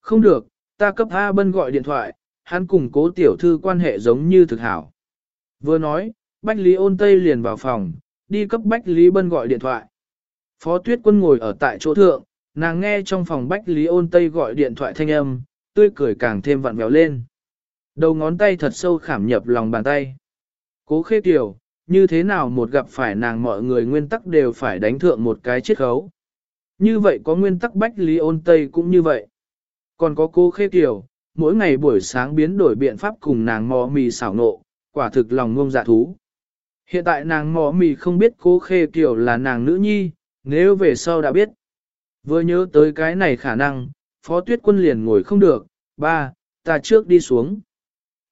Không được, ta cấp A Bân gọi điện thoại, hắn cùng cố tiểu thư quan hệ giống như thực hảo. Vừa nói, Bách Lý ôn Tây liền vào phòng, đi cấp Bách Lý Bân gọi điện thoại. Phó Tuyết Quân ngồi ở tại chỗ thượng, nàng nghe trong phòng Bách Lý ôn Tây gọi điện thoại thanh âm, tươi cười càng thêm vặn vẹo lên. Đầu ngón tay thật sâu khảm nhập lòng bàn tay. Cố khê tiểu, như thế nào một gặp phải nàng mọi người nguyên tắc đều phải đánh thượng một cái chiết khấu. Như vậy có nguyên tắc Bách Lý ôn Tây cũng như vậy. Còn có cô khê tiểu, mỗi ngày buổi sáng biến đổi biện pháp cùng nàng mò mì xảo nộ, quả thực lòng ngông dạ thú. Hiện tại nàng mò mì không biết cô khê kiểu là nàng nữ nhi, nếu về sau đã biết. Vừa nhớ tới cái này khả năng, phó tuyết quân liền ngồi không được, ba, ta trước đi xuống.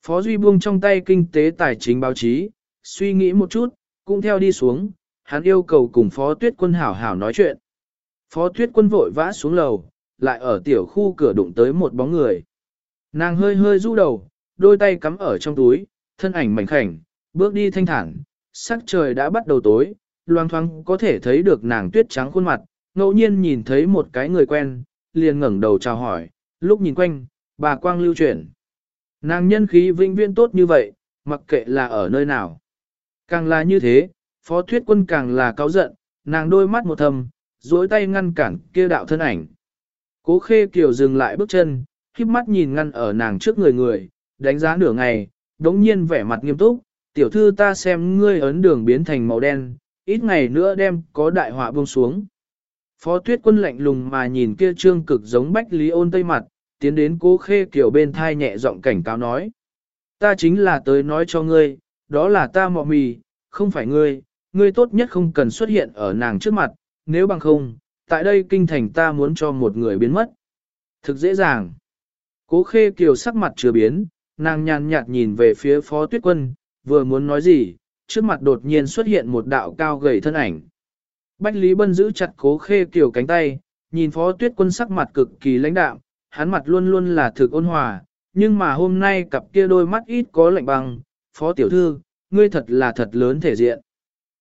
Phó Duy buông trong tay kinh tế tài chính báo chí, suy nghĩ một chút, cũng theo đi xuống, hắn yêu cầu cùng phó tuyết quân hảo hảo nói chuyện. Phó tuyết quân vội vã xuống lầu, lại ở tiểu khu cửa đụng tới một bóng người. Nàng hơi hơi du đầu, đôi tay cắm ở trong túi, thân ảnh mảnh khảnh, bước đi thanh thản, sắc trời đã bắt đầu tối, loang thoáng có thể thấy được nàng tuyết trắng khuôn mặt, ngẫu nhiên nhìn thấy một cái người quen, liền ngẩng đầu chào hỏi, lúc nhìn quanh, bà quang lưu chuyển. Nàng nhân khí vinh viên tốt như vậy, mặc kệ là ở nơi nào. Càng là như thế, phó thuyết quân càng là cáu giận, nàng đôi mắt một thầm, duỗi tay ngăn cản kia đạo thân ảnh. Cố khê kiều dừng lại bước chân, khiếp mắt nhìn ngăn ở nàng trước người người, đánh giá nửa ngày, đống nhiên vẻ mặt nghiêm túc, tiểu thư ta xem ngươi ấn đường biến thành màu đen, ít ngày nữa đem có đại họa buông xuống. Phó tuyết quân lạnh lùng mà nhìn kia trương cực giống bách lý ôn tây mặt, tiến đến cố khê kiểu bên thai nhẹ giọng cảnh cáo nói. Ta chính là tới nói cho ngươi, đó là ta mọ mì, không phải ngươi, ngươi tốt nhất không cần xuất hiện ở nàng trước mặt, nếu bằng không, tại đây kinh thành ta muốn cho một người biến mất. Thực dễ dàng. Cố khê kiều sắc mặt chưa biến, nàng nhàn nhạt nhìn về phía phó tuyết quân, vừa muốn nói gì, trước mặt đột nhiên xuất hiện một đạo cao gầy thân ảnh. Bách Lý Bân giữ chặt cố khê kiều cánh tay, nhìn phó tuyết quân sắc mặt cực kỳ lãnh đạm, hắn mặt luôn luôn là thực ôn hòa, nhưng mà hôm nay cặp kia đôi mắt ít có lạnh băng, phó tiểu thư, ngươi thật là thật lớn thể diện.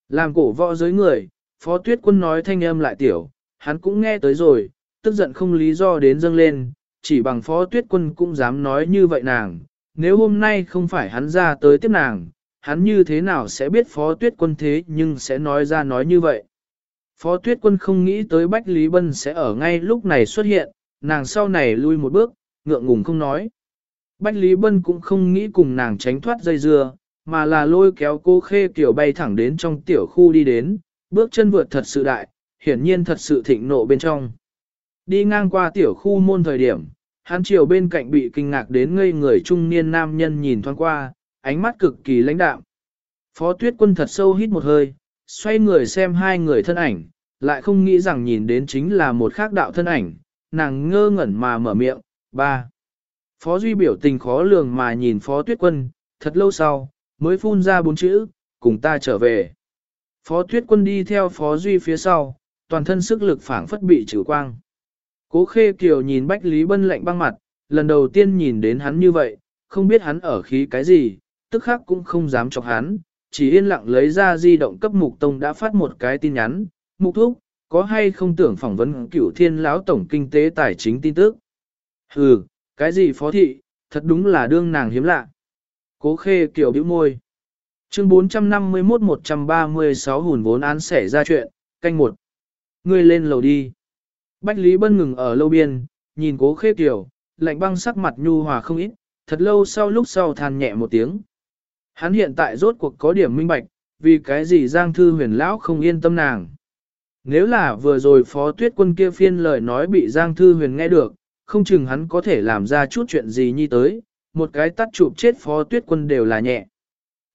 Làm cổ võ giới người, phó tuyết quân nói thanh âm lại tiểu, hắn cũng nghe tới rồi, tức giận không lý do đến dâng lên, chỉ bằng phó tuyết quân cũng dám nói như vậy nàng, nếu hôm nay không phải hắn ra tới tiếp nàng, hắn như thế nào sẽ biết phó tuyết quân thế nhưng sẽ nói ra nói như vậy. Phó tuyết quân không nghĩ tới Bách Lý Bân sẽ ở ngay lúc này xuất hiện, nàng sau này lui một bước, ngượng ngùng không nói. Bách Lý Bân cũng không nghĩ cùng nàng tránh thoát dây dưa, mà là lôi kéo cô khê kiểu bay thẳng đến trong tiểu khu đi đến, bước chân vượt thật sự đại, hiển nhiên thật sự thịnh nộ bên trong. Đi ngang qua tiểu khu môn thời điểm, hắn chiều bên cạnh bị kinh ngạc đến ngây người trung niên nam nhân nhìn thoáng qua, ánh mắt cực kỳ lãnh đạm. Phó tuyết quân thật sâu hít một hơi, xoay người xem hai người thân ảnh, lại không nghĩ rằng nhìn đến chính là một khác đạo thân ảnh, nàng ngơ ngẩn mà mở miệng, ba. Phó Duy biểu tình khó lường mà nhìn Phó Tuyết Quân, thật lâu sau, mới phun ra bốn chữ, cùng ta trở về. Phó Tuyết Quân đi theo Phó Duy phía sau, toàn thân sức lực phảng phất bị trừ quang. Cố Khê Kiều nhìn Bách Lý Bân lạnh băng mặt, lần đầu tiên nhìn đến hắn như vậy, không biết hắn ở khí cái gì, tức khắc cũng không dám chọc hắn, chỉ yên lặng lấy ra di động cấp Mục Tông đã phát một cái tin nhắn, Mục Thúc, có hay không tưởng phỏng vấn cửu thiên lão tổng kinh tế tài chính tin tức? Hừ, cái gì phó thị, thật đúng là đương nàng hiếm lạ. Cố Khê Kiều bĩu môi. Chương 451-136 hùn vốn án xảy ra chuyện, canh một. Ngươi lên lầu đi. Bách Lý Bân ngừng ở lâu biên, nhìn cố khê kiểu, lạnh băng sắc mặt nhu hòa không ít, thật lâu sau lúc sau than nhẹ một tiếng. Hắn hiện tại rốt cuộc có điểm minh bạch, vì cái gì Giang Thư huyền lão không yên tâm nàng. Nếu là vừa rồi phó tuyết quân kia phiên lời nói bị Giang Thư huyền nghe được, không chừng hắn có thể làm ra chút chuyện gì như tới, một cái tắt chụp chết phó tuyết quân đều là nhẹ.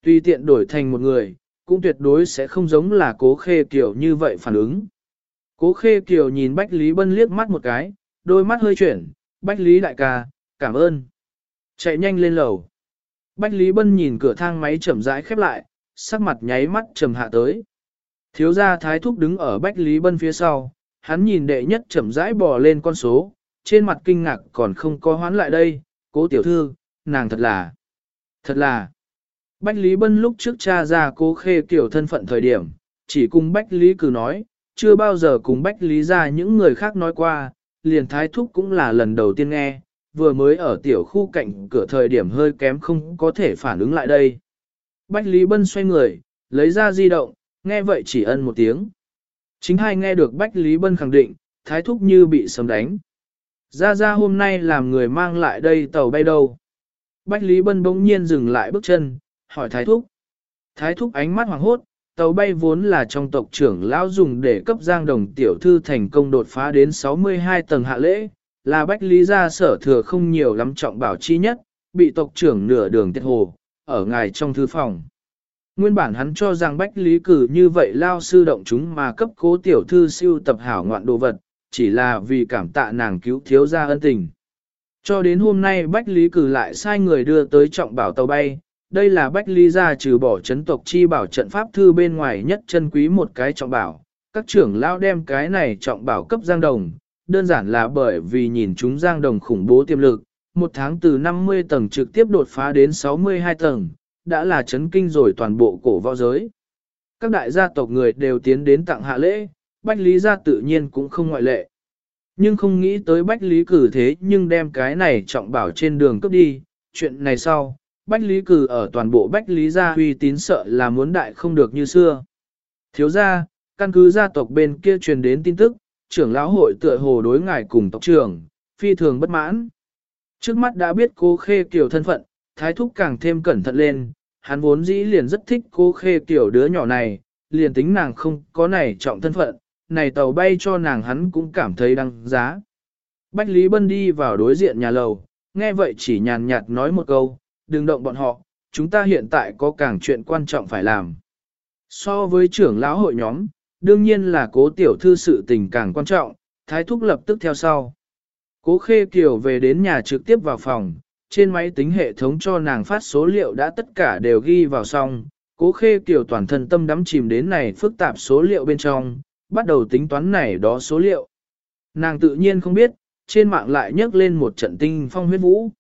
Tuy tiện đổi thành một người, cũng tuyệt đối sẽ không giống là cố khê kiểu như vậy phản ứng. Cố khê Kiều nhìn Bách Lý Bân liếc mắt một cái, đôi mắt hơi chuyển, Bách Lý đại ca, cảm ơn. Chạy nhanh lên lầu. Bách Lý Bân nhìn cửa thang máy chậm rãi khép lại, sắc mặt nháy mắt trầm hạ tới. Thiếu gia thái thúc đứng ở Bách Lý Bân phía sau, hắn nhìn đệ nhất chậm rãi bò lên con số, trên mặt kinh ngạc còn không có hoán lại đây, cố tiểu thư, nàng thật là, thật là. Bách Lý Bân lúc trước cha ra cố khê kiểu thân phận thời điểm, chỉ cùng Bách Lý cử nói, chưa bao giờ cùng Bách Lý ra những người khác nói qua, liền thái thúc cũng là lần đầu tiên nghe, vừa mới ở tiểu khu cạnh cửa thời điểm hơi kém không có thể phản ứng lại đây. Bách Lý Bân xoay người, lấy ra di động, nghe vậy chỉ ân một tiếng. Chính hai nghe được Bách Lý Bân khẳng định, thái thúc như bị sấm đánh. Ra ra hôm nay làm người mang lại đây tàu bay đâu. Bách Lý Bân bỗng nhiên dừng lại bước chân, hỏi thái thúc. Thái thúc ánh mắt hoàng hốt, tàu bay vốn là trong tộc trưởng lão dùng để cấp giang đồng tiểu thư thành công đột phá đến 62 tầng hạ lễ, là Bách Lý gia sở thừa không nhiều lắm trọng bảo chi nhất, bị tộc trưởng nửa đường tiết hồ, ở ngài trong thư phòng. Nguyên bản hắn cho rằng Bách Lý cử như vậy lao sư động chúng mà cấp cố tiểu thư siêu tập hảo ngoạn đồ vật, chỉ là vì cảm tạ nàng cứu thiếu gia ân tình. Cho đến hôm nay Bách Lý cử lại sai người đưa tới trọng bảo tàu bay, đây là Bách Lý gia trừ bỏ chấn tộc chi bảo trận pháp thư bên ngoài nhất chân quý một cái trọng bảo. Các trưởng lao đem cái này trọng bảo cấp Giang Đồng, đơn giản là bởi vì nhìn chúng Giang Đồng khủng bố tiềm lực, một tháng từ 50 tầng trực tiếp đột phá đến 62 tầng, đã là chấn kinh rồi toàn bộ cổ võ giới. Các đại gia tộc người đều tiến đến tặng hạ lễ, Bách Lý gia tự nhiên cũng không ngoại lệ. Nhưng không nghĩ tới Bách Lý cử thế nhưng đem cái này trọng bảo trên đường cấp đi, chuyện này sau, Bách Lý cử ở toàn bộ Bách Lý gia uy tín sợ là muốn đại không được như xưa. Thiếu gia, căn cứ gia tộc bên kia truyền đến tin tức, trưởng lão hội tựa hồ đối ngài cùng tộc trưởng, phi thường bất mãn. Trước mắt đã biết cô khê kiểu thân phận, thái thúc càng thêm cẩn thận lên, hắn vốn dĩ liền rất thích cô khê kiểu đứa nhỏ này, liền tính nàng không có này trọng thân phận, này tàu bay cho nàng hắn cũng cảm thấy đăng giá. Bách Lý Bân đi vào đối diện nhà lầu, nghe vậy chỉ nhàn nhạt nói một câu, đừng động bọn họ, chúng ta hiện tại có càng chuyện quan trọng phải làm. So với trưởng lão hội nhóm, đương nhiên là cố tiểu thư sự tình càng quan trọng, thái thúc lập tức theo sau. Cố khê kiều về đến nhà trực tiếp vào phòng, trên máy tính hệ thống cho nàng phát số liệu đã tất cả đều ghi vào xong. Cố khê kiều toàn thân tâm đắm chìm đến này phức tạp số liệu bên trong, bắt đầu tính toán này đó số liệu. Nàng tự nhiên không biết, trên mạng lại nhấc lên một trận tinh phong huyết vũ.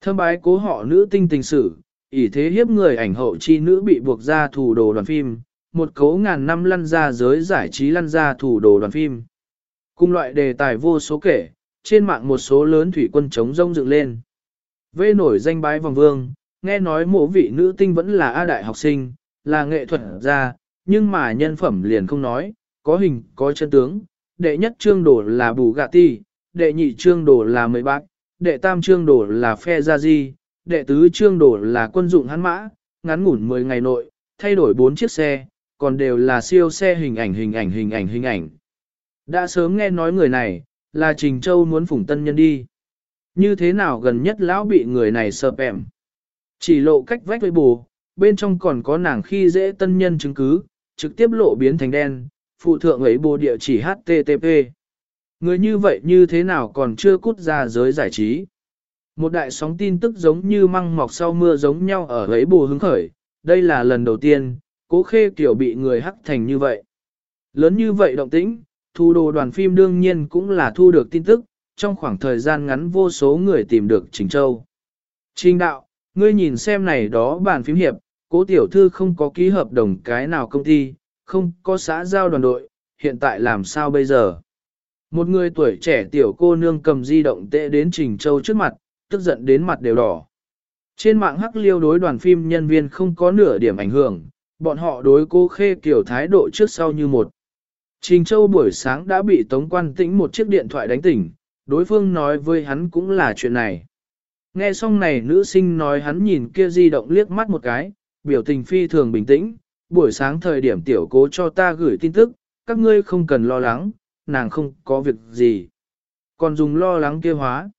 Thâm bái cố họ nữ tinh tình sử, ỷ thế hiếp người ảnh hậu chi nữ bị buộc ra thủ đồ đoàn phim, một cấu ngàn năm lăn ra giới giải trí lăn ra thủ đồ đoàn phim. Cùng loại đề tài vô số kể, trên mạng một số lớn thủy quân chống rông dựng lên. Vê nổi danh bái vòng vương, nghe nói mộ vị nữ tinh vẫn là A đại học sinh, là nghệ thuật gia, nhưng mà nhân phẩm liền không nói, có hình, có chân tướng. Đệ nhất trương đồ là bù gạ ti, đệ nhị trương đồ là mười bạc đệ tam trương đổ là phe gia di, đệ tứ trương đổ là quân dụng hắn mã, ngắn ngủn 10 ngày nội, thay đổi 4 chiếc xe, còn đều là siêu xe hình ảnh hình ảnh hình ảnh hình ảnh. Đã sớm nghe nói người này, là Trình Châu muốn phủng tân nhân đi. Như thế nào gần nhất lão bị người này sợ ẻm. Chỉ lộ cách vách với bù, bên trong còn có nàng khi dễ tân nhân chứng cứ, trực tiếp lộ biến thành đen, phụ thượng ấy bù địa chỉ HTTP. Người như vậy như thế nào còn chưa cút ra giới giải trí. Một đại sóng tin tức giống như măng mọc sau mưa giống nhau ở ấy bù hứng khởi, đây là lần đầu tiên, cố khê kiểu bị người hắc thành như vậy. Lớn như vậy động tĩnh, thu đồ đoàn phim đương nhiên cũng là thu được tin tức, trong khoảng thời gian ngắn vô số người tìm được Trình Châu. Trình đạo, ngươi nhìn xem này đó bản phím hiệp, cố tiểu thư không có ký hợp đồng cái nào công ty, không có xã giao đoàn đội, hiện tại làm sao bây giờ? Một người tuổi trẻ tiểu cô nương cầm di động tệ đến Trình Châu trước mặt, tức giận đến mặt đều đỏ. Trên mạng hắc liêu đối đoàn phim nhân viên không có nửa điểm ảnh hưởng, bọn họ đối cô khê kiểu thái độ trước sau như một. Trình Châu buổi sáng đã bị Tống Quan Tĩnh một chiếc điện thoại đánh tỉnh, đối phương nói với hắn cũng là chuyện này. Nghe xong này nữ sinh nói hắn nhìn kia di động liếc mắt một cái, biểu tình phi thường bình tĩnh, buổi sáng thời điểm tiểu cố cho ta gửi tin tức, các ngươi không cần lo lắng, nàng không có việc gì. Còn dùng lo lắng kia hóa.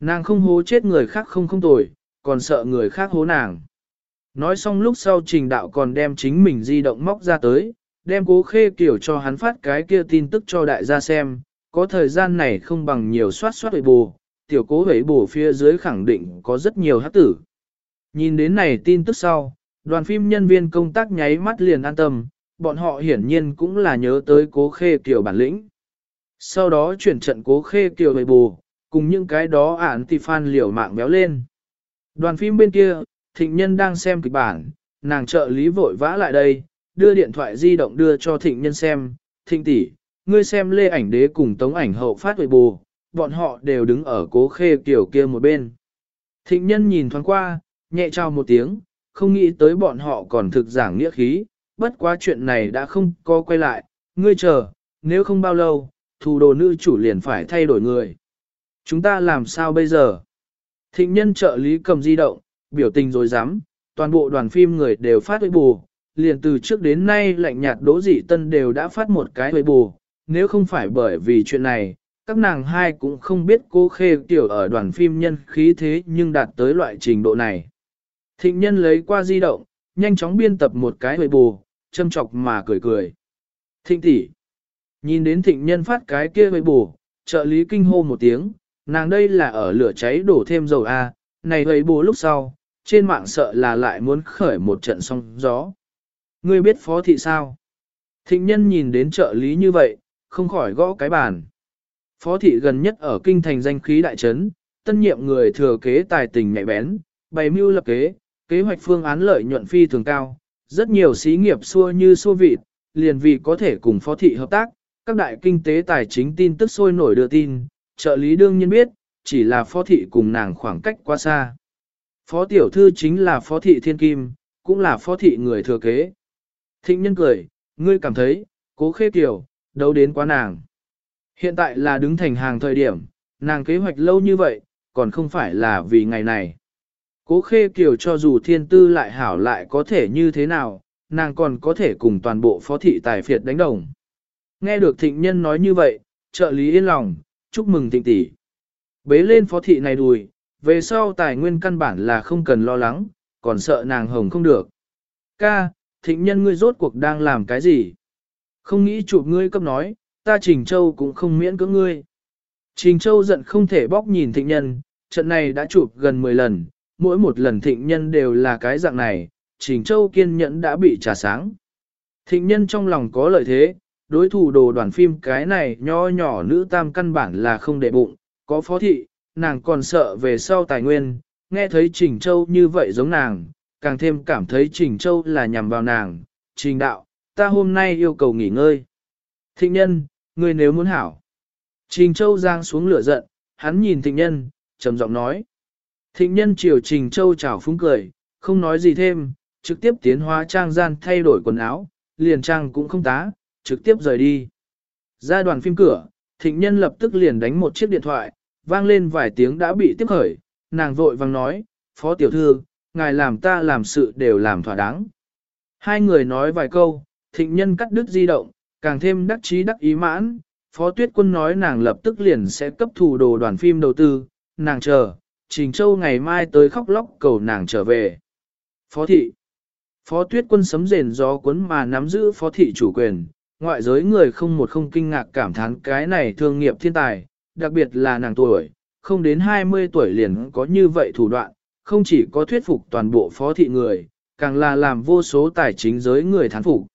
Nàng không hố chết người khác không không tồi, còn sợ người khác hố nàng. Nói xong lúc sau trình đạo còn đem chính mình di động móc ra tới, đem cố khê kiểu cho hắn phát cái kia tin tức cho đại gia xem, có thời gian này không bằng nhiều soát soát hệ bù, tiểu cố hệ bù phía dưới khẳng định có rất nhiều hát tử. Nhìn đến này tin tức sau, đoàn phim nhân viên công tác nháy mắt liền an tâm, bọn họ hiển nhiên cũng là nhớ tới cố khê kiểu bản lĩnh. Sau đó chuyển trận cố khê kiều hệ bù, cùng những cái đó ản thì fan liều mạng béo lên. Đoàn phim bên kia, thịnh nhân đang xem kịch bản, nàng trợ lý vội vã lại đây, đưa điện thoại di động đưa cho thịnh nhân xem, thịnh tỷ, ngươi xem lê ảnh đế cùng tống ảnh hậu phát huệ bù, bọn họ đều đứng ở cố khê kiều kia một bên. Thịnh nhân nhìn thoáng qua, nhẹ trao một tiếng, không nghĩ tới bọn họ còn thực giảng nghĩa khí, bất quá chuyện này đã không có quay lại, ngươi chờ, nếu không bao lâu, thủ đồ nữ chủ liền phải thay đổi người. Chúng ta làm sao bây giờ? Thịnh nhân trợ lý cầm di động, biểu tình rồi dám, toàn bộ đoàn phim người đều phát huệ bù, liền từ trước đến nay lạnh nhạt đỗ dị tân đều đã phát một cái huệ bù, nếu không phải bởi vì chuyện này, các nàng hai cũng không biết cô khê tiểu ở đoàn phim nhân khí thế nhưng đạt tới loại trình độ này. Thịnh nhân lấy qua di động, nhanh chóng biên tập một cái huệ bù, châm chọc mà cười cười. Thịnh tỷ, nhìn đến thịnh nhân phát cái kia với bù, trợ lý kinh hô một tiếng, nàng đây là ở lửa cháy đổ thêm dầu A, này với bù lúc sau, trên mạng sợ là lại muốn khởi một trận sóng gió. Ngươi biết phó thị sao? Thịnh nhân nhìn đến trợ lý như vậy, không khỏi gõ cái bàn. Phó thị gần nhất ở kinh thành danh khí đại trấn, tân nhiệm người thừa kế tài tình nhạy bén, bày mưu lập kế, kế hoạch phương án lợi nhuận phi thường cao, rất nhiều xí nghiệp xua như xua vịt, liền vì có thể cùng phó thị hợp tác, các đại kinh tế tài chính tin tức sôi nổi đưa tin, trợ lý đương nhiên biết, chỉ là phó thị cùng nàng khoảng cách quá xa. Phó tiểu thư chính là phó thị thiên kim, cũng là phó thị người thừa kế. Thịnh nhân cười, ngươi cảm thấy, cố khê kiểu, đâu đến quá nàng. Hiện tại là đứng thành hàng thời điểm, nàng kế hoạch lâu như vậy, còn không phải là vì ngày này. Cố khê kiều cho dù thiên tư lại hảo lại có thể như thế nào, nàng còn có thể cùng toàn bộ phó thị tài phiệt đánh đồng. Nghe được thịnh nhân nói như vậy, trợ lý yên lòng, chúc mừng thịnh tỷ. Bế lên phó thị này đùi, về sau tài nguyên căn bản là không cần lo lắng, còn sợ nàng hồng không được. Ca, thịnh nhân ngươi rốt cuộc đang làm cái gì? Không nghĩ chụp ngươi cấp nói, ta Trình Châu cũng không miễn cưỡng ngươi. Trình Châu giận không thể bóc nhìn thịnh nhân, trận này đã chụp gần 10 lần, mỗi một lần thịnh nhân đều là cái dạng này, Trình Châu kiên nhẫn đã bị trả sáng. Thịnh nhân trong lòng có lợi thế, đối thủ đồ đoàn phim cái này nho nhỏ nữ tam căn bản là không để bụng, có phó thị, nàng còn sợ về sau tài nguyên, nghe thấy Trình Châu như vậy giống nàng, càng thêm cảm thấy Trình Châu là nhằm vào nàng, Trình đạo, ta hôm nay yêu cầu nghỉ ngơi. Thịnh nhân, ngươi nếu muốn hảo. Trình Châu giang xuống lửa giận, hắn nhìn thịnh nhân, trầm giọng nói. Thịnh nhân chiều Trình Châu chào phúng cười, không nói gì thêm, trực tiếp tiến hóa trang gian thay đổi quần áo, liền trang cũng không tá, trực tiếp rời đi. Ra đoàn phim cửa, thịnh nhân lập tức liền đánh một chiếc điện thoại, vang lên vài tiếng đã bị tiếp khởi, nàng vội vang nói, phó tiểu thư, ngài làm ta làm sự đều làm thỏa đáng. Hai người nói vài câu, thịnh nhân cắt đứt di động, càng thêm đắc chí đắc ý mãn, phó tuyết quân nói nàng lập tức liền sẽ cấp thủ đồ đoàn phim đầu tư, nàng chờ, Trình Châu ngày mai tới khóc lóc cầu nàng trở về. Phó thị Phó tuyết quân sấm rền gió cuốn mà nắm giữ phó thị chủ quyền, ngoại giới người không một không kinh ngạc cảm thán cái này thương nghiệp thiên tài, đặc biệt là nàng tuổi, không đến 20 tuổi liền có như vậy thủ đoạn, không chỉ có thuyết phục toàn bộ phó thị người, càng là làm vô số tài chính giới người thán phục.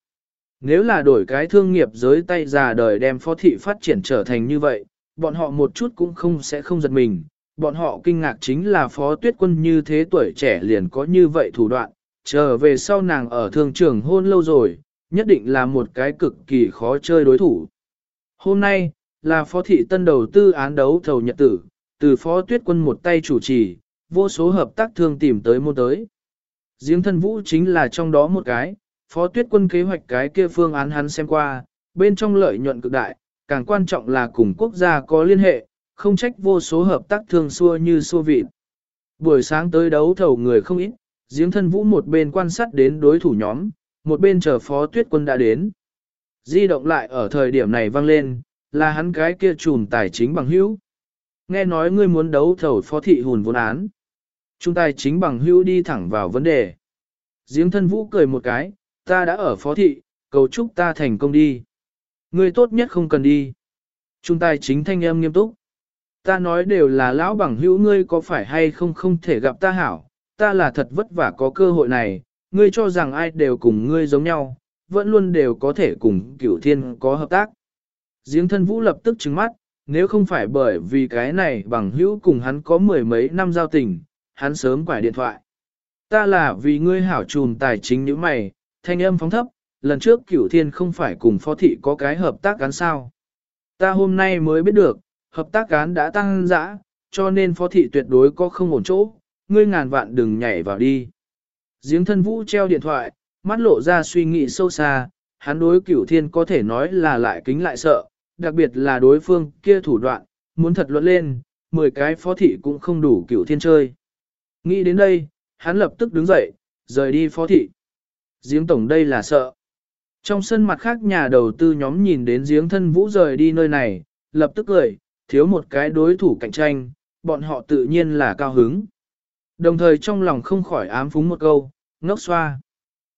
Nếu là đổi cái thương nghiệp giới tay già đời đem phó thị phát triển trở thành như vậy, bọn họ một chút cũng không sẽ không giật mình. Bọn họ kinh ngạc chính là phó tuyết quân như thế tuổi trẻ liền có như vậy thủ đoạn, trở về sau nàng ở thương trường hôn lâu rồi, nhất định là một cái cực kỳ khó chơi đối thủ. Hôm nay, là phó thị tân đầu tư án đấu thầu nhật tử, từ phó tuyết quân một tay chủ trì, vô số hợp tác thương tìm tới môn tới. Giếng thân vũ chính là trong đó một cái, phó tuyết quân kế hoạch cái kia phương án hắn xem qua, bên trong lợi nhuận cực đại, càng quan trọng là cùng quốc gia có liên hệ, không trách vô số hợp tác thương xua như xua vịt. Buổi sáng tới đấu thầu người không ít, giếng thân vũ một bên quan sát đến đối thủ nhóm, một bên chờ phó tuyết quân đã đến. Di động lại ở thời điểm này vang lên, là hắn cái kia trùm tài chính bằng hữu. Nghe nói ngươi muốn đấu thầu phó thị hùn vốn án. Trung tài chính bằng hữu đi thẳng vào vấn đề. Diếng thân vũ cười một cái, ta đã ở phó thị, cầu chúc ta thành công đi. Ngươi tốt nhất không cần đi. Trung tài chính thanh em nghiêm túc. Ta nói đều là lão bằng hữu ngươi có phải hay không không thể gặp ta hảo, ta là thật vất vả có cơ hội này, ngươi cho rằng ai đều cùng ngươi giống nhau, vẫn luôn đều có thể cùng cửu thiên có hợp tác. Giếng thân vũ lập tức trừng mắt, nếu không phải bởi vì cái này bằng hữu cùng hắn có mười mấy năm giao tình, hắn sớm quải điện thoại. Ta là vì ngươi hảo trùm tài chính như mày, thanh âm phóng thấp, lần trước cửu thiên không phải cùng phó thị có cái hợp tác cán sao. Ta hôm nay mới biết được, hợp tác cán đã tăng dã, cho nên phó thị tuyệt đối có không ổn chỗ, ngươi ngàn vạn đừng nhảy vào đi. Giếng thân vũ treo điện thoại, mắt lộ ra suy nghĩ sâu xa, hắn đối cửu thiên có thể nói là lại kính lại sợ, đặc biệt là đối phương kia thủ đoạn, muốn thật luận lên, 10 cái phó thị cũng không đủ cửu thiên chơi. Nghĩ đến đây, hắn lập tức đứng dậy, rời đi phó thị. Giếng tổng đây là sợ. Trong sân mặt khác nhà đầu tư nhóm nhìn đến giếng thân vũ rời đi nơi này, lập tức cười, thiếu một cái đối thủ cạnh tranh, bọn họ tự nhiên là cao hứng. Đồng thời trong lòng không khỏi ám phúng một câu, ngốc xoa.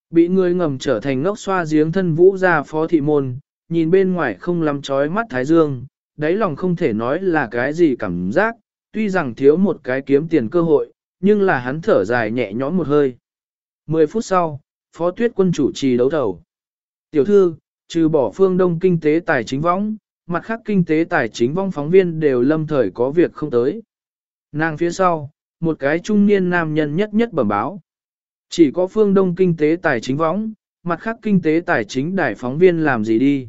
Bị người ngầm trở thành ngốc xoa giếng thân vũ ra phó thị môn, nhìn bên ngoài không lắm chói mắt thái dương, đáy lòng không thể nói là cái gì cảm giác, tuy rằng thiếu một cái kiếm tiền cơ hội, nhưng là hắn thở dài nhẹ nhõm một hơi. Mười phút sau, phó tuyết quân chủ trì đấu thầu. Tiểu thư, trừ bỏ phương đông kinh tế tài chính võng, mặt khác kinh tế tài chính vong phóng viên đều lâm thời có việc không tới. Nàng phía sau, một cái trung niên nam nhân nhất nhất bẩm báo. Chỉ có phương đông kinh tế tài chính võng, mặt khác kinh tế tài chính đài phóng viên làm gì đi.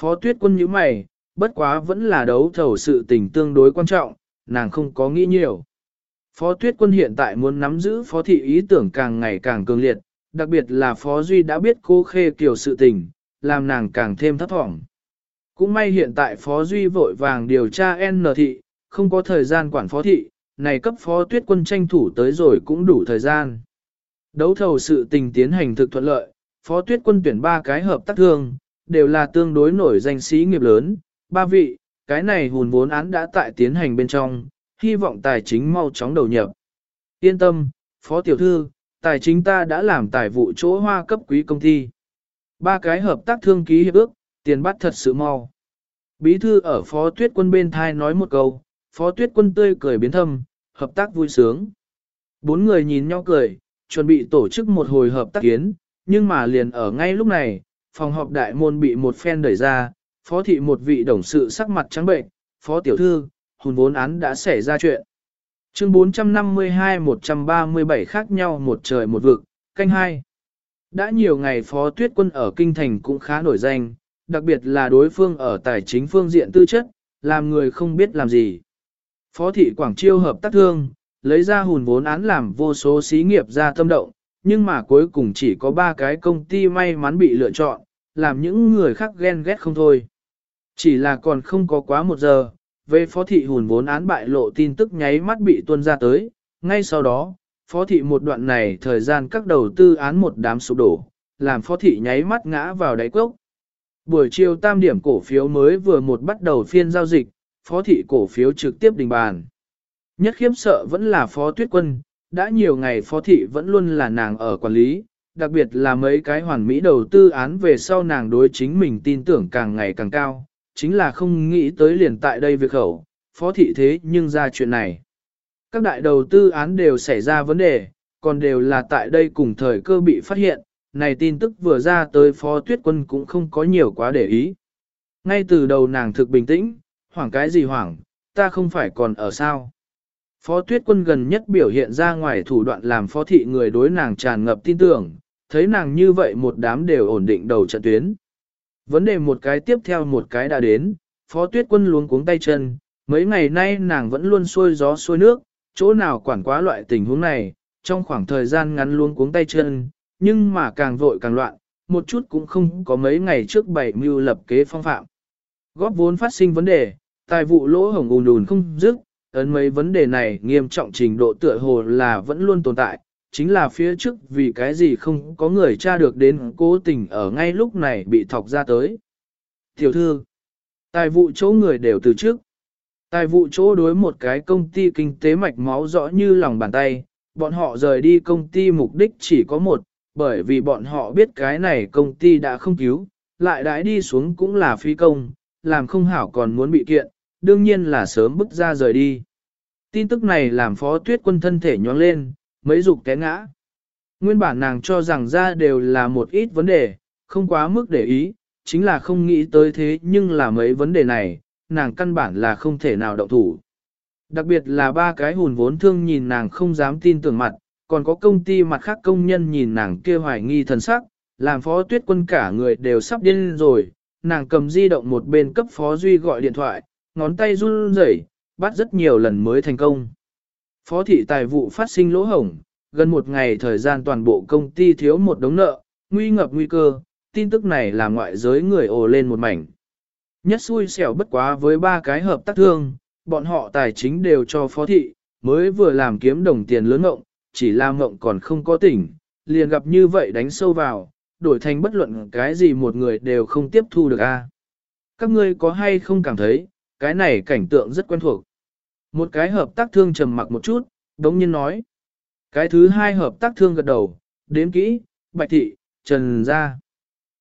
Phó tuyết quân như mày, bất quá vẫn là đấu thầu sự tình tương đối quan trọng, nàng không có nghĩ nhiều. Phó tuyết quân hiện tại muốn nắm giữ phó thị ý tưởng càng ngày càng cường liệt, đặc biệt là phó duy đã biết cô khê kiểu sự tình, làm nàng càng thêm thấp thỏng. Cũng may hiện tại phó duy vội vàng điều tra N thị, không có thời gian quản phó thị, này cấp phó tuyết quân tranh thủ tới rồi cũng đủ thời gian. Đấu thầu sự tình tiến hành thực thuận lợi, phó tuyết quân tuyển ba cái hợp tác thương, đều là tương đối nổi danh sĩ nghiệp lớn, ba vị, cái này hùn vốn án đã tại tiến hành bên trong, hy vọng tài chính mau chóng đầu nhập. Yên tâm, phó tiểu thư, tài chính ta đã làm tài vụ chỗ hoa cấp quý công ty. Ba cái hợp tác thương ký hiệp ước, tiền bắt thật sự mau. Bí thư ở phó tuyết quân bên thai nói một câu, phó tuyết quân tươi cười biến thâm, hợp tác vui sướng. Bốn người nhìn nhau cười, chuẩn bị tổ chức một hồi hợp tác kiến, nhưng mà liền ở ngay lúc này, phòng họp đại môn bị một phen đẩy ra, phó thị một vị đồng sự sắc mặt trắng bệnh, phó tiểu thư, hùn vốn án đã xảy ra chuyện. Chương 452-137 khác nhau một trời một vực, canh hai. Đã nhiều ngày phó tuyết quân ở kinh thành cũng khá nổi danh, đặc biệt là đối phương ở tài chính phương diện tư chất, làm người không biết làm gì. Phó thị Quảng Chiêu hợp tác thương, lấy ra hùn vốn án làm vô số xí nghiệp ra tâm động, nhưng mà cuối cùng chỉ có ba cái công ty may mắn bị lựa chọn, làm những người khác ghen ghét không thôi. Chỉ là còn không có quá một giờ, về phó thị hùn vốn án bại lộ tin tức nháy mắt bị tuân ra tới, ngay sau đó, phó thị một đoạn này thời gian các đầu tư án một đám sụp đổ, làm phó thị nháy mắt ngã vào đáy cốc. Buổi chiều tam điểm cổ phiếu mới vừa một bắt đầu phiên giao dịch, phó thị cổ phiếu trực tiếp đình bàn. Nhất khiếp sợ vẫn là phó tuyết quân, đã nhiều ngày phó thị vẫn luôn là nàng ở quản lý, đặc biệt là mấy cái hoàn mỹ đầu tư án về sau nàng đối chính mình tin tưởng càng ngày càng cao, chính là không nghĩ tới liền tại đây việc khẩu, phó thị thế nhưng ra chuyện này. Các đại đầu tư án đều xảy ra vấn đề, còn đều là tại đây cùng thời cơ bị phát hiện, này tin tức vừa ra tới phó tuyết quân cũng không có nhiều quá để ý. Ngay từ đầu nàng thực bình tĩnh, hoảng cái gì hoảng, ta không phải còn ở sao. Phó tuyết quân gần nhất biểu hiện ra ngoài thủ đoạn làm phó thị người đối nàng tràn ngập tin tưởng, thấy nàng như vậy một đám đều ổn định đầu trận tuyến. Vấn đề một cái tiếp theo một cái đã đến, phó tuyết quân luống cuống tay chân, mấy ngày nay nàng vẫn luôn xuôi gió xuôi nước, chỗ nào quản quá loại tình huống này, trong khoảng thời gian ngắn luống cuống tay chân, nhưng mà càng vội càng loạn, một chút cũng không có mấy ngày trước bảy mưu lập kế phong phạm. Góp vốn phát sinh vấn đề, Tài vụ lỗ hồng ùn ùn không dứt, ấn mấy vấn đề này nghiêm trọng trình độ tựa hồ là vẫn luôn tồn tại, chính là phía trước vì cái gì không có người tra được đến cố tình ở ngay lúc này bị thọc ra tới. Tiểu thư, tài vụ chỗ người đều từ trước. Tài vụ chỗ đối một cái công ty kinh tế mạch máu rõ như lòng bàn tay, bọn họ rời đi công ty mục đích chỉ có một, bởi vì bọn họ biết cái này công ty đã không cứu, lại đãi đi xuống cũng là phi công, làm không hảo còn muốn bị kiện, đương nhiên là sớm bước ra rời đi. Tin tức này làm phó tuyết quân thân thể nhóng lên, mấy dục té ngã. Nguyên bản nàng cho rằng ra đều là một ít vấn đề, không quá mức để ý, chính là không nghĩ tới thế nhưng là mấy vấn đề này, nàng căn bản là không thể nào động thủ. Đặc biệt là ba cái hùn vốn thương nhìn nàng không dám tin tưởng mặt, còn có công ty mặt khác công nhân nhìn nàng kia hoài nghi thần sắc, làm phó tuyết quân cả người đều sắp điên rồi, nàng cầm di động một bên cấp phó duy gọi điện thoại, ngón tay run rẩy, bắt rất nhiều lần mới thành công. Phó thị tài vụ phát sinh lỗ hổng, gần một ngày thời gian toàn bộ công ty thiếu một đống nợ, nguy ngập nguy cơ, tin tức này làm ngoại giới người ồ lên một mảnh. Nhất xui xẻo bất quá với ba cái hợp tác thương, bọn họ tài chính đều cho phó thị, mới vừa làm kiếm đồng tiền lớn ngộng, chỉ là ngộng còn không có tỉnh, liền gặp như vậy đánh sâu vào, đổi thành bất luận cái gì một người đều không tiếp thu được a. Các ngươi có hay không cảm thấy, cái này cảnh tượng rất quen thuộc. Một cái hợp tác thương trầm mặc một chút, đống nhiên nói. Cái thứ hai hợp tác thương gật đầu, đếm kỹ, bạch thị, trần gia.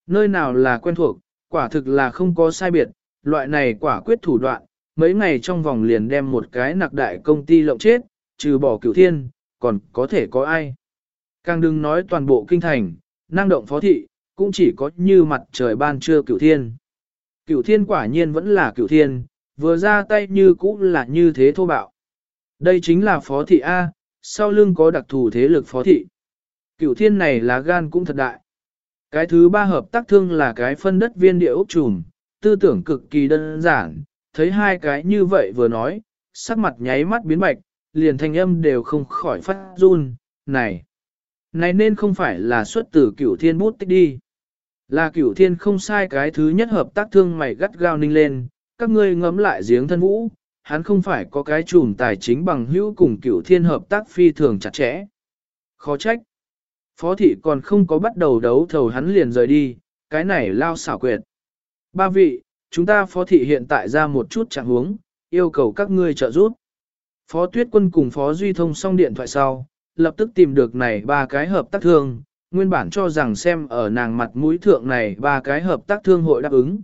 Nơi nào là quen thuộc, quả thực là không có sai biệt, loại này quả quyết thủ đoạn, mấy ngày trong vòng liền đem một cái nặc đại công ty lộng chết, trừ bỏ cửu thiên, còn có thể có ai. Càng đừng nói toàn bộ kinh thành, năng động phó thị, cũng chỉ có như mặt trời ban trưa cửu thiên. Cửu thiên quả nhiên vẫn là cửu thiên, vừa ra tay như cũ là như thế thô bạo. Đây chính là phó thị A, sau lưng có đặc thù thế lực phó thị. Cửu thiên này là gan cũng thật đại. Cái thứ ba hợp tác thương là cái phân đất viên địa ốc trùm, tư tưởng cực kỳ đơn giản, thấy hai cái như vậy vừa nói, sắc mặt nháy mắt biến bạch, liền thanh âm đều không khỏi phát run, này. Này nên không phải là xuất từ cửu thiên bút tích đi. Là cửu thiên không sai cái thứ nhất hợp tác thương mày gắt gao ninh lên, các ngươi ngẫm lại giếng thân vũ, hắn không phải có cái chùm tài chính bằng hữu cùng cửu thiên hợp tác phi thường chặt chẽ. Khó trách. Phó thị còn không có bắt đầu đấu thầu hắn liền rời đi, cái này lao xảo quyệt. Ba vị, chúng ta phó thị hiện tại ra một chút trạng huống, yêu cầu các ngươi trợ giúp. Phó tuyết quân cùng phó duy thông xong điện thoại sau, lập tức tìm được này ba cái hợp tác thương, nguyên bản cho rằng xem ở nàng mặt mũi thượng này ba cái hợp tác thương hội đáp ứng.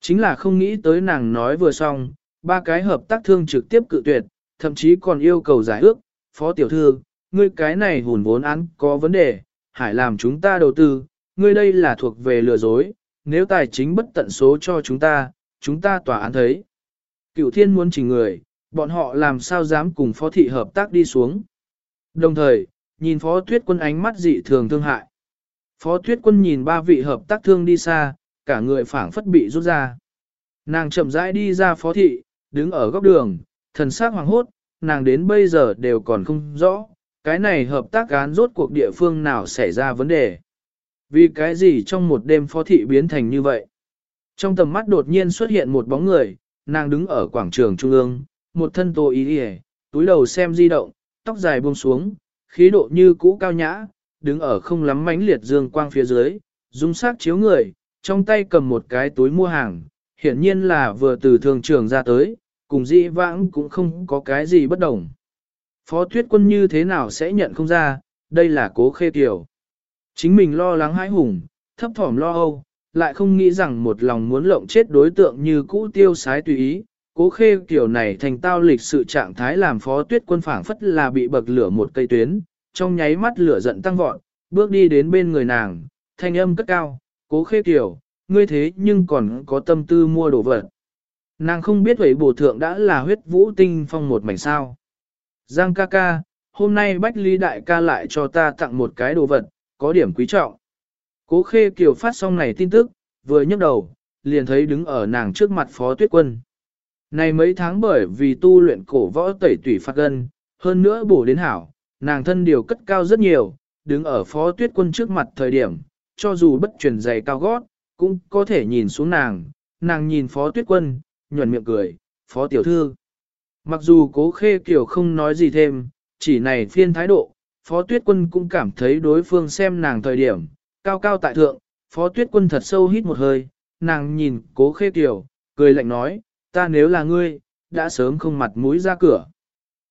Chính là không nghĩ tới nàng nói vừa xong, ba cái hợp tác thương trực tiếp cự tuyệt, thậm chí còn yêu cầu giải ước, phó tiểu thư, ngươi cái này hùn vốn án có vấn đề, hải làm chúng ta đầu tư, ngươi đây là thuộc về lừa dối, nếu tài chính bất tận số cho chúng ta, chúng ta tòa án thấy. Cựu thiên muốn chỉ người, bọn họ làm sao dám cùng phó thị hợp tác đi xuống. Đồng thời, nhìn phó tuyết quân ánh mắt dị thường thương hại. Phó tuyết quân nhìn ba vị hợp tác thương đi xa, cả người phảng phất bị rút ra. Nàng chậm rãi đi ra phó thị, đứng ở góc đường, thần sắc hoàng hốt, nàng đến bây giờ đều còn không rõ, cái này hợp tác án rốt cuộc địa phương nào xảy ra vấn đề. Vì cái gì trong một đêm phó thị biến thành như vậy? Trong tầm mắt đột nhiên xuất hiện một bóng người, nàng đứng ở quảng trường trung ương, một thân tô ý hề, túi đầu xem di động, tóc dài buông xuống, khí độ như cũ cao nhã, đứng ở không lắm mánh liệt dương quang phía dưới, dung sắc chiếu người, trong tay cầm một cái túi mua hàng, hiển nhiên là vừa từ thường trường ra tới, cùng dĩ vãng cũng không có cái gì bất đồng. Phó tuyết quân như thế nào sẽ nhận không ra, đây là cố khê tiểu. Chính mình lo lắng hãi hùng, thấp thỏm lo âu, lại không nghĩ rằng một lòng muốn lộng chết đối tượng như cũ tiêu sái tùy ý. Cố khê kiểu này thành tao lịch sự trạng thái làm phó tuyết quân phảng phất là bị bậc lửa một cây tuyến, trong nháy mắt lửa giận tăng vọt, bước đi đến bên người nàng, thanh âm cất cao, cố khê kiểu, ngươi thế nhưng còn có tâm tư mua đồ vật. Nàng không biết vậy bổ thượng đã là huyết vũ tinh phong một mảnh sao. Giang ca ca, hôm nay Bách Ly Đại ca lại cho ta tặng một cái đồ vật, có điểm quý trọng. Cố khê kiểu phát xong này tin tức, vừa nhấc đầu, liền thấy đứng ở nàng trước mặt phó tuyết quân. Này mấy tháng bởi vì tu luyện cổ võ tẩy tủy phát gân, hơn nữa bổ đến hảo, nàng thân điều cất cao rất nhiều, đứng ở phó tuyết quân trước mặt thời điểm, cho dù bất truyền giày cao gót, cũng có thể nhìn xuống nàng, nàng nhìn phó tuyết quân, nhuẩn miệng cười, phó tiểu thư. Mặc dù cố khê kiểu không nói gì thêm, chỉ này phiên thái độ, phó tuyết quân cũng cảm thấy đối phương xem nàng thời điểm, cao cao tại thượng, phó tuyết quân thật sâu hít một hơi, nàng nhìn cố khê kiểu, cười lạnh nói, ta nếu là ngươi, đã sớm không mặt mũi ra cửa.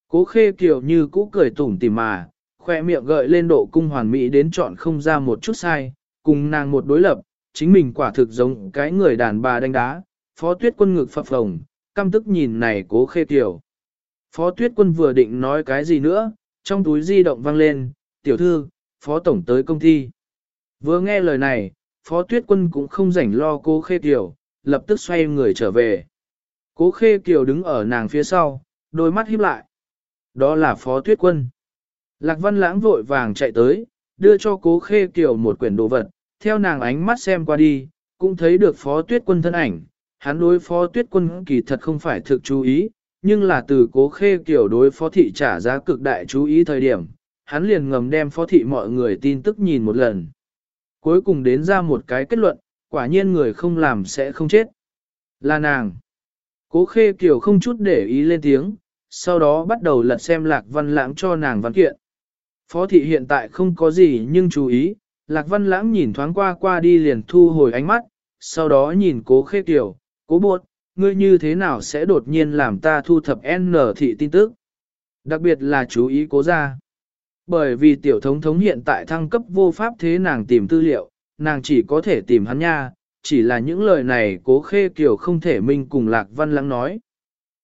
Cố khê kiểu như cũ cười tủm tỉm mà, khoe miệng gợi lên độ cung hoàn mỹ đến chọn không ra một chút sai, cùng nàng một đối lập, chính mình quả thực giống cái người đàn bà đánh đá, phó tuyết quân ngực phập phồng, căm tức nhìn này cố khê tiểu. Phó tuyết quân vừa định nói cái gì nữa, trong túi di động vang lên, tiểu thư, phó tổng tới công ty. Vừa nghe lời này, phó tuyết quân cũng không rảnh lo cố khê tiểu, lập tức xoay người trở về. Cố khê kiều đứng ở nàng phía sau, đôi mắt híp lại. Đó là phó tuyết quân. Lạc văn lãng vội vàng chạy tới, đưa cho cố khê kiều một quyển đồ vật, theo nàng ánh mắt xem qua đi, cũng thấy được phó tuyết quân thân ảnh. Hắn đối phó tuyết quân kỳ thật không phải thực chú ý, nhưng là từ cố khê kiểu đối phó thị trả giá cực đại chú ý thời điểm, hắn liền ngầm đem phó thị mọi người tin tức nhìn một lần. Cuối cùng đến ra một cái kết luận, quả nhiên người không làm sẽ không chết. Là nàng. Cố khê kiểu không chút để ý lên tiếng, sau đó bắt đầu lật xem lạc văn lãng cho nàng văn kiện. Phó thị hiện tại không có gì nhưng chú ý, lạc văn lãng nhìn thoáng qua qua đi liền thu hồi ánh mắt, sau đó nhìn cố khê kiểu, cố buộc, ngươi như thế nào sẽ đột nhiên làm ta thu thập N thị tin tức. Đặc biệt là chú ý cố ra. Bởi vì tiểu thống thống hiện tại thăng cấp vô pháp thế nàng tìm tư liệu, nàng chỉ có thể tìm hắn nha, chỉ là những lời này cố khê kiểu không thể minh cùng lạc văn lãng nói.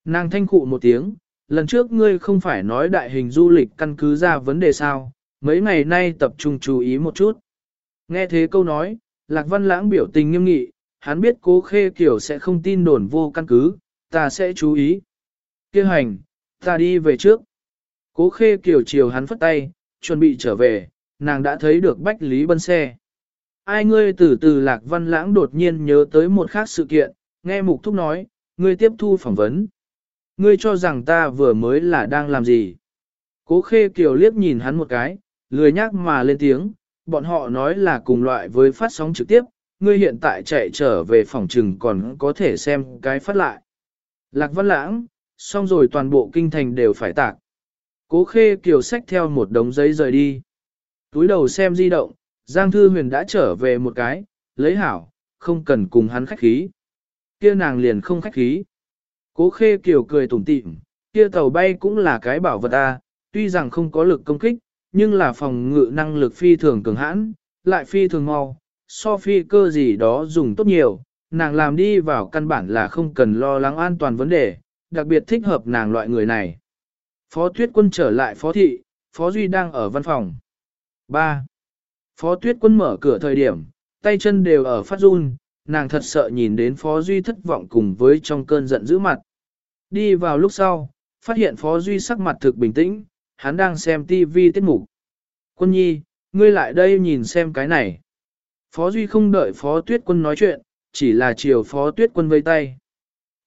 Nàng thanh cụ một tiếng, lần trước ngươi không phải nói đại hình du lịch căn cứ ra vấn đề sao, mấy ngày nay tập trung chú ý một chút. Nghe thế câu nói, lạc văn lãng biểu tình nghiêm nghị, hắn biết cố khê kiểu sẽ không tin đồn vô căn cứ, ta sẽ chú ý. Kêu hành, ta đi về trước. Cố khê kiểu chiều hắn phất tay, chuẩn bị trở về, nàng đã thấy được Bách Lý Bân xe. Ai ngươi từ từ lạc văn lãng đột nhiên nhớ tới một khác sự kiện, nghe mục thúc nói, ngươi tiếp thu phỏng vấn. Ngươi cho rằng ta vừa mới là đang làm gì? Cố khê kiều liếc nhìn hắn một cái, lười nhác mà lên tiếng, bọn họ nói là cùng loại với phát sóng trực tiếp, ngươi hiện tại chạy trở về phòng trừng còn có thể xem cái phát lại. Lạc văn lãng, xong rồi toàn bộ kinh thành đều phải tạc. Cố khê kiều xách theo một đống giấy rời đi. Túi đầu xem di động, Giang Thư Huyền đã trở về một cái, lấy hảo, không cần cùng hắn khách khí. Kia nàng liền không khách khí. Cố khê kiều cười tủm tỉm, kia tàu bay cũng là cái bảo vật a, tuy rằng không có lực công kích, nhưng là phòng ngự năng lực phi thường cường hãn, lại phi thường mau, so phi cơ gì đó dùng tốt nhiều, nàng làm đi vào căn bản là không cần lo lắng an toàn vấn đề, đặc biệt thích hợp nàng loại người này. Phó Tuyết Quân trở lại Phó Thị, Phó Duy đang ở văn phòng. 3. Phó Tuyết Quân mở cửa thời điểm, tay chân đều ở phát run, nàng thật sợ nhìn đến Phó Duy thất vọng cùng với trong cơn giận dữ mặt. Đi vào lúc sau, phát hiện Phó Duy sắc mặt thực bình tĩnh, hắn đang xem TV tiết mục. Quân nhi, ngươi lại đây nhìn xem cái này. Phó Duy không đợi Phó Tuyết Quân nói chuyện, chỉ là chiều Phó Tuyết Quân vây tay.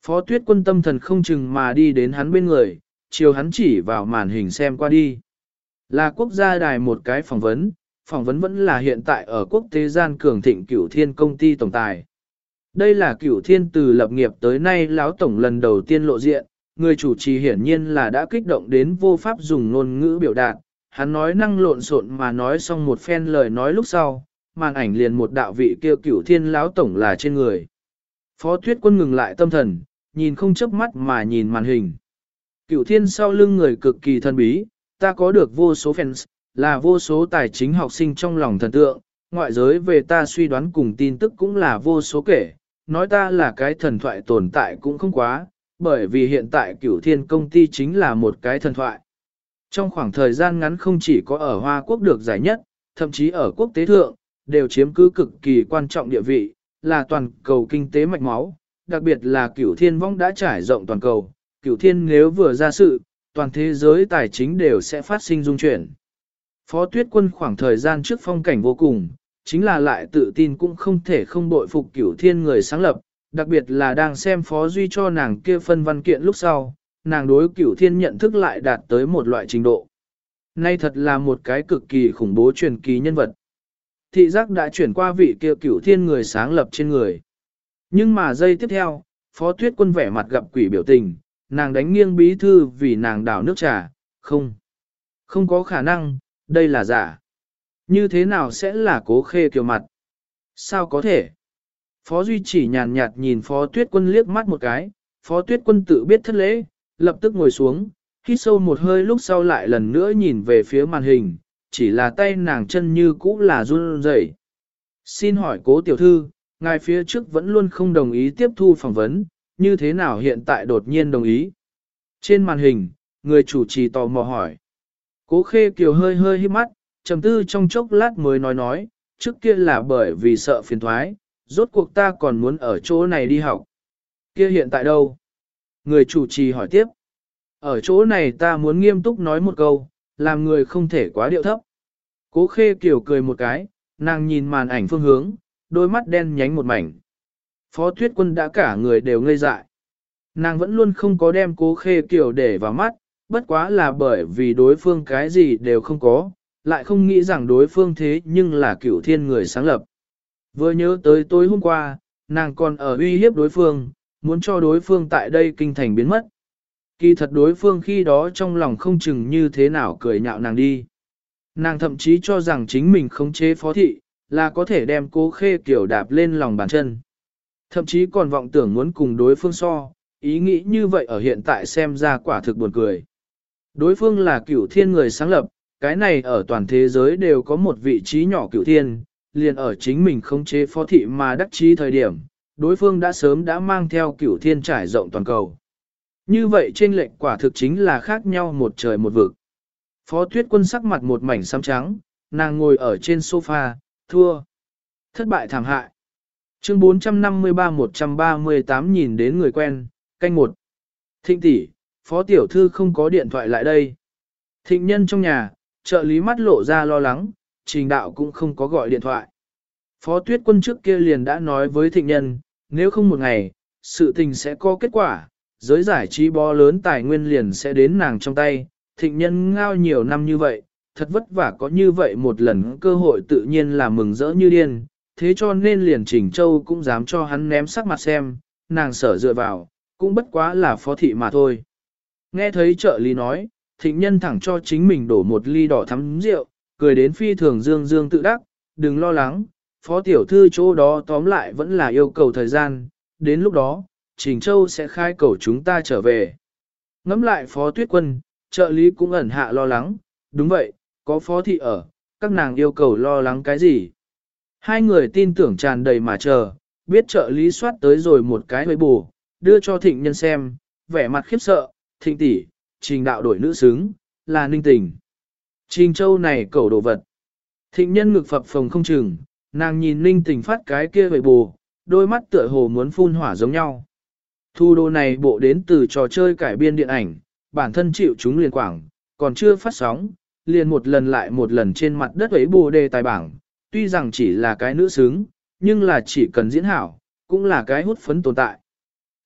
Phó Tuyết Quân tâm thần không chừng mà đi đến hắn bên người, chiều hắn chỉ vào màn hình xem qua đi. Là quốc gia đài một cái phỏng vấn, phỏng vấn vẫn là hiện tại ở quốc tế gian cường thịnh cửu thiên công ty tổng tài. Đây là cửu thiên từ lập nghiệp tới nay lão tổng lần đầu tiên lộ diện, người chủ trì hiển nhiên là đã kích động đến vô pháp dùng ngôn ngữ biểu đạt. Hắn nói năng lộn xộn mà nói xong một phen lời nói lúc sau, màn ảnh liền một đạo vị kia cửu thiên lão tổng là trên người. Phó tuyết quân ngừng lại tâm thần, nhìn không chớp mắt mà nhìn màn hình. Cửu thiên sau lưng người cực kỳ thân bí, ta có được vô số fans, là vô số tài chính học sinh trong lòng thần tượng, ngoại giới về ta suy đoán cùng tin tức cũng là vô số kể, nói ta là cái thần thoại tồn tại cũng không quá, bởi vì hiện tại cửu thiên công ty chính là một cái thần thoại. Trong khoảng thời gian ngắn không chỉ có ở Hoa Quốc được giải nhất, thậm chí ở quốc tế thượng, đều chiếm cứ cực kỳ quan trọng địa vị, là toàn cầu kinh tế mạch máu, đặc biệt là cửu thiên vong đã trải rộng toàn cầu, cửu thiên nếu vừa ra sự, toàn thế giới tài chính đều sẽ phát sinh dung chuyển. Phó tuyết quân khoảng thời gian trước phong cảnh vô cùng, chính là lại tự tin cũng không thể không bội phục cửu thiên người sáng lập, đặc biệt là đang xem Phó Duy cho nàng kia phân văn kiện lúc sau, nàng đối cửu thiên nhận thức lại đạt tới một loại trình độ. Nay thật là một cái cực kỳ khủng bố truyền kỳ nhân vật. Thị giác đã chuyển qua vị kia cửu thiên người sáng lập trên người. Nhưng mà giây tiếp theo, phó tuyết quân vẻ mặt gặp quỷ biểu tình, nàng đánh nghiêng bí thư vì nàng đảo nước trà, không. Không có khả năng, đây là giả. Như thế nào sẽ là cố khê kiều mặt? Sao có thể? Phó Duy chỉ nhàn nhạt nhìn Phó Tuyết Quân liếc mắt một cái, Phó Tuyết Quân tự biết thất lễ, lập tức ngồi xuống, hít sâu một hơi lúc sau lại lần nữa nhìn về phía màn hình, chỉ là tay nàng chân như cũ là run rẩy. Xin hỏi cố tiểu thư, ngài phía trước vẫn luôn không đồng ý tiếp thu phỏng vấn, như thế nào hiện tại đột nhiên đồng ý? Trên màn hình, người chủ trì tò mò hỏi. Cố khê kiều hơi hơi hít mắt, trầm tư trong chốc lát mới nói nói, trước kia là bởi vì sợ phiền thoái, rốt cuộc ta còn muốn ở chỗ này đi học. Kia hiện tại đâu? Người chủ trì hỏi tiếp. Ở chỗ này ta muốn nghiêm túc nói một câu, làm người không thể quá điệu thấp. Cố khê kiểu cười một cái, nàng nhìn màn ảnh phương hướng, đôi mắt đen nhánh một mảnh. Phó tuyết quân đã cả người đều ngây dại. Nàng vẫn luôn không có đem cố khê kiểu để vào mắt, bất quá là bởi vì đối phương cái gì đều không có, lại không nghĩ rằng đối phương thế nhưng là cửu thiên người sáng lập. Vừa nhớ tới tối hôm qua, nàng còn ở uy hiếp đối phương, muốn cho đối phương tại đây kinh thành biến mất. Kỳ thật đối phương khi đó trong lòng không chừng như thế nào cười nhạo nàng đi. Nàng thậm chí cho rằng chính mình khống chế phó thị, là có thể đem cố khê kiểu đạp lên lòng bàn chân. Thậm chí còn vọng tưởng muốn cùng đối phương so, ý nghĩ như vậy ở hiện tại xem ra quả thực buồn cười. Đối phương là cửu thiên người sáng lập, cái này ở toàn thế giới đều có một vị trí nhỏ cửu thiên, liền ở chính mình khống chế phó thị mà đắc chí thời điểm, đối phương đã sớm đã mang theo cửu thiên trải rộng toàn cầu. Như vậy trên lệnh quả thực chính là khác nhau một trời một vực. Phó tuyết quân sắc mặt một mảnh xám trắng, nàng ngồi ở trên sofa, thua. Thất bại thảm hại. Chương 453-138 nhìn đến người quen, canh một. Thịnh tỷ, phó tiểu thư không có điện thoại lại đây. Thịnh nhân trong nhà, trợ lý mắt lộ ra lo lắng, trình đạo cũng không có gọi điện thoại. Phó tuyết quân trước kia liền đã nói với thịnh nhân, nếu không một ngày, sự tình sẽ có kết quả, giới giải trí bó lớn tài nguyên liền sẽ đến nàng trong tay, thịnh nhân ngao nhiều năm như vậy, thật vất vả có như vậy một lần cơ hội tự nhiên là mừng rỡ như điên, thế cho nên liền Trình Châu cũng dám cho hắn ném sắc mặt xem, nàng sở dựa vào, cũng bất quá là phó thị mà thôi. Nghe thấy trợ lý nói, thịnh nhân thẳng cho chính mình đổ một ly đỏ thắm rượu, cười đến phi thường dương dương tự đắc, đừng lo lắng, phó tiểu thư chỗ đó tóm lại vẫn là yêu cầu thời gian, đến lúc đó, Trình Châu sẽ khai cầu chúng ta trở về. Ngắm lại phó tuyết quân, trợ lý cũng ẩn hạ lo lắng, đúng vậy, có phó thị ở, các nàng yêu cầu lo lắng cái gì. Hai người tin tưởng tràn đầy mà chờ, biết trợ lý soát tới rồi một cái hơi bù, đưa cho thịnh nhân xem, vẻ mặt khiếp sợ, thịnh tỷ, trình đạo đổi nữ xứng, là ninh tình. Trình châu này cầu đồ vật. Thịnh nhân ngực phập phồng không chừng, nàng nhìn ninh tình phát cái kia vậy bù, đôi mắt tựa hồ muốn phun hỏa giống nhau. Thu đồ này bộ đến từ trò chơi cải biên điện ảnh, bản thân chịu chúng liền quảng, còn chưa phát sóng, liền một lần lại một lần trên mặt đất ấy bù đề tài bảng, tuy rằng chỉ là cái nữ xứng, nhưng là chỉ cần diễn hảo, cũng là cái hút phấn tồn tại.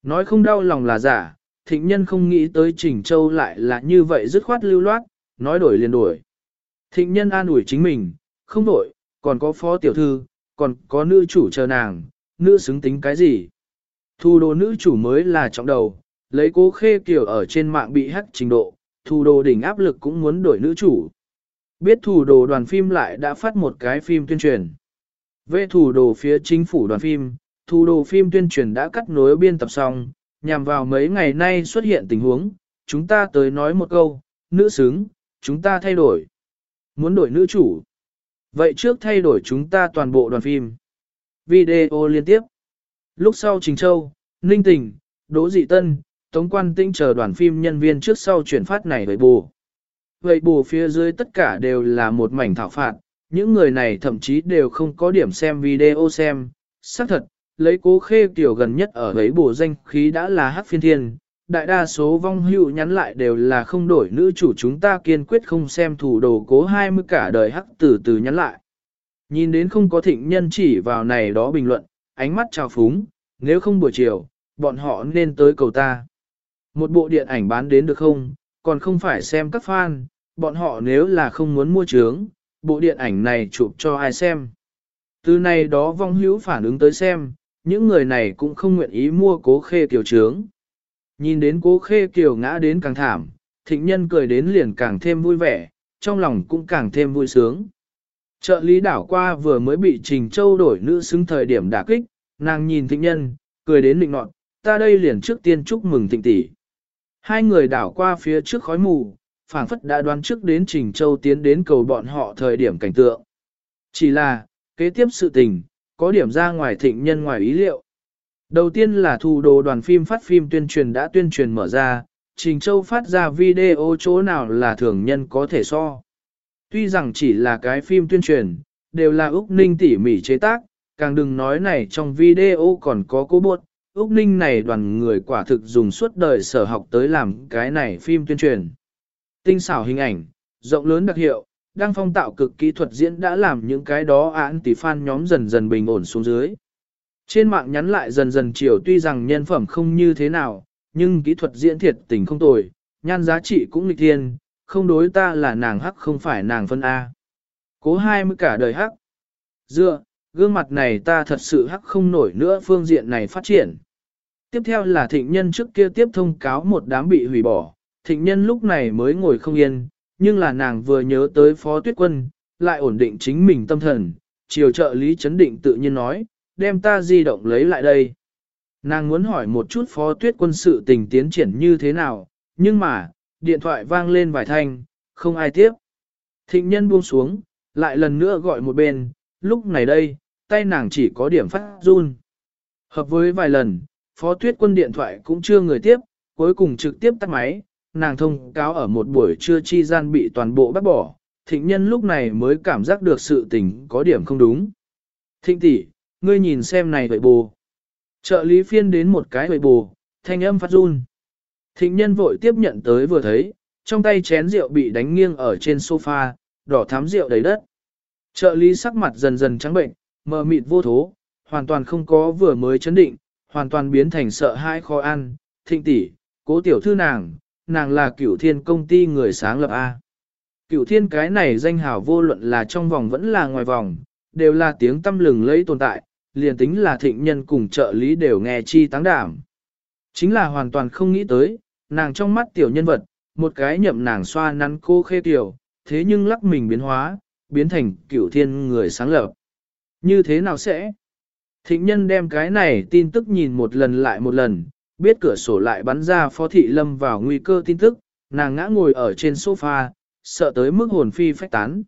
Nói không đau lòng là giả, thịnh nhân không nghĩ tới Trình Châu lại là như vậy dứt khoát lưu loát, nói đổi liền đổi. Thịnh nhân an ủi chính mình, không đổi, còn có phó tiểu thư, còn có nữ chủ chờ nàng, nữ xứng tính cái gì. Thu đồ nữ chủ mới là trọng đầu, lấy cố khê kiểu ở trên mạng bị hắc trình độ, thu đồ đỉnh áp lực cũng muốn đổi nữ chủ. Biết thủ đồ đoàn phim lại đã phát một cái phim tuyên truyền. Về thủ đồ phía chính phủ đoàn phim, thủ đồ phim tuyên truyền đã cắt nối biên tập xong, nhằm vào mấy ngày nay xuất hiện tình huống, chúng ta tới nói một câu, nữ xứng, chúng ta thay đổi. Muốn đổi nữ chủ. Vậy trước thay đổi chúng ta toàn bộ đoàn phim. Video liên tiếp. Lúc sau Trình Châu, Ninh Tình, Đỗ Dị Tân, Tống Quan Tinh chờ đoàn phim nhân viên trước sau chuyển phát này với bù. Vậy bù phía dưới tất cả đều là một mảnh thảo phạt, những người này thậm chí đều không có điểm xem video xem. Xác thật, lấy cố khê tiểu gần nhất ở ấy bù danh khí đã là hắc phiên thiên, đại đa số vong hữu nhắn lại đều là không đổi nữ chủ chúng ta kiên quyết không xem thủ đồ cố 20 cả đời hắc từ từ nhắn lại. Nhìn đến không có thịnh nhân chỉ vào này đó bình luận, ánh mắt trào phúng, nếu không buổi chiều, bọn họ nên tới cầu ta. Một bộ điện ảnh bán đến được không, còn không phải xem các fan, bọn họ nếu là không muốn mua trướng, bộ điện ảnh này chụp cho ai xem. Từ này đó vong hữu phản ứng tới xem, những người này cũng không nguyện ý mua cố khê tiểu trướng. Nhìn đến cố khê kiều ngã đến càng thảm, thịnh nhân cười đến liền càng thêm vui vẻ, trong lòng cũng càng thêm vui sướng. Trợ lý đảo qua vừa mới bị Trình Châu đổi nữ xứng thời điểm đả kích, nàng nhìn thịnh nhân, cười đến định nọt, ta đây liền trước tiên chúc mừng thịnh tỷ. Hai người đảo qua phía trước khói mù, phảng phất đã đoán trước đến Trình Châu tiến đến cầu bọn họ thời điểm cảnh tượng. Chỉ là, kế tiếp sự tình, có điểm ra ngoài thịnh nhân ngoài ý liệu. Đầu tiên là thủ đồ đoàn phim phát phim tuyên truyền đã tuyên truyền mở ra, Trình Châu phát ra video chỗ nào là thường nhân có thể so. Tuy rằng chỉ là cái phim tuyên truyền, đều là Úc Ninh tỉ mỉ chế tác, càng đừng nói này trong video còn có cố buộc, Úc Ninh này đoàn người quả thực dùng suốt đời sở học tới làm cái này phim tuyên truyền. Tinh xảo hình ảnh, rộng lớn đặc hiệu, đang phong tạo cực kỹ thuật diễn đã làm những cái đó án tỷ fan nhóm dần dần bình ổn xuống dưới. Trên mạng nhắn lại dần dần chiều tuy rằng nhân phẩm không như thế nào, nhưng kỹ thuật diễn thiệt tình không tồi, nhan giá trị cũng nghịch thiên, không đối ta là nàng hắc không phải nàng phân A. Cố hai mươi cả đời hắc. Dựa, gương mặt này ta thật sự hắc không nổi nữa phương diện này phát triển. Tiếp theo là thịnh nhân trước kia tiếp thông cáo một đám bị hủy bỏ, thịnh nhân lúc này mới ngồi không yên, nhưng là nàng vừa nhớ tới phó tuyết quân, lại ổn định chính mình tâm thần, chiều trợ lý chấn định tự nhiên nói, đem ta di động lấy lại đây. Nàng muốn hỏi một chút phó tuyết quân sự tình tiến triển như thế nào, nhưng mà, điện thoại vang lên vài thanh, không ai tiếp. Thịnh nhân buông xuống, lại lần nữa gọi một bên, lúc này đây, tay nàng chỉ có điểm phát run. Hợp với vài lần, phó tuyết quân điện thoại cũng chưa người tiếp, cuối cùng trực tiếp tắt máy, nàng thông cáo ở một buổi trưa chi gian bị toàn bộ bắt bỏ, thịnh nhân lúc này mới cảm giác được sự tình có điểm không đúng. Thịnh tỷ, ngươi nhìn xem này vậy bù. Trợ lý phiên đến một cái vậy bù, thanh âm phát run. Thịnh nhân vội tiếp nhận tới vừa thấy, trong tay chén rượu bị đánh nghiêng ở trên sofa, đỏ thắm rượu đầy đất. Trợ lý sắc mặt dần dần trắng bệnh, mờ mịt vô thố, hoàn toàn không có vừa mới chấn định, hoàn toàn biến thành sợ hãi khó ăn. Thịnh tỷ, cố tiểu thư nàng, nàng là cửu thiên công ty người sáng lập A. Cửu thiên cái này danh hào vô luận là trong vòng vẫn là ngoài vòng, đều là tiếng tâm lừng lấy tồn tại, liền tính là thịnh nhân cùng trợ lý đều nghe chi táng đảm. Chính là hoàn toàn không nghĩ tới, nàng trong mắt tiểu nhân vật, một cái nhậm nàng xoa nắn cô khê tiểu, thế nhưng lắc mình biến hóa, biến thành cửu thiên người sáng lập. Như thế nào sẽ? Thịnh nhân đem cái này tin tức nhìn một lần lại một lần, biết cửa sổ lại bắn ra phó thị lâm vào nguy cơ tin tức, nàng ngã ngồi ở trên sofa, sợ tới mức hồn phi phách tán.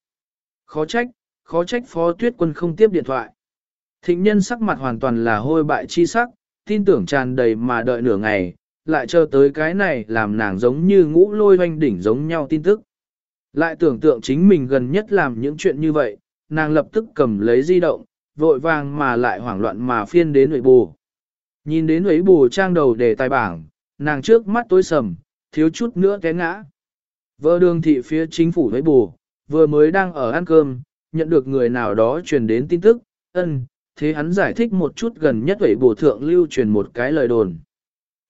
Khó trách, khó trách phó tuyết quân không tiếp điện thoại. Thịnh nhân sắc mặt hoàn toàn là hôi bại chi sắc, tin tưởng tràn đầy mà đợi nửa ngày, lại chờ tới cái này làm nàng giống như ngũ lôi hoanh đỉnh giống nhau tin tức. Lại tưởng tượng chính mình gần nhất làm những chuyện như vậy, nàng lập tức cầm lấy di động, vội vàng mà lại hoảng loạn mà phiên đến nội bù. Nhìn đến ấy bù trang đầu để tài bảng, nàng trước mắt tối sầm, thiếu chút nữa té ngã. Vợ đường thị phía chính phủ ấy bù, vừa mới đang ở ăn cơm, nhận được người nào đó truyền đến tin tức, ân, thế hắn giải thích một chút gần nhất vậy bổ thượng lưu truyền một cái lời đồn.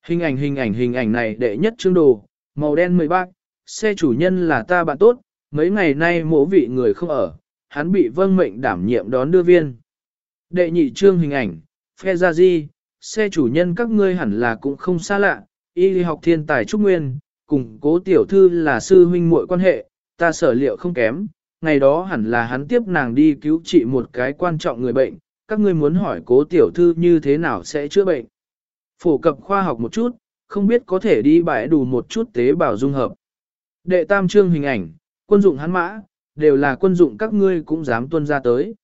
Hình ảnh hình ảnh hình ảnh này đệ nhất chương đồ, màu đen mười bạc, xe chủ nhân là ta bạn tốt, mấy ngày nay mỗ vị người không ở, hắn bị vâng mệnh đảm nhiệm đón đưa viên. Đệ nhị chương hình ảnh, phe ra di, xe chủ nhân các ngươi hẳn là cũng không xa lạ, y học thiên tài trúc nguyên, cùng cố tiểu thư là sư huynh muội quan hệ, ta sở liệu không kém, ngày đó hẳn là hắn tiếp nàng đi cứu trị một cái quan trọng người bệnh, các ngươi muốn hỏi cố tiểu thư như thế nào sẽ chữa bệnh. Phổ cập khoa học một chút, không biết có thể đi bãi đủ một chút tế bào dung hợp. Đệ tam trương hình ảnh, quân dụng hắn mã, đều là quân dụng các ngươi cũng dám tuân ra tới.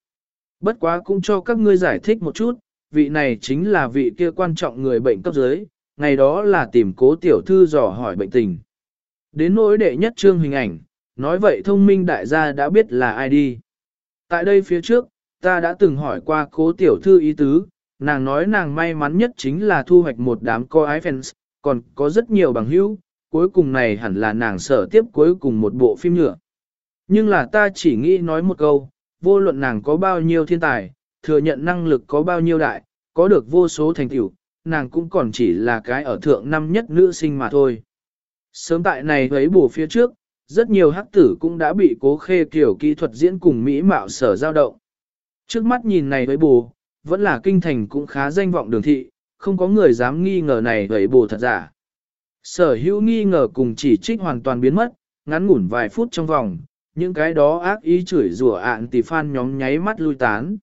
Bất quá cũng cho các ngươi giải thích một chút, vị này chính là vị kia quan trọng người bệnh cấp dưới, ngày đó là tìm cố tiểu thư dò hỏi bệnh tình. Đến nỗi đệ nhất trương hình ảnh, nói vậy thông minh đại gia đã biết là ai đi. Tại đây phía trước, ta đã từng hỏi qua cố tiểu thư ý tứ, nàng nói nàng may mắn nhất chính là thu hoạch một đám co ái fans, còn có rất nhiều bằng hữu, cuối cùng này hẳn là nàng sở tiếp cuối cùng một bộ phim nhựa. Nhưng là ta chỉ nghĩ nói một câu, vô luận nàng có bao nhiêu thiên tài, thừa nhận năng lực có bao nhiêu đại, có được vô số thành tựu, nàng cũng còn chỉ là cái ở thượng năm nhất nữ sinh mà thôi. Sớm tại này thấy bổ phía trước, rất nhiều hắc tử cũng đã bị cố khê kiểu kỹ thuật diễn cùng mỹ mạo sở giao động. Trước mắt nhìn này với bù, vẫn là kinh thành cũng khá danh vọng đường thị, không có người dám nghi ngờ này với bồ thật giả. Sở hữu nghi ngờ cùng chỉ trích hoàn toàn biến mất, ngắn ngủn vài phút trong vòng, những cái đó ác ý chửi rủa ạn tỷ phan nhóm nháy mắt lui tán.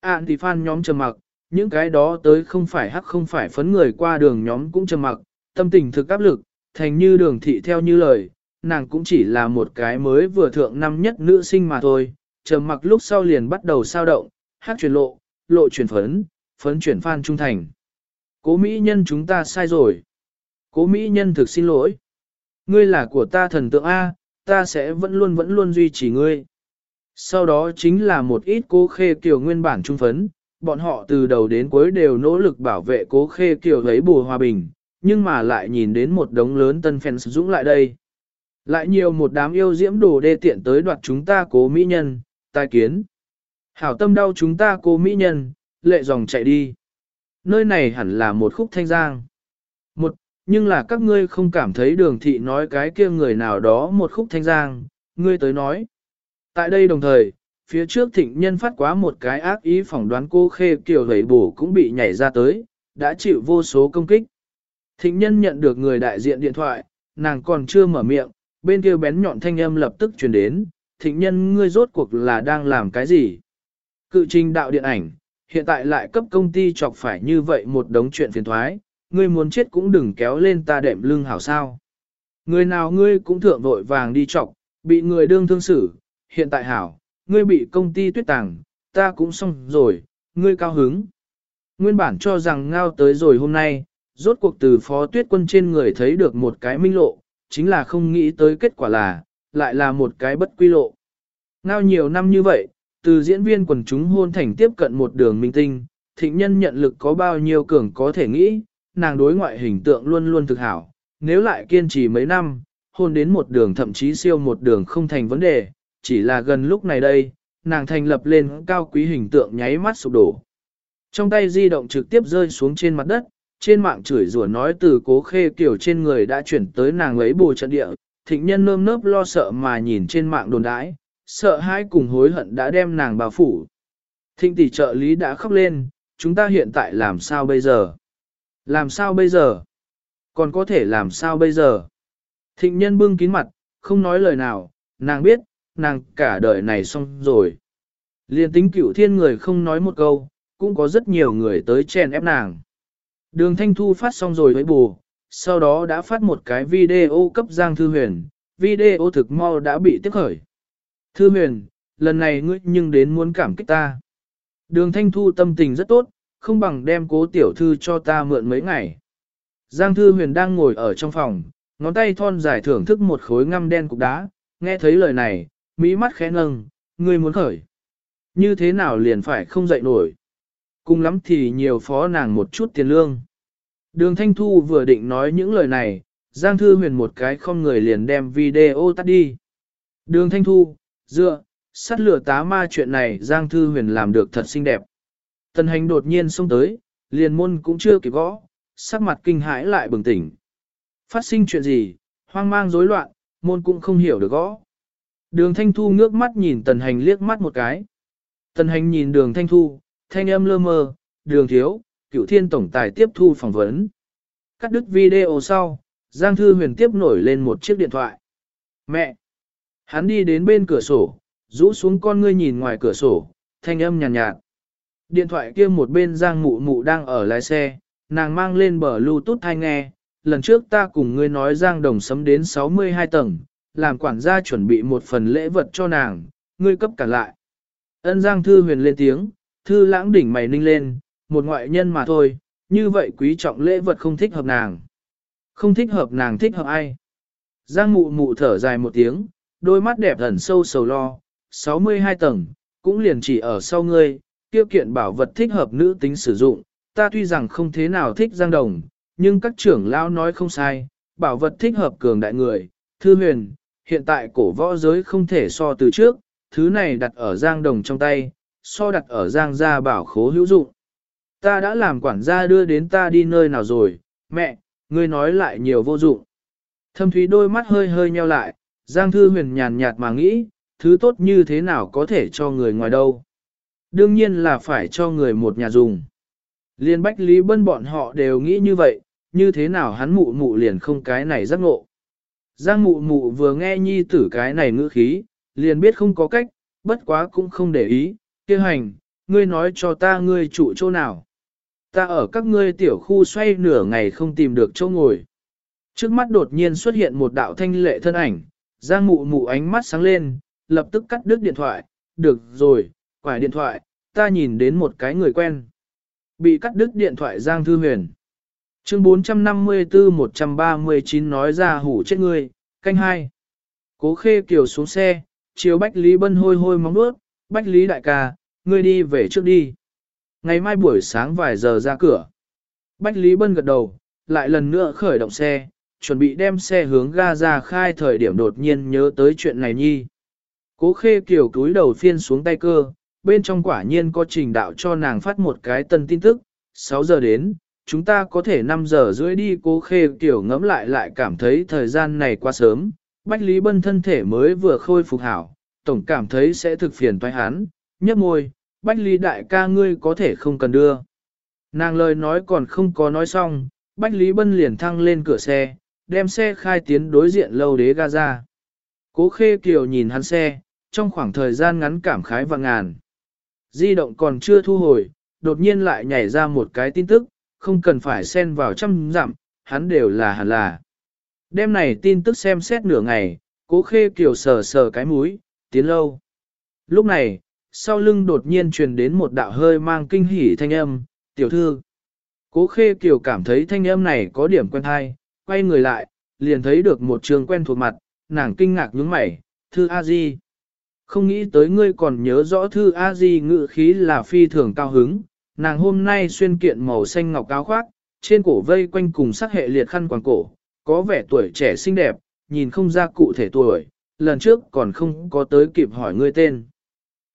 Ạn tỷ phan nhóm trầm mặc, những cái đó tới không phải hắc không phải phấn người qua đường nhóm cũng trầm mặc, tâm tình thực áp lực, thành như đường thị theo như lời, nàng cũng chỉ là một cái mới vừa thượng năm nhất nữ sinh mà thôi, trầm mặc lúc sau liền bắt đầu sao động, hát chuyển lộ, lộ chuyển phấn, phấn chuyển phan trung thành. Cố Mỹ nhân chúng ta sai rồi. Cố Mỹ nhân thực xin lỗi. Ngươi là của ta thần tượng A, ta sẽ vẫn luôn vẫn luôn duy trì ngươi. Sau đó chính là một ít cố khê kiểu nguyên bản trung phấn, bọn họ từ đầu đến cuối đều nỗ lực bảo vệ cố khê kiểu lấy bù hòa bình, nhưng mà lại nhìn đến một đống lớn tân fans dũng lại đây. Lại nhiều một đám yêu diễm đồ đê tiện tới đoạt chúng ta cố mỹ nhân, tai kiến. Hảo tâm đau chúng ta cô mỹ nhân, lệ dòng chạy đi. Nơi này hẳn là một khúc thanh giang. Một, nhưng là các ngươi không cảm thấy đường thị nói cái kia người nào đó một khúc thanh giang, ngươi tới nói. Tại đây đồng thời, phía trước thịnh nhân phát quá một cái ác ý phỏng đoán cô khê kiều hầy bổ cũng bị nhảy ra tới, đã chịu vô số công kích. Thịnh nhân nhận được người đại diện điện thoại, nàng còn chưa mở miệng, bên kia bén nhọn thanh âm lập tức truyền đến, thịnh nhân ngươi rốt cuộc là đang làm cái gì? Cự trình đạo điện ảnh, hiện tại lại cấp công ty chọc phải như vậy một đống chuyện phiền thoái, ngươi muốn chết cũng đừng kéo lên ta đệm lưng hảo sao. Người nào ngươi cũng thượng vội vàng đi chọc, bị người đương thương xử, hiện tại hảo, ngươi bị công ty tuyết tàng, ta cũng xong rồi, ngươi cao hứng. Nguyên bản cho rằng ngao tới rồi hôm nay, rốt cuộc từ phó tuyết quân trên người thấy được một cái minh lộ, chính là không nghĩ tới kết quả là, lại là một cái bất quy lộ. Ngao nhiều năm như vậy, từ diễn viên quần chúng hôn thành tiếp cận một đường minh tinh, thịnh nhân nhận lực có bao nhiêu cường có thể nghĩ, nàng đối ngoại hình tượng luôn luôn thực hảo, nếu lại kiên trì mấy năm, hôn đến một đường thậm chí siêu một đường không thành vấn đề, chỉ là gần lúc này đây, nàng thành lập lên cao quý hình tượng nháy mắt sụp đổ. Trong tay di động trực tiếp rơi xuống trên mặt đất, trên mạng chửi rủa nói từ cố khê kiểu trên người đã chuyển tới nàng ấy bù trận địa, thịnh nhân nơm nớp lo sợ mà nhìn trên mạng đồn đãi, sợ hãi cùng hối hận đã đem nàng bao phủ. Thịnh tỷ trợ lý đã khóc lên, chúng ta hiện tại làm sao bây giờ? Làm sao bây giờ? Còn có thể làm sao bây giờ? Thịnh nhân bưng kín mặt, không nói lời nào, nàng biết, nàng cả đời này xong rồi. Liên tính cửu thiên người không nói một câu, cũng có rất nhiều người tới chèn ép nàng. Đường Thanh Thu phát xong rồi với bù, sau đó đã phát một cái video cấp Giang Thư Huyền, video thực mau đã bị tiếp khởi. Thư Huyền, lần này ngươi nhưng đến muốn cảm kích ta. Đường Thanh Thu tâm tình rất tốt, không bằng đem cố tiểu thư cho ta mượn mấy ngày. Giang Thư Huyền đang ngồi ở trong phòng, ngón tay thon dài thưởng thức một khối ngăm đen cục đá, nghe thấy lời này, mỹ mắt khẽ nâng, ngươi muốn khởi. Như thế nào liền phải không dậy nổi. Cùng lắm thì nhiều phó nàng một chút tiền lương. Đường Thanh Thu vừa định nói những lời này, Giang Thư Huyền một cái không người liền đem video tắt đi. Đường Thanh Thu, dựa, sát lửa tá ma chuyện này Giang Thư Huyền làm được thật xinh đẹp. Tần hành đột nhiên xông tới, liền môn cũng chưa kịp gõ, sắc mặt kinh hãi lại bừng tỉnh. Phát sinh chuyện gì, hoang mang rối loạn, môn cũng không hiểu được gõ. Đường Thanh Thu ngước mắt nhìn Tần Hành liếc mắt một cái. Tần Hành nhìn đường Thanh Thu, thanh âm lơ mơ, đường thiếu, cựu thiên tổng tài tiếp thu phỏng vấn. Cắt đứt video sau, Giang Thư Huyền tiếp nổi lên một chiếc điện thoại. Mẹ! Hắn đi đến bên cửa sổ, rũ xuống con ngươi nhìn ngoài cửa sổ, thanh âm nhàn nhạt, nhạt. Điện thoại kia một bên Giang Mụ Mụ đang ở lái xe, nàng mang lên bờ Bluetooth thai nghe. Lần trước ta cùng ngươi nói Giang Đồng sấm đến 62 tầng, làm quản gia chuẩn bị một phần lễ vật cho nàng, ngươi cấp cả lại. Ân Giang Thư huyền lên tiếng, Thư lãng đỉnh mày ninh lên, một ngoại nhân mà thôi, như vậy quý trọng lễ vật không thích hợp nàng. Không thích hợp nàng thích hợp ai. Giang mụ mụ thở dài một tiếng, đôi mắt đẹp ẩn sâu sầu lo, 62 tầng, cũng liền chỉ ở sau ngươi, tiêu kiện bảo vật thích hợp nữ tính sử dụng, ta tuy rằng không thế nào thích Giang Đồng, nhưng các trưởng lão nói không sai, bảo vật thích hợp cường đại người, thư huyền, hiện tại cổ võ giới không thể so từ trước, thứ này đặt ở Giang Đồng trong tay, so đặt ở Giang gia bảo khố hữu dụng. Ta đã làm quản gia đưa đến ta đi nơi nào rồi, mẹ, ngươi nói lại nhiều vô dụng. Thâm thúy đôi mắt hơi hơi nheo lại, Giang Thư huyền nhàn nhạt mà nghĩ, thứ tốt như thế nào có thể cho người ngoài đâu. đương nhiên là phải cho người một nhà dùng. Liên Bách Lý Bân bọn họ đều nghĩ như vậy, như thế nào hắn mụ mụ liền không cái này giác ngộ. Giang mụ mụ vừa nghe nhi tử cái này ngữ khí, liền biết không có cách, bất quá cũng không để ý, kia hành, ngươi nói cho ta ngươi trụ chỗ nào. Ta ở các ngươi tiểu khu xoay nửa ngày không tìm được chỗ ngồi. Trước mắt đột nhiên xuất hiện một đạo thanh lệ thân ảnh, Giang mụ mụ ánh mắt sáng lên, lập tức cắt đứt điện thoại, được rồi, quải điện thoại, ta nhìn đến một cái người quen. Bị cắt đứt điện thoại Giang Thư Huyền. Chương 454-139 nói ra hủ chết ngươi, canh hai. Cố khê kiều xuống xe, chiều Bách Lý Bân hôi hôi móng bước, Bách Lý đại ca, ngươi đi về trước đi. Ngày mai buổi sáng vài giờ ra cửa. Bách Lý Bân gật đầu, lại lần nữa khởi động xe, chuẩn bị đem xe hướng ga ra khai thời điểm đột nhiên nhớ tới chuyện này nhi. Cố khê kiểu túi đầu phiên xuống tay cơ, bên trong quả nhiên có trình đạo cho nàng phát một cái tân tin tức, 6 giờ đến, chúng ta có thể 5 giờ rưỡi đi cố khê kiểu ngẫm lại lại cảm thấy thời gian này quá sớm, Bách Lý Bân thân thể mới vừa khôi phục hảo, tổng cảm thấy sẽ thực phiền toái hắn, nhấp môi, Bách Lý đại ca ngươi có thể không cần đưa. Nàng lời nói còn không có nói xong, Bách Lý Bân liền thăng lên cửa xe, đem xe khai tiến đối diện lâu đế ga ra. Cố khê kiều nhìn hắn xe, trong khoảng thời gian ngắn cảm khái và ngàn. Di động còn chưa thu hồi, đột nhiên lại nhảy ra một cái tin tức, không cần phải xen vào trăm dặm, hắn đều là hẳn là. Đêm này tin tức xem xét nửa ngày, cố khê kiều sờ sờ cái mũi, tiến lâu. Lúc này, sau lưng đột nhiên truyền đến một đạo hơi mang kinh hỉ thanh âm, tiểu thư. Cố khê kiều cảm thấy thanh âm này có điểm quen hay, quay người lại, liền thấy được một trường quen thuộc mặt, nàng kinh ngạc nhướng mày, thư A-di. Không nghĩ tới ngươi còn nhớ rõ thư A-di ngự khí là phi thường cao hứng, nàng hôm nay xuyên kiện màu xanh ngọc cao khoác, trên cổ vây quanh cùng sắc hệ liệt khăn quàng cổ, có vẻ tuổi trẻ xinh đẹp, nhìn không ra cụ thể tuổi, lần trước còn không có tới kịp hỏi ngươi tên.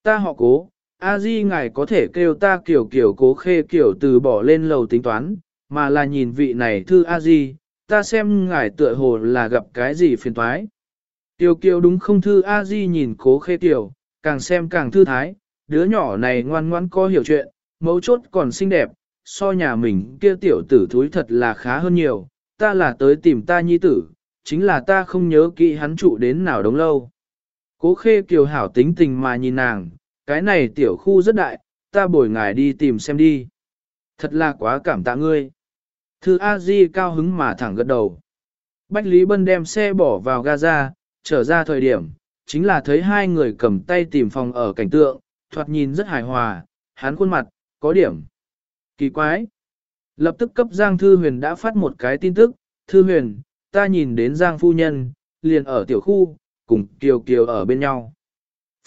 Ta họ cố, A Di ngài có thể kêu ta kiểu kiểu cố khê kiểu từ bỏ lên lầu tính toán, mà là nhìn vị này thư A Di, ta xem ngài tựa hồ là gặp cái gì phiền toái. Tiêu kiều đúng không thư A Di nhìn cố khê kiểu, càng xem càng thư thái, đứa nhỏ này ngoan ngoãn có hiểu chuyện, mấu chốt còn xinh đẹp, so nhà mình kia tiểu tử thúi thật là khá hơn nhiều, ta là tới tìm ta nhi tử, chính là ta không nhớ kỹ hắn trụ đến nào đống lâu. Cố khê kiều hảo tính tình mà nhìn nàng, cái này tiểu khu rất đại, ta bồi ngài đi tìm xem đi. Thật là quá cảm tạ ngươi. Thư A Di cao hứng mà thẳng gật đầu. Bách Lý Bân đem xe bỏ vào Gaza, trở ra thời điểm, chính là thấy hai người cầm tay tìm phòng ở cảnh tượng, thoạt nhìn rất hài hòa, hắn khuôn mặt, có điểm. Kỳ quái. Lập tức cấp Giang Thư Huyền đã phát một cái tin tức, Thư Huyền, ta nhìn đến Giang Phu Nhân, liền ở tiểu khu, cùng Kiều Kiều ở bên nhau.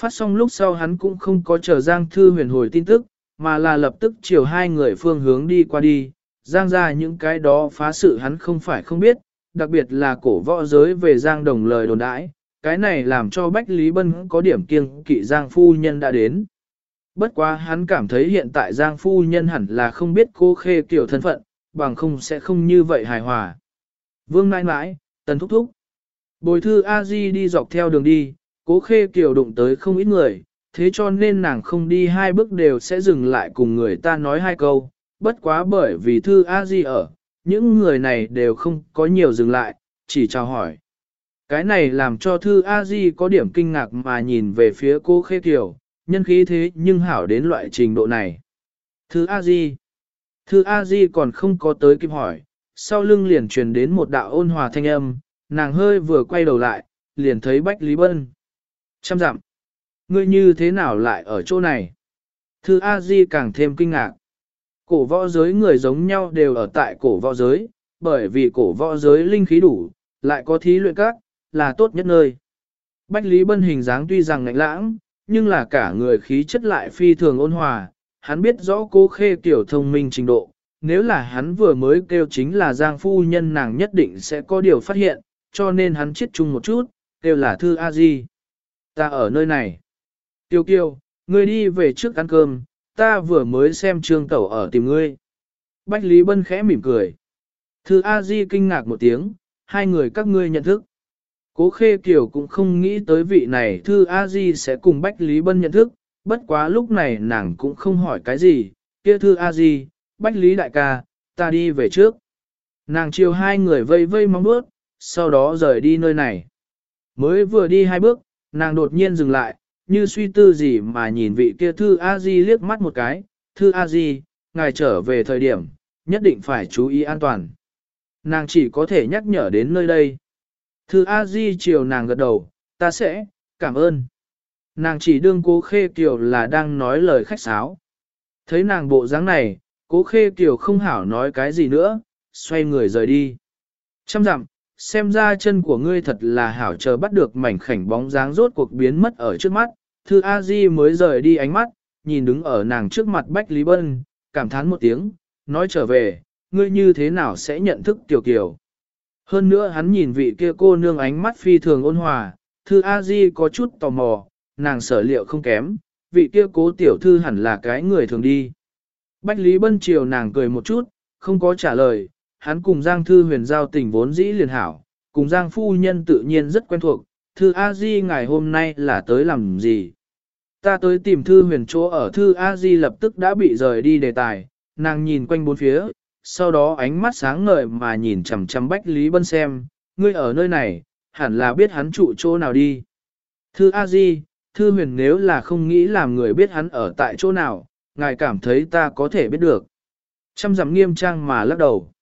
Phát xong lúc sau hắn cũng không có chờ Giang Thư Huyền hồi tin tức, mà là lập tức chiều hai người phương hướng đi qua đi. Giang ra những cái đó phá sự hắn không phải không biết, đặc biệt là cổ võ giới về Giang Đồng lời đồn đãi, cái này làm cho Bách Lý Bân có điểm kiêng kỵ Giang Phu Nhân đã đến. Bất quá hắn cảm thấy hiện tại Giang Phu Nhân hẳn là không biết cô khê kiểu thân phận, bằng không sẽ không như vậy hài hòa. Vương nãi nãi, tần thúc thúc. Bồi thư A-di đi dọc theo đường đi, cố khê kiều đụng tới không ít người, thế cho nên nàng không đi hai bước đều sẽ dừng lại cùng người ta nói hai câu. Bất quá bởi vì thư A-di ở, những người này đều không có nhiều dừng lại, chỉ chào hỏi. Cái này làm cho thư A-di có điểm kinh ngạc mà nhìn về phía cô khê kiều, nhân khí thế nhưng hảo đến loại trình độ này. Thư A-di Thư A-di còn không có tới kịp hỏi, sau lưng liền truyền đến một đạo ôn hòa thanh âm, nàng hơi vừa quay đầu lại, liền thấy Bách Lý Bân. Chăm dặm. Ngươi như thế nào lại ở chỗ này? Thư A-di càng thêm kinh ngạc. Cổ võ giới người giống nhau đều ở tại cổ võ giới, bởi vì cổ võ giới linh khí đủ, lại có thí luyện các, là tốt nhất nơi. Bách Lý Bân hình dáng tuy rằng ngạnh lãng, nhưng là cả người khí chất lại phi thường ôn hòa, hắn biết rõ cô khê tiểu thông minh trình độ, nếu là hắn vừa mới kêu chính là Giang Phu Nhân nàng nhất định sẽ có điều phát hiện, cho nên hắn chết chung một chút, kêu là Thư A Di. Ta ở nơi này. Tiêu kiêu, ngươi đi về trước ăn cơm, ta vừa mới xem trương tẩu ở tìm ngươi. Bách Lý Bân khẽ mỉm cười. Thư A Di kinh ngạc một tiếng, hai người các ngươi nhận thức. Cố Khê Kiều cũng không nghĩ tới vị này Thư A Di sẽ cùng Bách Lý Bân nhận thức, bất quá lúc này nàng cũng không hỏi cái gì, kia thư a di, bách lý đại ca, ta đi về trước. Nàng chiều hai người vây vây mong bước, sau đó rời đi nơi này. Mới vừa đi hai bước, nàng đột nhiên dừng lại, như suy tư gì mà nhìn vị kia thư a di liếc mắt một cái, thư a di, ngài trở về thời điểm, nhất định phải chú ý an toàn. Nàng chỉ có thể nhắc nhở đến nơi đây. Thư a di chiều nàng gật đầu, ta sẽ, cảm ơn. Nàng chỉ đương cố khê kiều là đang nói lời khách sáo. Thấy nàng bộ dáng này, cố khê kiều không hảo nói cái gì nữa, xoay người rời đi. chăm dặm, xem ra chân của ngươi thật là hảo chờ bắt được mảnh khảnh bóng dáng rốt cuộc biến mất ở trước mắt. Thư A Di mới rời đi ánh mắt, nhìn đứng ở nàng trước mặt Bách Lý Bân, cảm thán một tiếng, nói trở về, ngươi như thế nào sẽ nhận thức Tiểu Kiều. Hơn nữa hắn nhìn vị kia cô nương ánh mắt phi thường ôn hòa, Thư A Di có chút tò mò, nàng sở liệu không kém, vị kia cố tiểu thư hẳn là cái người thường đi. Bách Lý Bân chiều nàng cười một chút, không có trả lời, hắn cùng Giang Thư huyền giao tình vốn dĩ liền hảo, cùng Giang Phu Nhân tự nhiên rất quen thuộc, Thư A Di ngày hôm nay là tới làm gì? Ta tới tìm Thư huyền chỗ ở Thư A Di lập tức đã bị rời đi đề tài, nàng nhìn quanh bốn phía, sau đó ánh mắt sáng ngời mà nhìn chằm chằm Bách Lý Bân xem, ngươi ở nơi này, hẳn là biết hắn trụ chỗ nào đi. Thư A Di, Thư huyền nếu là không nghĩ làm người biết hắn ở tại chỗ nào, ngài cảm thấy ta có thể biết được. Trăm dặm nghiêm trang mà lắc đầu.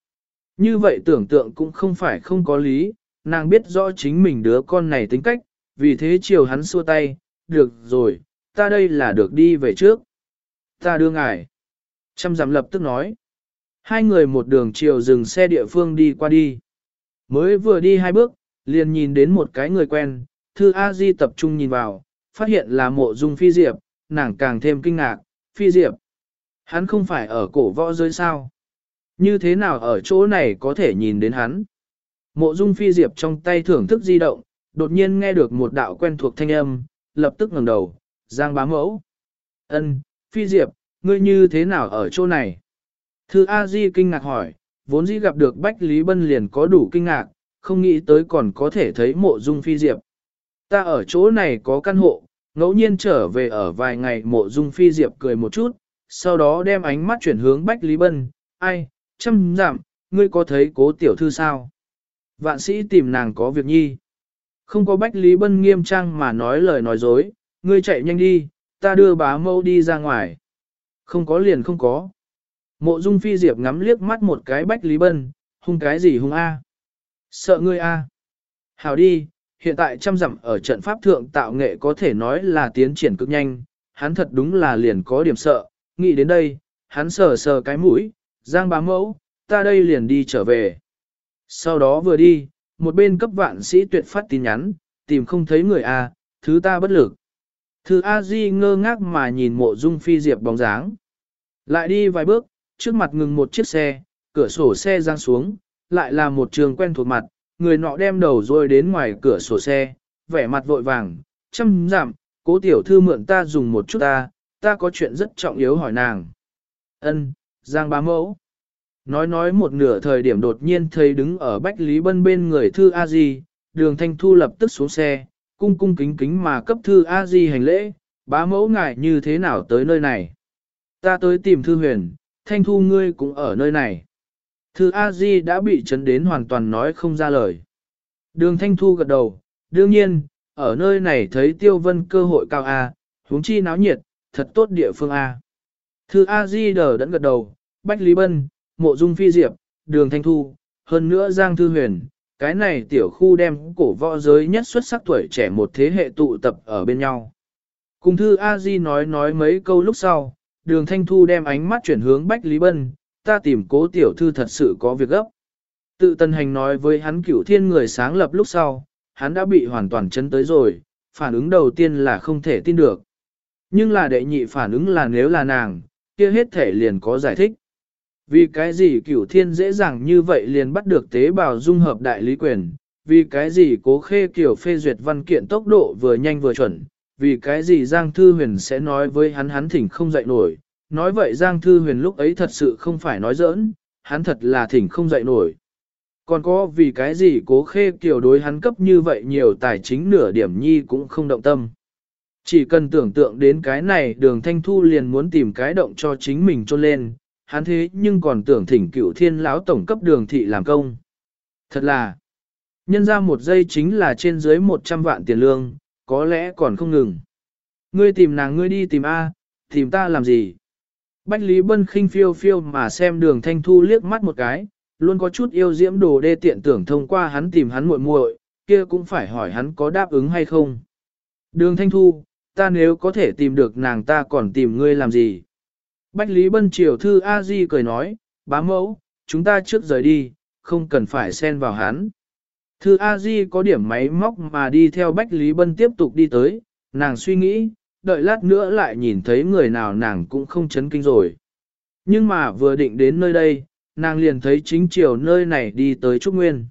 Như vậy tưởng tượng cũng không phải không có lý, nàng biết rõ chính mình đứa con này tính cách, vì thế chiều hắn xua tay, được rồi, ta đây là được đi về trước. Ta đưa ngài. Trăm dặm lập tức nói. Hai người một đường chiều dừng xe địa phương đi qua đi. Mới vừa đi hai bước, liền nhìn đến một cái người quen, thư A-di tập trung nhìn vào, phát hiện là mộ dung phi diệp, nàng càng thêm kinh ngạc, phi diệp. Hắn không phải ở cổ võ giới sao? Như thế nào ở chỗ này có thể nhìn đến hắn? Mộ dung phi diệp trong tay thưởng thức di động, đột nhiên nghe được một đạo quen thuộc thanh âm, lập tức ngẩng đầu, giang bá mẫu. ân phi diệp, ngươi như thế nào ở chỗ này? Thư A-di kinh ngạc hỏi, vốn dĩ gặp được Bách Lý Bân liền có đủ kinh ngạc, không nghĩ tới còn có thể thấy mộ dung phi diệp. Ta ở chỗ này có căn hộ, ngẫu nhiên trở về ở vài ngày mộ dung phi diệp cười một chút, sau đó đem ánh mắt chuyển hướng Bách Lý Bân, ai, chăm giảm, ngươi có thấy cố tiểu thư sao? Vạn sĩ tìm nàng có việc nhi. Không có Bách Lý Bân nghiêm trang mà nói lời nói dối, ngươi chạy nhanh đi, ta đưa bá mâu đi ra ngoài. Không có liền không có. Mộ dung phi diệp ngắm liếc mắt một cái Bách Lý Bân, hung cái gì hung a? Sợ ngươi a? Hảo đi, hiện tại trăm dặm ở trận pháp thượng tạo nghệ có thể nói là tiến triển cực nhanh, hắn thật đúng là liền có điểm sợ, nghĩ đến đây, hắn sờ sờ cái mũi, giang bá mẫu, ta đây liền đi trở về. Sau đó vừa đi, một bên cấp vạn sĩ tuyệt phát tin nhắn, tìm không thấy người A, thứ ta bất lực. Thư A-di ngơ ngác mà nhìn mộ dung phi diệp bóng dáng. Lại đi vài bước, trước mặt ngừng một chiếc xe, cửa sổ xe giang xuống, lại là một trường quen thuộc mặt, người nọ đem đầu rồi đến ngoài cửa sổ xe, vẻ mặt vội vàng, chăm giảm, cố tiểu thư mượn ta dùng một chút ta, ta có chuyện rất trọng yếu hỏi nàng. Ân, Giang bá mẫu. Nói nói một nửa thời điểm đột nhiên thấy đứng ở Bách Lý Bân bên người Thư A Di, đường Thanh Thu lập tức xuống xe, cung cung kính kính mà cấp Thư A Di hành lễ, bá mẫu ngại như thế nào tới nơi này. Ta tới tìm Thư Huyền, Thanh Thu ngươi cũng ở nơi này. Thư A Di đã bị chấn đến hoàn toàn nói không ra lời. Đường Thanh Thu gật đầu, đương nhiên, ở nơi này thấy Tiêu Vân cơ hội cao A, huống chi náo nhiệt, thật tốt địa phương A. Thư A Di đờ đẫn gật đầu, Bách Lý Bân, Mộ Dung Phi Diệp, Đường Thanh Thu, hơn nữa Giang Thư Huyền, cái này tiểu khu đem cổ võ giới nhất xuất sắc tuổi trẻ một thế hệ tụ tập ở bên nhau. Cùng Thư A Di nói nói mấy câu lúc sau, Đường Thanh Thu đem ánh mắt chuyển hướng Bách Lý Bân, ta tìm cố tiểu thư thật sự có việc gấp. Tự tân hành nói với hắn cửu thiên người sáng lập lúc sau, hắn đã bị hoàn toàn chấn tới rồi, phản ứng đầu tiên là không thể tin được. Nhưng là đệ nhị phản ứng là nếu là nàng, kia hết thể liền có giải thích. Vì cái gì cửu thiên dễ dàng như vậy liền bắt được tế bào dung hợp đại lý quyền, vì cái gì cố khê kiểu phê duyệt văn kiện tốc độ vừa nhanh vừa chuẩn, vì cái gì Giang Thư Huyền sẽ nói với hắn hắn thỉnh không dậy nổi, nói vậy Giang Thư Huyền lúc ấy thật sự không phải nói giỡn, hắn thật là thỉnh không dậy nổi. Còn có vì cái gì cố khê kiểu đối hắn cấp như vậy nhiều tài chính nửa điểm nhi cũng không động tâm. Chỉ cần tưởng tượng đến cái này đường thanh thu liền muốn tìm cái động cho chính mình trôn lên, hắn thế nhưng còn tưởng thỉnh cựu thiên lão tổng cấp đường thị làm công. Thật là, nhân ra một giây chính là trên dưới 100 vạn tiền lương, có lẽ còn không ngừng. Ngươi tìm nàng ngươi đi tìm A, tìm ta làm gì? Bách Lý Bân khinh phiêu phiêu mà xem đường thanh thu liếc mắt một cái, luôn có chút yêu diễm đồ đê tiện tưởng thông qua hắn tìm hắn muội muội, kia cũng phải hỏi hắn có đáp ứng hay không. Đường thanh thu, ta nếu có thể tìm được nàng ta còn tìm ngươi làm gì? Bách Lý Bân Triều Thư A Di cười nói, bá mẫu, chúng ta trước rời đi, không cần phải xen vào hắn. Thư A Di có điểm máy móc mà đi theo Bách Lý Bân tiếp tục đi tới, nàng suy nghĩ, đợi lát nữa lại nhìn thấy người nào nàng cũng không chấn kinh rồi. Nhưng mà vừa định đến nơi đây, nàng liền thấy chính chiều nơi này đi tới Trúc Nguyên.